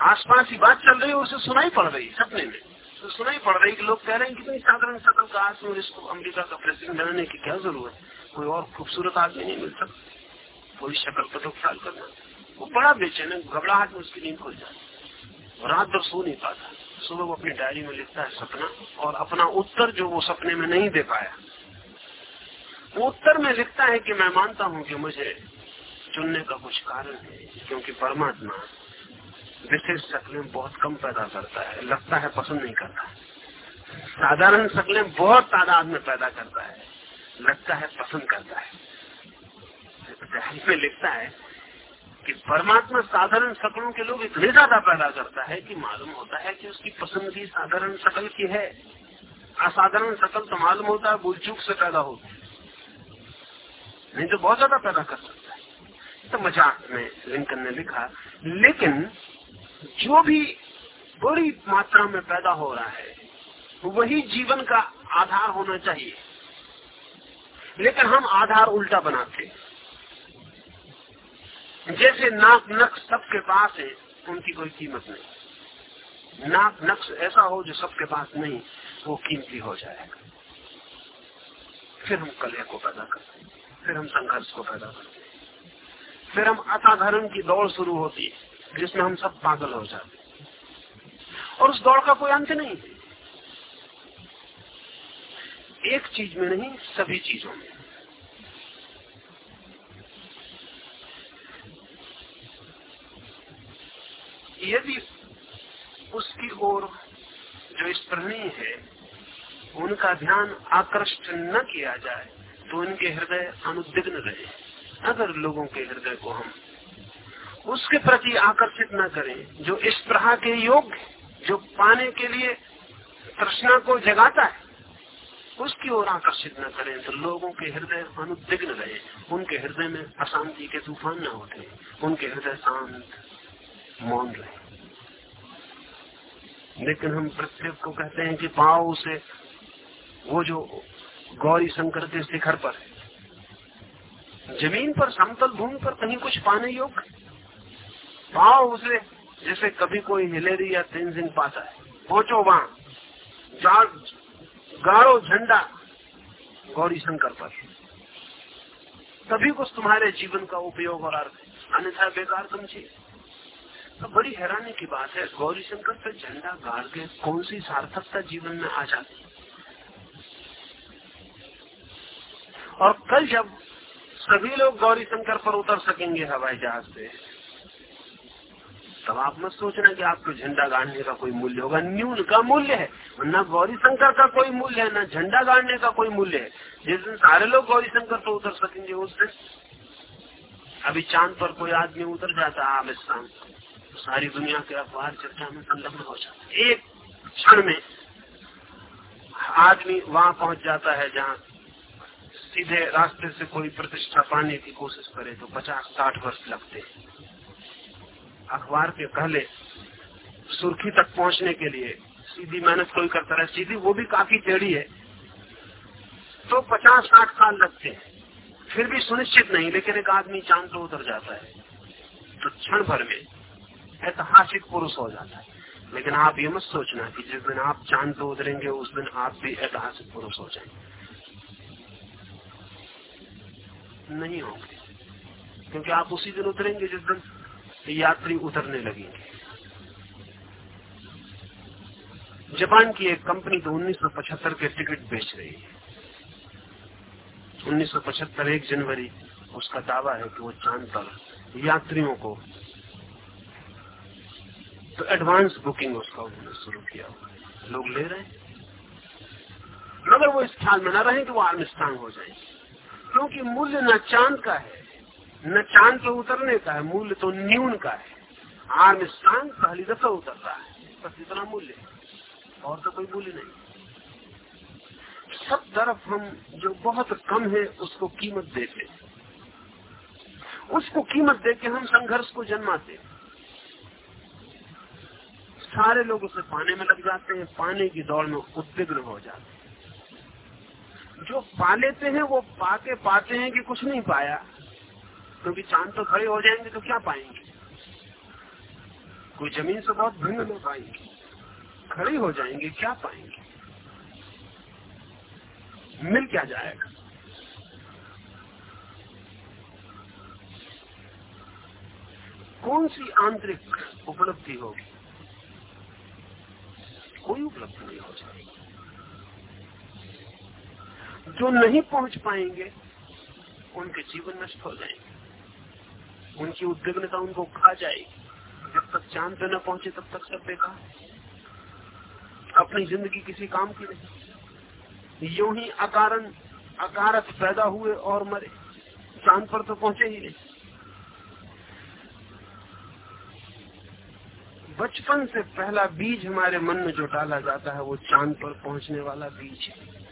आसपास ही बात चल रही है, उसे सुनाई पड़ रही है, सपने में। सुनाई पड़ रही कि लोग कह रहे हैं कि भाई साधारण शकल का आदमी इसको अमेरिका का प्रेसिडेंट बनाने की क्या ज़रूरत है? कोई और खूबसूरत आदमी नहीं मिल सकता। कोई शक्ल पर तो ख्याल करना। वो बड़ा बेचैन है, घबराहट में उसकी नींद खुल जाती रात भर सो नहीं पाता। सुबह वो अपनी डायरी में लिखता है सपना और अपना उत्तर जो वो सपने में नहीं दे पाया, वो उत्तर में लिखता है कि मैं मानता हूँ कि मुझे चुनने का कुछ कारण है, क्योंकि परमात्मा विशेष शक्लें बहुत कम पैदा करता है, लगता है पसंद नहीं करता। साधारण शक्लें बहुत तादाद में पैदा करता है, लगता है पसंद करता है। में लिखता है कि परमात्मा साधारण शक्लों के लोग इतने ज़्यादा पैदा करता है कि मालूम होता है कि उसकी पसंद भी साधारण शक्ल की है। असाधारण शक्ल तो मालूम होता है, बुलचूक से पैदा होती है। नहीं तो बहुत ज़्यादा पैदा कर सकता है। तो मज़ाक में लिंकन ने लिखा, लेकिन जो भी बड़ी मात्रा में पैदा हो रहा है, वही जीवन का आधार होना चाहिए। लेकिन हम आधार उल्टा बनाते जैसे नाक नक्श सबके पास है, उनकी कोई कीमत नहीं। नाक नक्श ऐसा हो जो सबके पास नहीं, वो कीमती हो जाएगा। फिर हम कलह को पैदा करते हैं, फिर हम संघर्ष को पैदा करते हैं। फिर हम असाधारण की दौड़ शुरू होती है। जिसमें हम सब पागल हो जाते और उस दौड़ का कोई अंत नहीं। एक चीज़ में नहीं, सभी चीज़ों में। यदि उसकी ओर जो इस प्रणी है, उनका ध्यान आकृष्ट न किया जाए तो उनके हृदय अनुद्विग्न रहे। अगर लोगों के हृदय को हम उसके प्रति आकर्षित न करें। जो इस प्रहा के योग्य, जो पाने के लिए तृष्णा को जगाता है, उसकी ओर आकर्षित न करें। तो लोगों के हृदय अनुद्विग्न रहे। उनके हृदय में अशांति के तूफ़ान न उठे। उनके हृदय शांत, मौन रहे। लेकिन हम प्रत्येक को कहते हैं कि पाओ उसे वो जो गौरी शंकर के शिखर पर है, ज़मीन पर, समतल भूमि पर कहीं कुछ पाने योग्य पाओ उसे, जैसे कभी कोई हिलेरी या तेंजिंग पाता है। पहुंचो वहाँ गाड़ो झंडा, गौरी शंकर पर। तभी कुछ तुम्हारे जीवन का उपयोग और अर्थ, अन्यथा बेकार समझिए तो बड़ी हैरानी की बात है, गौरी शंकर पे झंडा गाड़ के कौन सी सार्थकता जीवन में आ जाती और कल जब सभी लोग गौरी शंकर पर उतर सकेंगे हवाई जहाज़ से तब आप मत सोचना कि आपको झंडा गाड़ने का कोई मूल्य होगा। न्यून का मूल्य है। न गौरी शंकर का कोई मूल्य है, न झंडा गाड़ने का कोई मूल्य है। जिस दिन सारे लोग गौरी शंकर पर उतर सकेंगे उस दिन। अभी चाँद पर कोई आदमी उतर जाता है आमिस्तान सारी दुनिया के अखबार चर्चा में संलग्न हो जाता एक क्षण में आदमी वहाँ पहुँच जाता है जहाँ सीधे रास्ते से कोई प्रतिष्ठा पाने की कोशिश करे तो पचास साठ वर्ष लगते हैं। अखबार के पहले सुर्खी तक पहुँचने के लिए सीधी मेहनत कोई करता रहे, सीधी वो भी काफ़ी टेढ़ी है। तो पचास साठ साल लगते हैं, फिर भी सुनिश्चित नहीं, लेकिन एक आदमी चाँद पर उतर जाता है तो क्षण भर में ऐतिहासिक पुरुष हो जाता है। लेकिन आप ये मत सोचना कि जिस दिन आप चाँद पे उतरेंगे, उस दिन आप भी ऐतिहासिक पुरुष हो जाएँगे। नहीं होंगे, क्योंकि आप उसी दिन उतरेंगे जिस दिन यात्री उतरने लगेंगे जापान की एक कंपनी तो 1975 के टिकट बेच रही है। 1975 एक जनवरी, उसका दावा है कि वो चाँद पर यात्रियों को तो एडवांस बुकिंग उसका उन्होंने शुरू किया लोग ले रहे हैं। मगर वो इस ख्याल में न रहे कि वो आर्मिस्तान हो जाए क्योंकि मूल्य न चाँद का है। न चाँद पे उतरने का है, मूल्य तो न्यून का है। आर्मिस्तान पहली दफ़ा उतर रहा है, बस इतना मूल्य और तो कोई मूल्य नहीं। सब तरफ़ हम जो बहुत कम है, उसको कीमत देते उसको कीमत दे के हम संघर्ष को जन्माते सारे लोग उसे पाने में लग जाते हैं, पाने की दौड़ में उद्विग्न हो जाते हैं। जो पा लेते हैं, वो पाके पाते हैं कि कुछ नहीं पाया। क्योंकि चाँद तो खड़े हो जाएँगे तो क्या पाएँगे? कोई ज़मीन से बहुत भिन्न लोग पाएँगे खड़े हो जाएँगे, क्या पाएँगे? मिल क्या जाएगा? कौन सी आंतरिक उपलब्धि होगी? कोई उपलब्धि नहीं हो जाएगी जो नहीं पहुँच पाएँगे, उनके जीवन नष्ट हो जाएँगे। उनकी उद्विग्नता उनको खा जाएगी। जब तक चाँद पे न पहुँचे, तब तक सब बेकार। अपनी ज़िंदगी किसी काम की नहीं। यूँ ही अकारण, अकारत पैदा हुए और मरे। चाँद पर तो पहुँचे ही नहीं। बचपन से पहला बीज हमारे मन में जो डाला जाता है, वो चाँद पर पहुँचने वाला बीज है।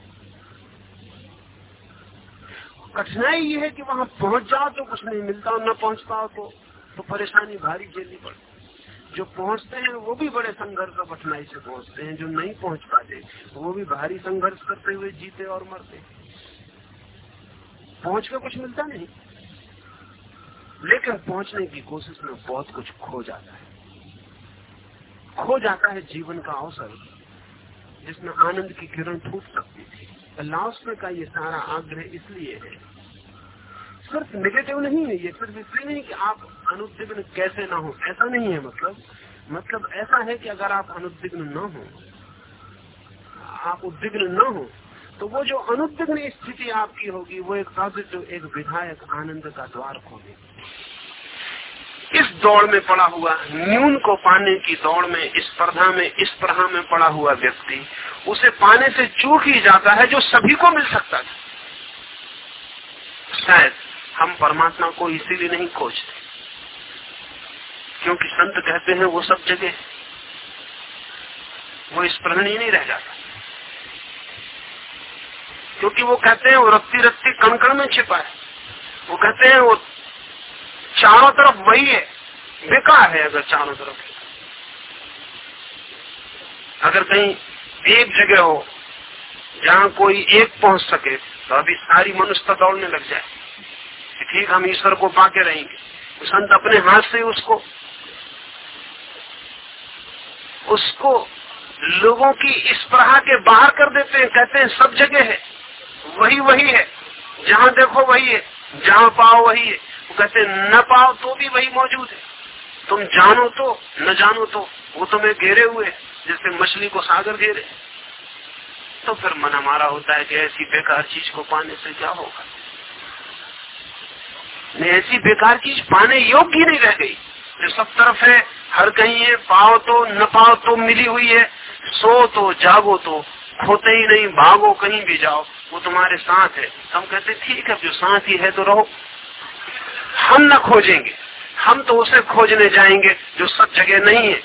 कठिनाई ये है कि वहाँ पहुँच जाओ तो कुछ नहीं मिलता और न पहुँच पाओ तो। तो परेशानी भारी झेलनी पड़ती जो पहुँचते हैं, वो भी बड़े संघर्ष और कठिनाई से पहुँचते हैं। जो नहीं पहुँच पाते वो भी भारी संघर्ष करते हुए जीते और मरते। पहुँच के कुछ मिलता नहीं। लेकिन पहुँचने की कोशिश में बहुत कुछ खो जाता है। खो जाता है जीवन का अवसर, जिसमें आनंद की किरण फूट सकती थी। लाओस्मे का ये सारा आग्रह इसलिए है। सिर्फ़ निगेटिव नहीं है ये, सिर्फ़ इसलिए नहीं कि आप अनुद्विग्न कैसे ना हो। ऐसा नहीं है मतलब। मतलब ऐसा है कि अगर आप अनुद्विग्न न हो, आप उद्विग्न न हो तो वो जो अनुद्विग्न स्थिति आपकी होगी, वो एक पॉजिटिव एक विधायक आनंद का द्वार खोलेगी। इस दौड़ में पड़ा हुआ न्यून को पाने की दौड़ में, इस स्पर्धा में, इस तरह में पड़ा हुआ व्यक्ति, उसे पाने से चूक ही जाता है जो सभी को मिल सकता था शायद हम परमात्मा को इसीलिए नहीं खोजते, क्योंकि संत कहते हैं वो सब जगह, वो स्मरणीय नहीं रह जाता। क्योंकि वो कहते हैं वो रत्ती रत्ती कणकण में छिपा है। वो कहते हैं वो चारों तरफ़ वही है। बेकार है अगर चारों तरफ़। अगर कहीं एक जगह हो, जहाँ कोई एक पहुँच सके तो अभी सारी मनुष्यता दौड़ने लग जाए। ठीक, हम ईश्वर को पाके रहेंगे। संत अपने हाथ से उसको उसको लोगों की इस प्रहा के बाहर कर देते हैं। कहते हैं, सब जगह है। वही वही है। जहाँ देखो, वही है। जहाँ पाओ, वही है। वो कहते न पाओ तो भी वही मौजूद है। तुम जानो तो न जानो तो वो तुम्हें घेरे हुए जैसे मछली को सागर घेरे तो फिर मन हमारा होता है कि ऐसी बेकार चीज़ को पाने से क्या होगा? नहीं, ऐसी बेकार चीज़ पाने योग्य नहीं रह गई। जो सब तरफ़ है, हर कहीं है, पाओ तो न पाओ तो मिली हुई है। सो तो जागो तो खोते ही नहीं, भागो कहीं भी जाओ, वो तुम्हारे साथ है। हम कहते ठीक है, जो साथ ही है तो रहो। हम न खोजेंगे। हम तो उसे खोजने जाएँगे जो सब जगह नहीं है,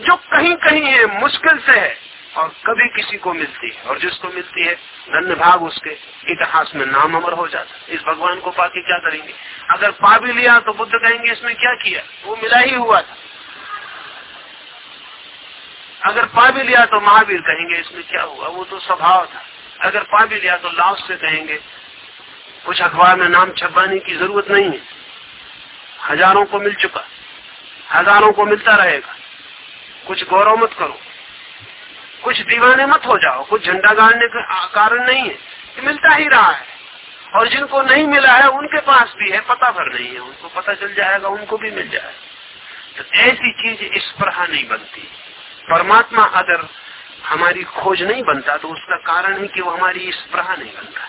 जो कहीं कहीं है, मुश्किल से है, और कभी किसी को मिलती है। और जिसको मिलती है, धन्य भाग उसके। इतिहास में नाम अमर हो जाता इस भगवान को पाके क्या करेंगे? अगर पा भी लिया तो बुद्ध कहेंगे, इसमें क्या किया? वो मिला ही हुआ था। अगर पा भी लिया तो महावीर कहेंगे, इसमें क्या हुआ? वो तो स्वभाव था। अगर पा भी लिया तो लाओस से कहेंगे कुछ अखबार में नाम छपवाने की ज़रूरत नहीं है। हज़ारों को मिल चुका, हज़ारों को मिलता रहेगा। कुछ गौरव मत करो, कुछ दीवाने मत हो जाओ, कुछ झंडा गाड़ने का कारण नहीं है, कि मिलता ही रहा है। और जिनको नहीं मिला है, उनके पास भी है, पता भर नहीं है, उनको पता चल जाएगा, उनको भी मिल जाएगा तो ऐसी चीज़ इस प्रहा नहीं बनती। परमात्मा अगर हमारी खोज नहीं बनता तो उसका कारण है कि वो हमारी इस प्रहा नहीं बनता।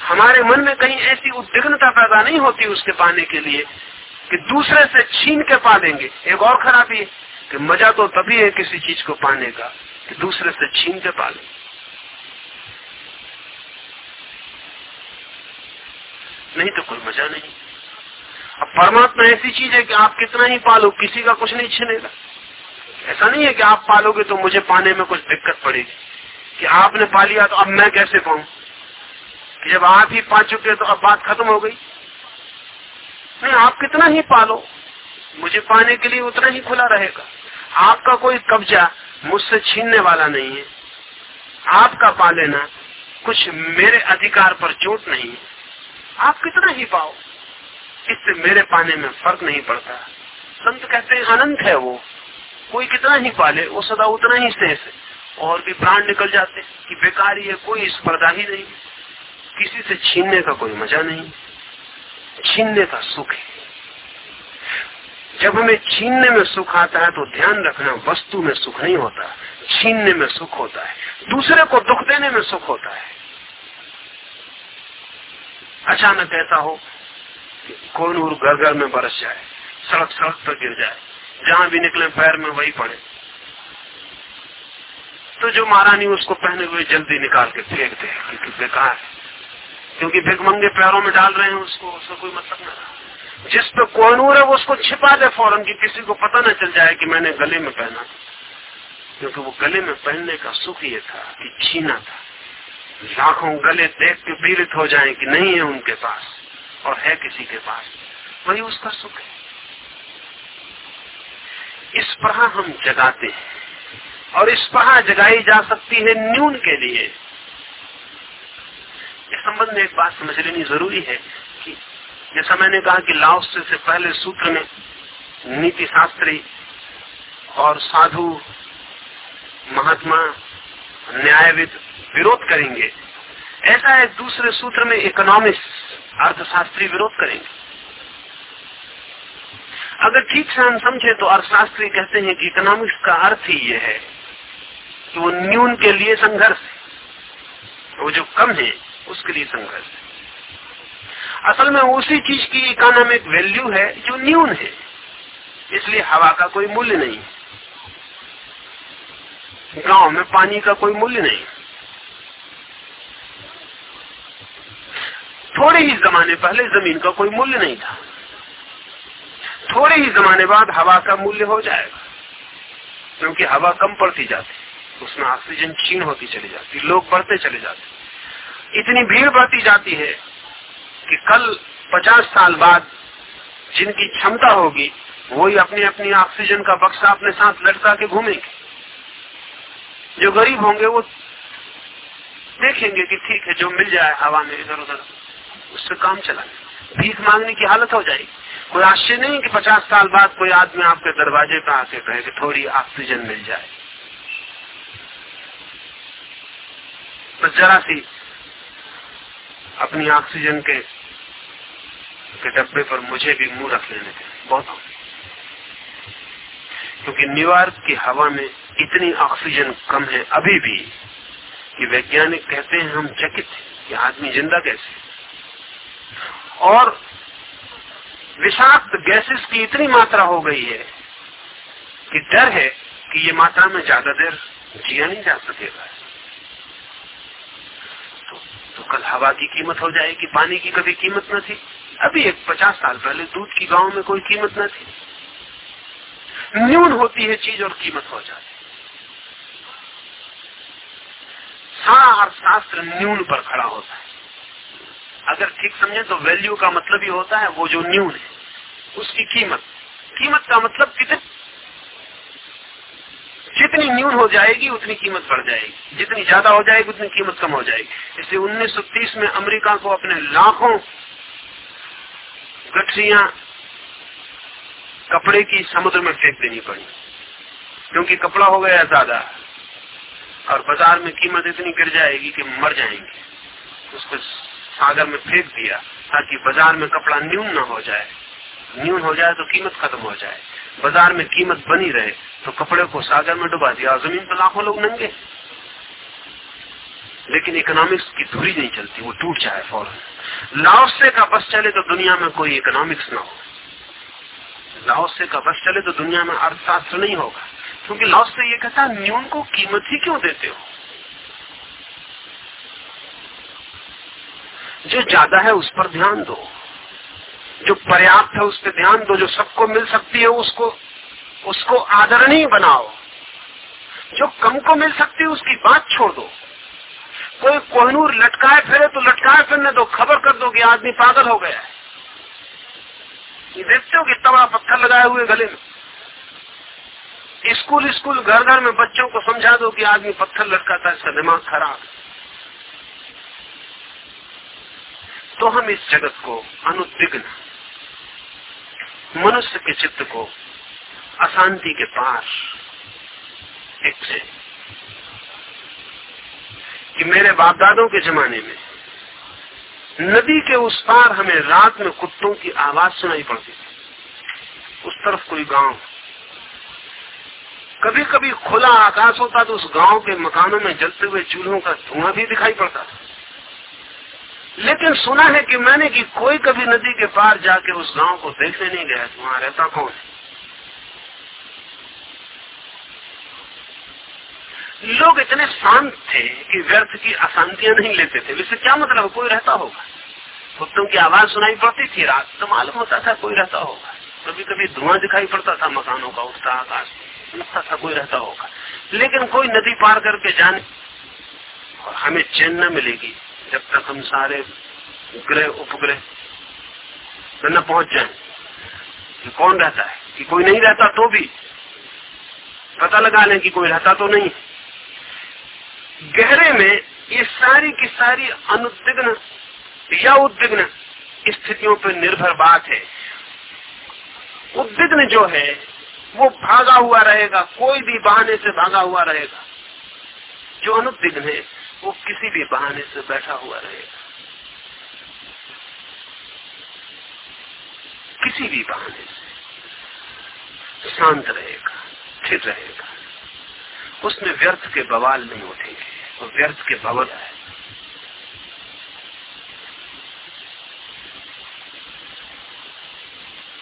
हमारे मन में कहीं ऐसी उद्विग्नता पैदा नहीं होती उसके पाने के लिए कि दूसरे से छीन के पा लेंगे एक और खराबी है कि मज़ा तो तभी है किसी चीज़ को पाने का कि दूसरे से छीन के पाले नहीं तो कोई मज़ा नहीं। अब परमात्मा ऐसी चीज़ है कि आप कितना ही पालो, किसी का कुछ नहीं छीनेगा। ऐसा नहीं है कि आप पालोगे तो मुझे पाने में कुछ दिक्कत पड़ेगी। कि आपने पा लिया तो अब मैं कैसे पाऊँ? जब आप ही पा चुके तो अब बात खत्म हो गई। नहीं, आप कितना ही पालो मुझे पाने के लिए उतना ही खुला रहेगा। आपका कोई कब्जा मुझसे छीनने वाला नहीं है। आपका पा लेना कुछ मेरे अधिकार पर चोट नहीं है। आप कितना ही पाओ, इससे मेरे पाने में फ़र्क नहीं पड़ता। संत कहते हैं, अनंत है वो। कोई कितना ही पाले वो सदा उतना ही शेष है। और भी प्राण निकल जाते कि बेकार है, कोई स्पर्धा ही नहीं किसी से छीनने का कोई मज़ा नहीं, छीनने का सुख है। जब हमें छीनने में सुख आता है तो ध्यान रखना वस्तु में सुख नहीं होता, छीनने में सुख होता है, दूसरे को दुख देने में सुख होता है। अचानक ऐसा हो कौन और घर घर में बरस जाए, सड़क सड़क पर गिर जाए, जहाँ भी निकले पैर में वही पड़े। तो जो महारानी उसको पहने हुए जल्दी निकाल के फेंक दे क्योंकि बेकार है। क्योंकि भिगमंगे पैरों में डाल रहे हैं उसको, उसका कोई मतलब ना जिस पे कोहनूर है, वो उसको छिपा दे फ़ौरन की किसी को पता न चल जाए कि मैंने गले में पहना। क्योंकि वो गले में पहनने का सुख ये था कि छीना था। लाखों गले देख के पीड़ित हो जाएँ कि नहीं है उनके पास और है किसी के पास। वही उसका सुख है। इस प्रहा हम जगाते हैं और इस प्रहा जगाई जा सकती है न्यून के लिए। इस संबंध में एक बात समझ लेनी ज़रूरी है कि जैसा मैंने कहा कि लाओस से पहले सूत्र में नीति शास्त्री और साधु, महात्मा, न्यायविद विरोध करेंगे। ऐसा है दूसरे सूत्र में इकोनॉमिक्स अर्थशास्त्री विरोध करेंगे। अगर ठीक से हम समझे तो अर्थशास्त्री कहते हैं कि इकोनॉमिक्स का अर्थ ही यह है कि वो न्यून के लिए संघर्ष वो जो कम है उसके लिए संघर्ष है। असल में उसी चीज़ की इकोनॉमिक वैल्यू है जो न्यून है। इसलिए हवा का कोई मूल्य नहीं। गाँव में पानी का कोई मूल्य नहीं। थोड़े ही जमाने पहले ज़मीन का कोई मूल्य नहीं था। थोड़े ही जमाने बाद हवा का मूल्य हो जाएगा, क्योंकि हवा कम पड़ती जाती, उसमें ऑक्सीजन क्षीण होती चली जाती, लोग बढ़ते चले जाते। इतनी भीड़ बढ़ती जाती है कि कल पचास साल बाद जिनकी क्षमता होगी, वही अपनी अपनी ऑक्सीजन का बक्सा अपने साथ लटका के घूमेंगे। जो गरीब होंगे, वो देखेंगे कि ठीक है, जो मिल जाए हवा में इधर उधर, उससे काम चलाए। भीख मांगने की हालत हो जाएगी। कोई आश्चर्य नहीं कि पचास साल बाद कोई आदमी आपके दरवाजे पे आके कहे कि थोड़ी ऑक्सीजन मिल जाए। बस जरा सी अपनी ऑक्सीजन के के डब्बे पर मुझे भी मुँह रख लेने थे बहुत क्योंकि न्यूयॉर्क की हवा में इतनी ऑक्सीजन कम है अभी भी कि वैज्ञानिक कहते हैं हम चकित कि आदमी ज़िंदा कैसे और विषाक्त गैसेस की इतनी मात्रा हो गई है कि डर है कि ये मात्रा में ज़्यादा देर जिया नहीं जा सकेगा। तो, कल हवा की कीमत हो जाएगी पानी की कभी कीमत न थी। अभी एक पचास साल पहले दूध की गाँव में कोई कीमत न थी। न्यून होती है चीज़ और कीमत हो जाती सारा अर्थशास्त्र न्यून पर खड़ा होता है। अगर ठीक समझे तो वैल्यू का मतलब ही होता है वो जो न्यून है उसकी कीमत। कीमत का मतलब कितने जितनी न्यून हो जाएगी, उतनी कीमत बढ़ जाएगी। जितनी ज़्यादा हो जाएगी, उतनी कीमत कम हो जाएगी। इसलिए 1930 में अमेरिका को अपने लाखों गठरिया कपड़े की समुद्र में फेंक देनी पड़ी, क्योंकि कपड़ा हो गया ज़्यादा। और बाज़ार में कीमत इतनी गिर जाएगी कि मर जाएँगे। उसको सागर में फेंक दिया, ताकि बाज़ार में कपड़ा न्यून न हो जाए। न्यून हो जाए तो कीमत खत्म हो जाए। बाज़ार में कीमत बनी रहे तो कपड़े को सागर में डुबा दिया और ज़मीन पर लाखों लोग नंगे। लेकिन इकोनॉमिक्स की धुरी नहीं चलती, वो टूट जाए फ़ौरन। लाओसे का बस चले तो दुनिया में कोई इकोनॉमिक्स ना हो। लाओसे का बस चले तो दुनिया में अर्थशास्त्र नहीं होगा। क्योंकि लॉस से ये कहता न्यून को कीमत ही क्यों देते हो? जो ज़्यादा है उस पर ध्यान दो। जो पर्याप्त है, उस पर ध्यान दो, जो सबको मिल सकती है, उसको उसको आदरणीय बनाओ। जो कम को मिल सकती है, उसकी बात छोड़ दो। कोई कोहनूर लटकाए फिरे तो लटकाए फिरने दो, खबर कर दो कि आदमी पागल हो गया है। देखते हो कि तबड़ा पत्थर लगाए हुए गले में। स्कूल स्कूल, घर घर में बच्चों को समझा दो कि आदमी पत्थर लटकाता है, इसका दिमाग खराब तो हम इस जगत को अनुद्विग्न मनुष्य के चित्त को अशांति के पार एक से कि मेरे बाप दादों के जमाने में नदी के उस पार हमें रात में कुत्तों की आवाज़ सुनाई पड़ती थी। उस तरफ़ कोई गाँव। कभी कभी खुला आकाश होता तो उस गाँव के मकानों में जलते हुए चूल्हों का धुआँ भी दिखाई पड़ता लेकिन सुना है कि मैंने कि कोई कभी नदी के पार जाके उस गाँव को देखने नहीं गया तो वहाँ रहता कौन है? लोग इतने शांत थे कि व्यर्थ की अशांतियाँ नहीं लेते थे। वैसे क्या मतलब कोई रहता होगा। कुत्तों की आवाज़ सुनाई पड़ती थी, रात तो मालूम होता था कोई रहता होगा। कभी कभी धुआँ दिखाई पड़ता था, मकानों का उठता आकाश। लगता था कोई रहता होगा। लेकिन कोई नदी पार करके जाने और हमें चैन न मिलेगी। जब तक हम सारे ग्रह उपग्रह न पहुँच जाए, कि कौन रहता है? कि कोई नहीं रहता तो भी पता लगा लें कि कोई रहता तो नहीं। गहरे में ये सारी की सारी अनुद्विग्न या उद्विग्न स्थितियों पर निर्भर बात है। उद्विग्न जो है, वो भागा हुआ रहेगा, कोई भी बहाने से भागा हुआ रहेगा। जो अनुद्विग्न है वो किसी भी बहाने से बैठा हुआ रहेगा किसी भी बहाने से। शांत रहेगा, स्थिर रहेगा। उसमें व्यर्थ के बवाल नहीं उठेंगे और व्यर्थ के बवल है।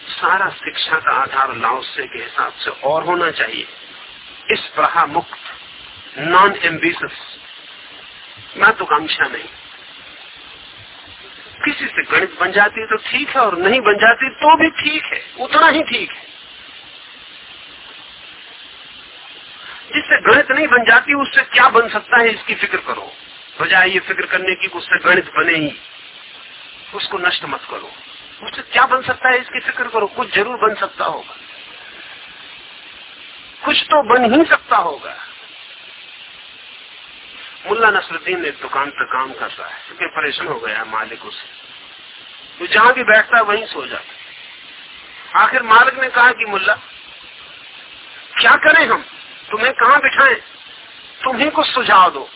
सारा शिक्षा का आधार लाओसे के हिसाब से और होना चाहिए। इस प्रहा मुक्त नॉन एम्बिशस महत्वाकांक्षा नहीं। किसी से गणित बन जाती तो ठीक है और नहीं बन जाती तो भी ठीक है। उतना ही ठीक है। जिससे गणित नहीं बन जाती, उससे क्या बन सकता है, इसकी फ़िक्र करो। बजाय ये फ़िक्र करने की उससे गणित बने ही। उसको नष्ट मत करो। उससे क्या बन सकता है, इसकी फ़िक्र करो। कुछ ज़रूर बन सकता होगा। कुछ तो बन ही सकता होगा। मुल्ला नसरुद्दीन एक दुकान पर काम कर रहा है क्योंकि परेशान हो गया मालिक उसे। तो जहाँ भी बैठता है, वहीं सो जाता आखिर मालिक ने कहा कि मुल्ला, क्या करें हम? तुम्हें कहाँ बिठाए? तुम ही कुछ सुझाव दो।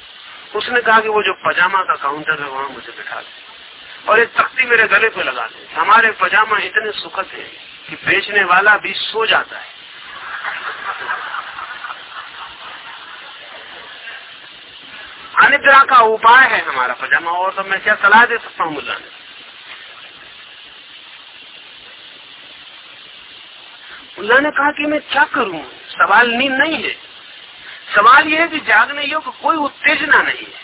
उसने कहा कि वो जो पजामा का काउंटर है, वहाँ मुझे बिठा दे। और एक तख्ती मेरे गले पे लगा दे। हमारे पजामा इतने सुखद है कि बेचने वाला भी सो जाता है। अनिद्रा का उपाय है हमारा पजामा और तो मैं क्या सलाह दे सकता हूँ मुल्ला ने मुल्ला ने कहा कि मैं क्या करूँ? सवाल नींद नहीं है। सवाल यह है कि जागने योग्य कोई उत्तेजना नहीं है।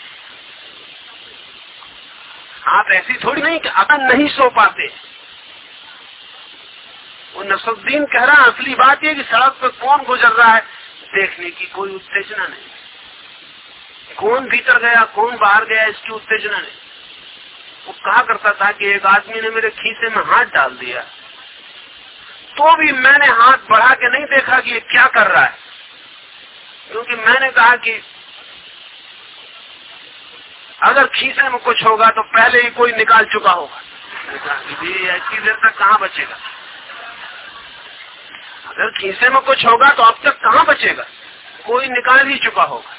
आप ऐसी थोड़ी नहीं कि अगर नहीं सो पाते। वो नसरुद्दीन कह रहा असली बात यह कि सड़क पर कौन गुजर रहा है, देखने की कोई उत्तेजना नहीं। कौन भीतर गया, कौन बाहर गया, इसकी उत्तेजना नहीं। वो कहा करता था कि एक आदमी ने मेरे खीसे में हाथ डाल दिया। तो भी मैंने हाथ बढ़ा के नहीं देखा कि ये क्या कर रहा है। क्योंकि मैंने कहा कि अगर खीसे में कुछ होगा तो पहले ही कोई निकाल चुका होगा। ऐसी देर तक कहाँ बचेगा? अगर खीसे में कुछ होगा तो अब तक कहाँ बचेगा? कोई निकाल ही चुका होगा।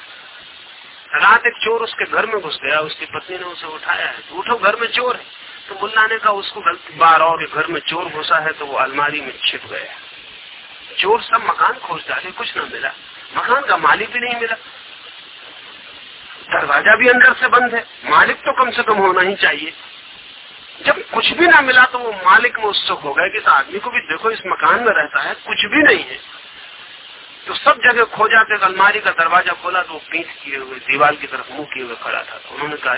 रात एक चोर उसके घर में घुस गया, उसकी पत्नी ने उसे उठाया है। तो उठो, घर में चोर है। तो मुल्ला ने कहा उसको गलती बार और घर में चोर घुसा है तो वो अलमारी में छिप गया। चोर सब मकान खोज डाले, कुछ ना मिला। मकान का मालिक भी नहीं मिला। दरवाज़ा भी अंदर से बंद है। मालिक तो कम से कम होना ही चाहिए। जब कुछ भी ना मिला तो वो मालिक में उत्सुक हो गए कि आदमी को भी देखो, इस मकान में रहता है, कुछ भी नहीं है। तो सब जगह खोजा थे अलमारी का दरवाज़ा खोला तो पीठ किए हुए, दीवार की तरफ़ मुँह किए हुए खड़ा था। तो उन्होंने कहा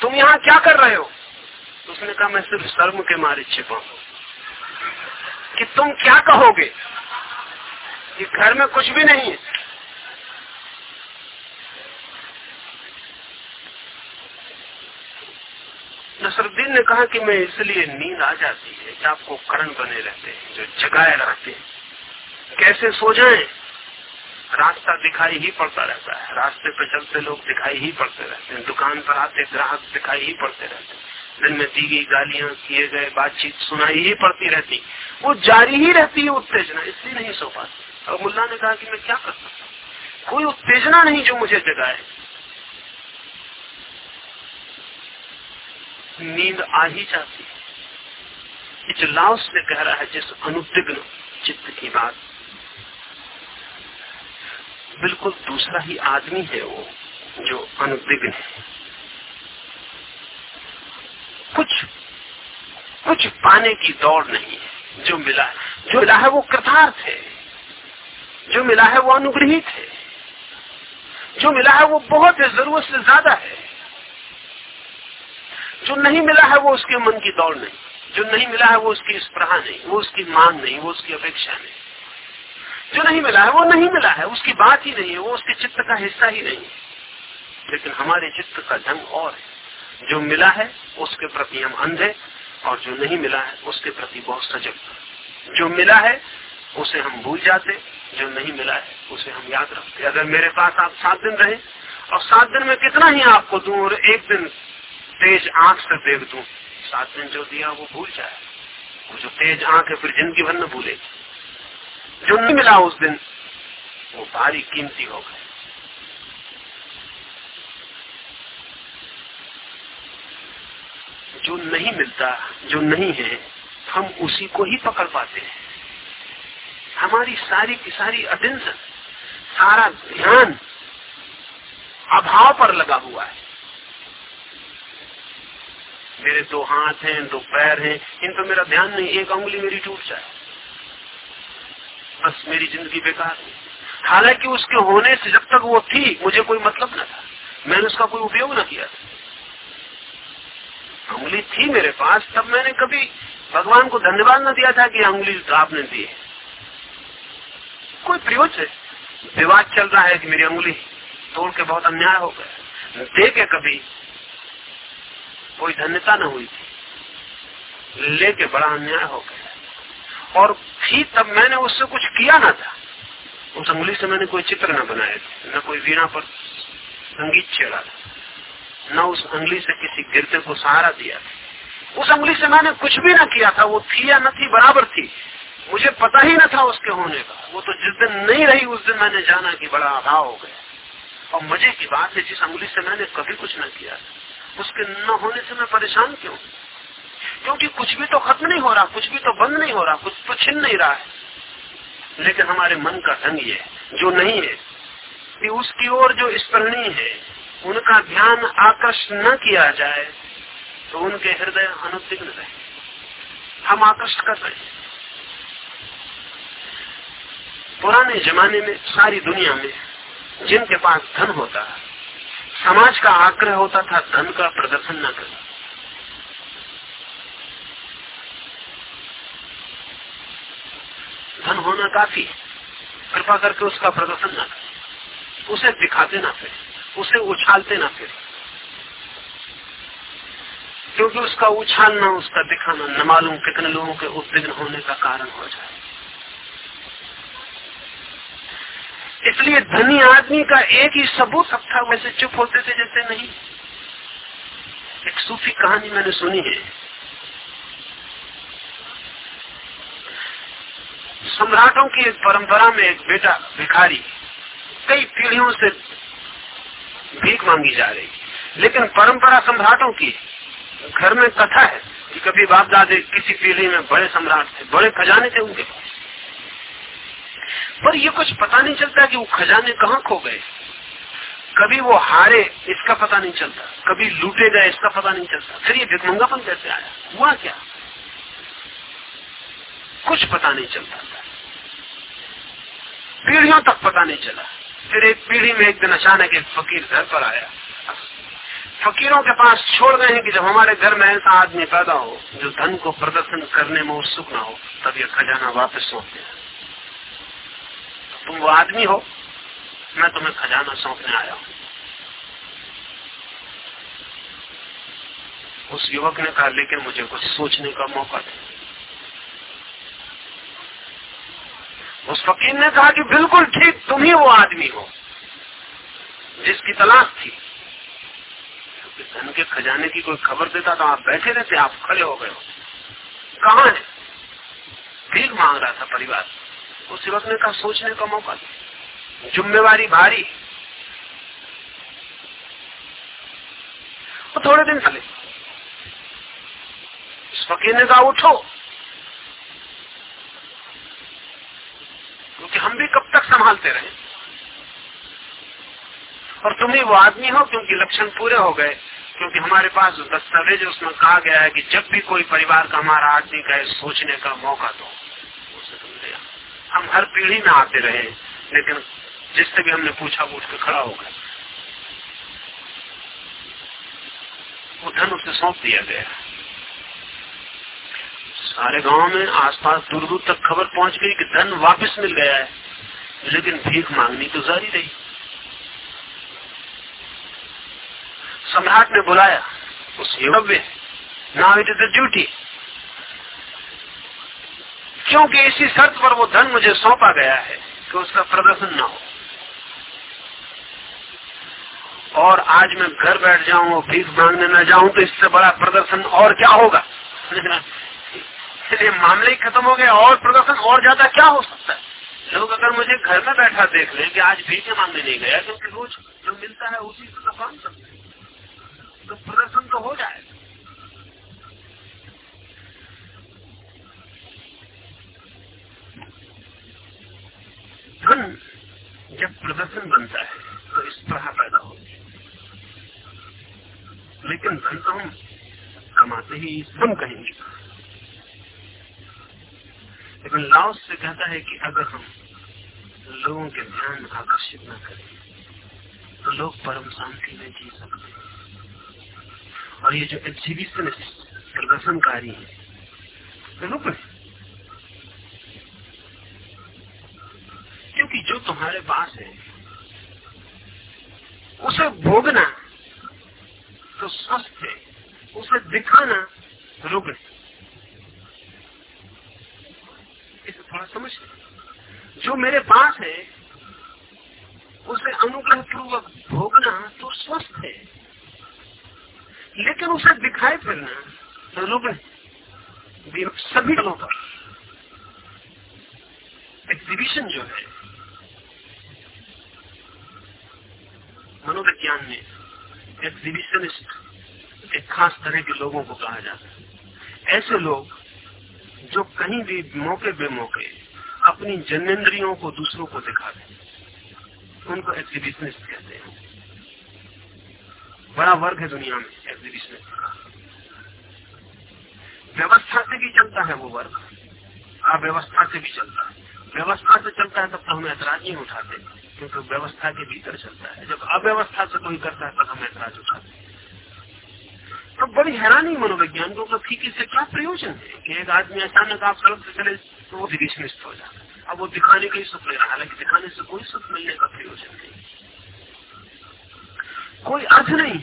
तुम यहाँ क्या कर रहे हो? तो उसने कहा, मैं सिर्फ़ शर्म के मारे छिपा कि तुम क्या कहोगे? कि घर में कुछ भी नहीं है। नसरुद्दीन ने कहा कि मैं इसलिए नींद आ जाती है कि आपको करण बने रहते हैं, जो जगाए रहते हैं। कैसे सो जाएँ? रास्ता दिखाई ही पड़ता रहता है। रास्ते पे चलते लोग दिखाई ही पड़ते रहते हैं। दुकान पर आते ग्राहक दिखाई ही पड़ते रहते हैं। दिन में दी गई गालियाँ, किए गए बातचीत सुनाई ही पड़ती रहती। वो जारी ही रहती है उत्तेजना, इसलिए नहीं सो पाती। और मुल्ला ने कहा कि मैं क्या कर सकता कोई उत्तेजना नहीं जो मुझे जगाए। नींद आ ही जाती है। लाओस ने कह रहा है, जिस अनुद्विग्न चित्त की बात बिल्कुल दूसरा ही आदमी है वो, जो अनुद्विग्न है। कुछ कुछ पाने की दौड़ नहीं है। जो मिला जो मिला है वो कृतार्थ है। जो मिला है वो अनुग्रहित है। जो मिला है वो बहुत है, ज़रूरत से ज़्यादा है। जो नहीं मिला है वो उसके मन की दौड़ नहीं। जो नहीं मिला है वो उसकी स्प्रहा नहीं, वो उसकी मांग नहीं, वो उसकी अपेक्षा नहीं। जो नहीं मिला है, वो नहीं मिला है। उसकी बात ही नहीं है, वो उसके चित्त का हिस्सा ही नहीं है। लेकिन हमारे चित्त का ढंग और है। जो मिला है, उसके प्रति हम अंधे और जो नहीं मिला है, उसके प्रति बहुत सजग जो मिला है, उसे हम भूल जाते जो नहीं मिला है, उसे हम याद रखते अगर मेरे पास आप सात दिन रहे, और सात दिन में कितना ही आपको दू, और एक दिन तेज आँख से देख दू, सात दिन जो दिया वो भूल जाए। वो जो तेज आँख है, फिर ज़िंदगी भर न भूले। जो नहीं मिला उस दिन? वो भारी कीमती हो गए। जो नहीं मिलता, जो नहीं है, हम उसी को ही पकड़ पाते हैं। हमारी सारी की सारी अटेंशन, सारा ध्यान अभाव पर लगा हुआ है। मेरे दो हाथ हैं, दो पैर हैं, इन पर मेरा ध्यान नहीं, एक उंगली मेरी टूट जाए। बस मेरी ज़िंदगी बेकार हालाँकि उसके होने से जब तक वो थी, मुझे कोई मतलब न था। मैंने उसका कोई उपयोग न किया था। उंगली थी मेरे पास, तब मैंने कभी भगवान को धन्यवाद न दिया था कि उंगली आपने दी है। कोई प्रयोज है? विवाद चल रहा है कि मेरी उंगली तोड़ के बहुत अन्याय हो गया। दे के कभी कोई धन्यता न हुई थी। लेके बड़ा अन्याय हो गया। और थी तब मैंने उससे कुछ किया ना था। उस उंगली से मैंने कोई चित्र न बनाया था न कोई वीणा पर संगीत छेड़ा था, न उस उंगली से किसी गिरते को सहारा दिया था। उस उंगली से मैंने कुछ भी ना किया था, वो थी या न थी, बराबर थी। मुझे पता ही न था उसके होने का। वो तो जिस दिन नहीं रही, उस दिन मैंने जाना कि बड़ा अभाव हो गया। और मज़े की बात है, जिस उंगली से मैंने कभी कुछ न किया उसके न होने से मैं परेशान क्यों क्योंकि कुछ भी तो खत्म नहीं हो रहा, कुछ भी तो बंद नहीं हो रहा, कुछ तो छिन नहीं रहा है। लेकिन हमारे मन का ढंग ये, जो नहीं है, कि उसकी ओर जो स्मरणीय है, उनका ध्यान आकर्षण न किया जाए तो उनके हृदय अनुद्विग्न रहे। हम आकर्षित कर रहे पुराने जमाने में, सारी दुनिया में, जिनके पास धन होता, समाज का आग्रह होता था, धन का प्रदर्शन न करना। धन होना काफ़ी कृपा करके उसका प्रदर्शन ना करें। उसे दिखाते ना फिर। उसे उछालते ना फिर। क्योंकि उसका उछालना, उसका दिखाना न मालूम कितने लोगों के उद्विग्न होने का कारण हो जाए। इसलिए धनी आदमी का एक ही सबूत अब था, वैसे चुप होते थे जैसे नहीं। एक सूफी कहानी मैंने सुनी है। सम्राटों की एक परंपरा में एक बेटा भिखारी कई पीढ़ियों से भीख मांगी जा रही लेकिन परंपरा सम्राटों की घर में कथा है कि कभी बाप दादे किसी पीढ़ी में बड़े सम्राट थे, बड़े खजाने थे उनके पास। पर ये कुछ पता नहीं चलता कि वो खजाने कहाँ खो गए। कभी वो हारे, इसका पता नहीं चलता। कभी लूटे गए, इसका पता नहीं चलता। फिर ये भिकमंगापन कैसे आया? हुआ क्या? कुछ पता नहीं चलता पीढ़ियों तक पता नहीं चला। फिर एक पीढ़ी में एक दिन अचानक एक फकीर घर पर आया। फकीरों के पास छोड़ गए हैं कि जब हमारे घर में ऐसा आदमी पैदा हो, जो धन को प्रदर्शन करने में उत्सुक ना हो, तब ये खजाना वापस सौंप दिया तुम वो आदमी हो, मैं तुम्हें खजाना सौंपने आया हूँ। उस युवक ने कहा, लेकिन मुझे कुछ सोचने का मौका दे। उस फकीर ने कहा कि बिल्कुल ठीक, तुम ही वो आदमी हो। जिसकी तलाश थी। क्योंकि धन के खजाने की कोई खबर देता तो आप बैठे रहते, आप खड़े हो गए हो। कहा है? भीख मांग रहा था परिवार। उस युवक ने कहा, सोचने का मौका जुम्मेवारी भारी। वो थोड़े दिन चले। फकीर ने कहा, उठो क्योंकि हम भी कब तक संभालते रहे। और तुम ही वो आदमी हो क्योंकि लक्षण पूरे हो गए, क्योंकि हमारे पास जो दस्तावेज़ उसमें कहा गया है कि जब भी कोई परिवार का हमारा आदमी कहे सोचने का मौका दो, उसे तुम दिया हम हर पीढ़ी में आते रहे, लेकिन जिससे भी हमने पूछा, वो उठ के खड़ा हो गया। वो धन उसे सौंप दिया गया। सारे गाँव में आसपास दूर दूर तक खबर पहुँच गई कि धन वापस मिल गया है। लेकिन भीख मांगनी तो जारी रही। सम्राट ने बुलाया, उस युवव्य now it is a duty क्योंकि इसी शर्त पर वो धन मुझे सौंपा गया है कि उसका प्रदर्शन ना हो। और आज मैं घर बैठ जाऊँ और भीख मांगने न जाऊँ तो इससे बड़ा प्रदर्शन और क्या होगा? [laughs] इसलिए मामले ही खत्म हो गया और प्रदर्शन और ज़्यादा क्या हो सकता है? लोग अगर मुझे घर में बैठा देख ले कि आज भीख मांगने नहीं गया क्योंकि रोज जो मिलता है उसी से तो काम सकते तो प्रदर्शन तो हो जाए। धन जब प्रदर्शन बनता है तो इस तरह पैदा होती है। लेकिन धन तो हम कमाते ही धन कहेंगे लेकिन लाओस से कहता है कि अगर हम लोगों के ध्यान आकर्षित न करें तो लोग परम शांति में जी सकते हैं। और ये जो एग्जीबिशन प्रदर्शनकारी है रुक क्योंकि जो तुम्हारे पास है, उसे भोगना तो स्वस्थ है, उसे दिखाना रुक इसे थोड़ा समझ जो मेरे पास है, उसे अनुग्रह पूर्वक भोगना तो स्वस्थ है। लेकिन उसे दिखाई फिरना रुक सभी लोगों पर। एग्जीबिशन जो है, मनोविज्ञान में एग्जीबिशनिस्ट एक खास तरह के लोगों को कहा जाता है। ऐसे लोग जो कहीं भी मौके बे मौके अपनी जनेन्द्रियों को, दूसरों को दिखा दें। उनको एग्जीबिशनिस्ट कहते हैं। बड़ा वर्ग है दुनिया में एग्जीबिशनिस्ट का। व्यवस्था से भी चलता है वो वर्ग। अव्यवस्था से भी चलता है। व्यवस्था से चलता है तब तो हमें ऐतराज नहीं उठाते, क्योंकि व्यवस्था के भीतर चलता है। जब अव्यवस्था से कोई करता है तब हम ऐतराज उठाते तो बड़ी हैरानी मनोविज्ञान को ठीक इससे क्या प्रयोजन है? कि एक आदमी अचानक आप सड़क से चले तो वो विभीषणिष्ठ हो जाता अब वो दिखाने का ही सुख ले रहा हालाँकि दिखाने से कोई सुख मिलने का प्रयोजन नहीं। कोई अर्थ नहीं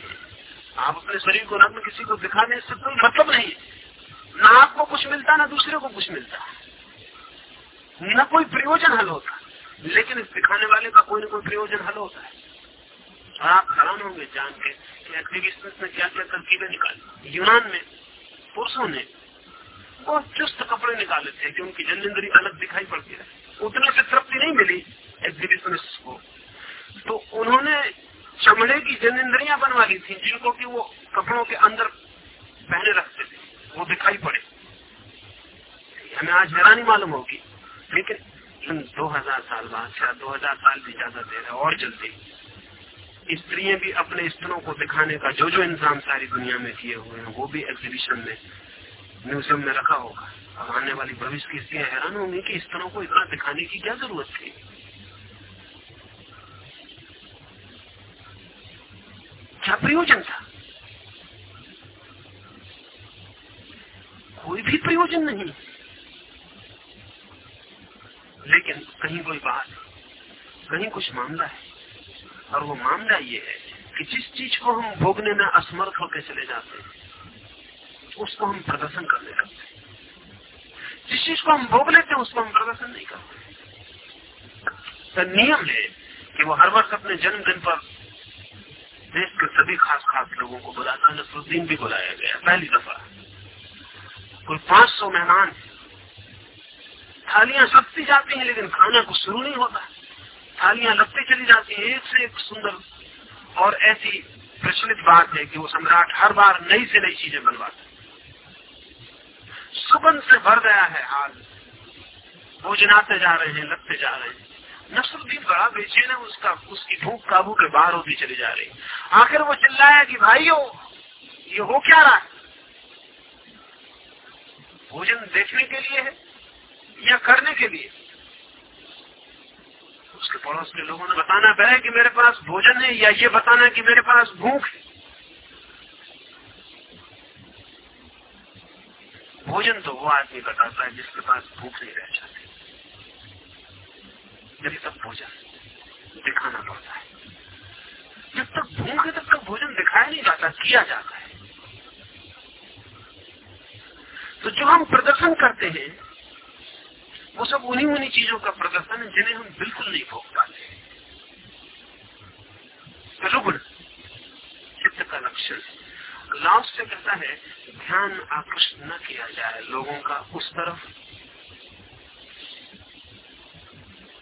आप अपने शरीर को नग्न किसी को दिखाने से कोई मतलब नहीं ना आपको कुछ मिलता, ना दूसरे को कुछ मिलता। न कोई प्रयोजन हल होता। लेकिन इस दिखाने वाले का कोई ना कोई प्रयोजन हल होता है। आप हैरान होंगे जान के एक्टिविस्ट ने क्या क्या तरकीबें निकाली। यूनान में पुरुषों ने बहुत चुस्त कपड़े निकाले थे कि उनकी जन्मेंद्री अलग दिखाई पड़ती है। उतने से तृप्ति नहीं मिली एग्जीबिशनिस्ट को तो उन्होंने चमड़े की जनेन्द्रियाँ बनवा ली थी जिनको कि वो कपड़ों के अंदर पहने रखते थे। वो दिखाई पड़े। हमें आज हैरानी मालूम होगी, लेकिन 2000 साल बाद, शायद 2000 साल भी ज़्यादा देर है, और जल्दी। स्त्रियाँ भी अपने स्तनों को दिखाने का जो जो इंतज़ाम सारी दुनिया में किए हुए हैं, वो भी एग्जीबिशन में म्यूज़ियम में रखा होगा। अब आने वाली भविष्य की स्त्रियाँ हैरान होंगी कि स्तनों को इतना दिखाने की क्या ज़रूरत थी। क्या प्रयोजन था? कोई भी प्रयोजन नहीं। लेकिन कहीं कोई बात, कहीं कुछ मामला है। और वो मामला ये है कि जिस चीज़ को हम भोगने में असमर्थ होकर चले जाते हैं, उसको हम प्रदर्शन करने लगते हैं। जिस चीज़ को हम भोग लेते हैं, उसको हम प्रदर्शन नहीं करते तो नियम है कि वो हर वर्ष अपने जन्मदिन पर देश के सभी खास खास लोगों को बुलाता है। नसरुद्दीन भी बुलाया गया पहली दफ़ा। कुल पाँच सौ मेहमान थालियाँ सस्ती जाती हैं, लेकिन खाना कुछ शुरू नहीं होता। थालियाँ लगती चली जाती है, एक से एक सुंदर और ऐसी प्रचलित बात है कि वो सम्राट हर बार नई से नई चीज़ें बनवाता सुगंध से भर गया है हाल। भोजनाते जा रहे हैं, लगते जा रहे हैं। नसरुद्दीन बड़ा बेचैन है, उसका, उसकी भूख काबू के बाहर होती चली जा रही आखिर वो चिल्लाया कि, भाइयों, ये हो क्या रहा है? भोजन देखने के लिए है या करने के लिए? उसके पड़ोस के लोगों ने बताना है कि मेरे पास भोजन है या ये बताना कि मेरे पास भूख है। भोजन तो वो आदमी बताता है जिसके पास भूख नहीं रह जाती। जब तक भोजन दिखाना पड़ता है। जब तक भूख है तब तक भोजन दिखाया नहीं जाता, किया जाता है। तो जो हम प्रदर्शन करते हैं वो सब उन्हीं उन्हीं चीज़ों का प्रदर्शन है जिन्हें हम बिल्कुल नहीं भोग पाते। रुग्ण चित्त का लक्षण। लाभ से कहता है, ध्यान आकृष्ट न किया जाए लोगों का उस तरफ़।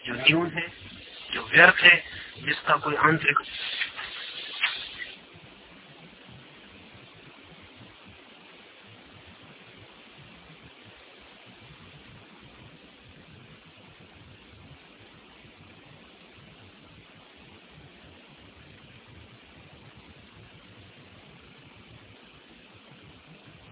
जो न्यून है, जो व्यर्थ है, जिसका कोई आंतरिक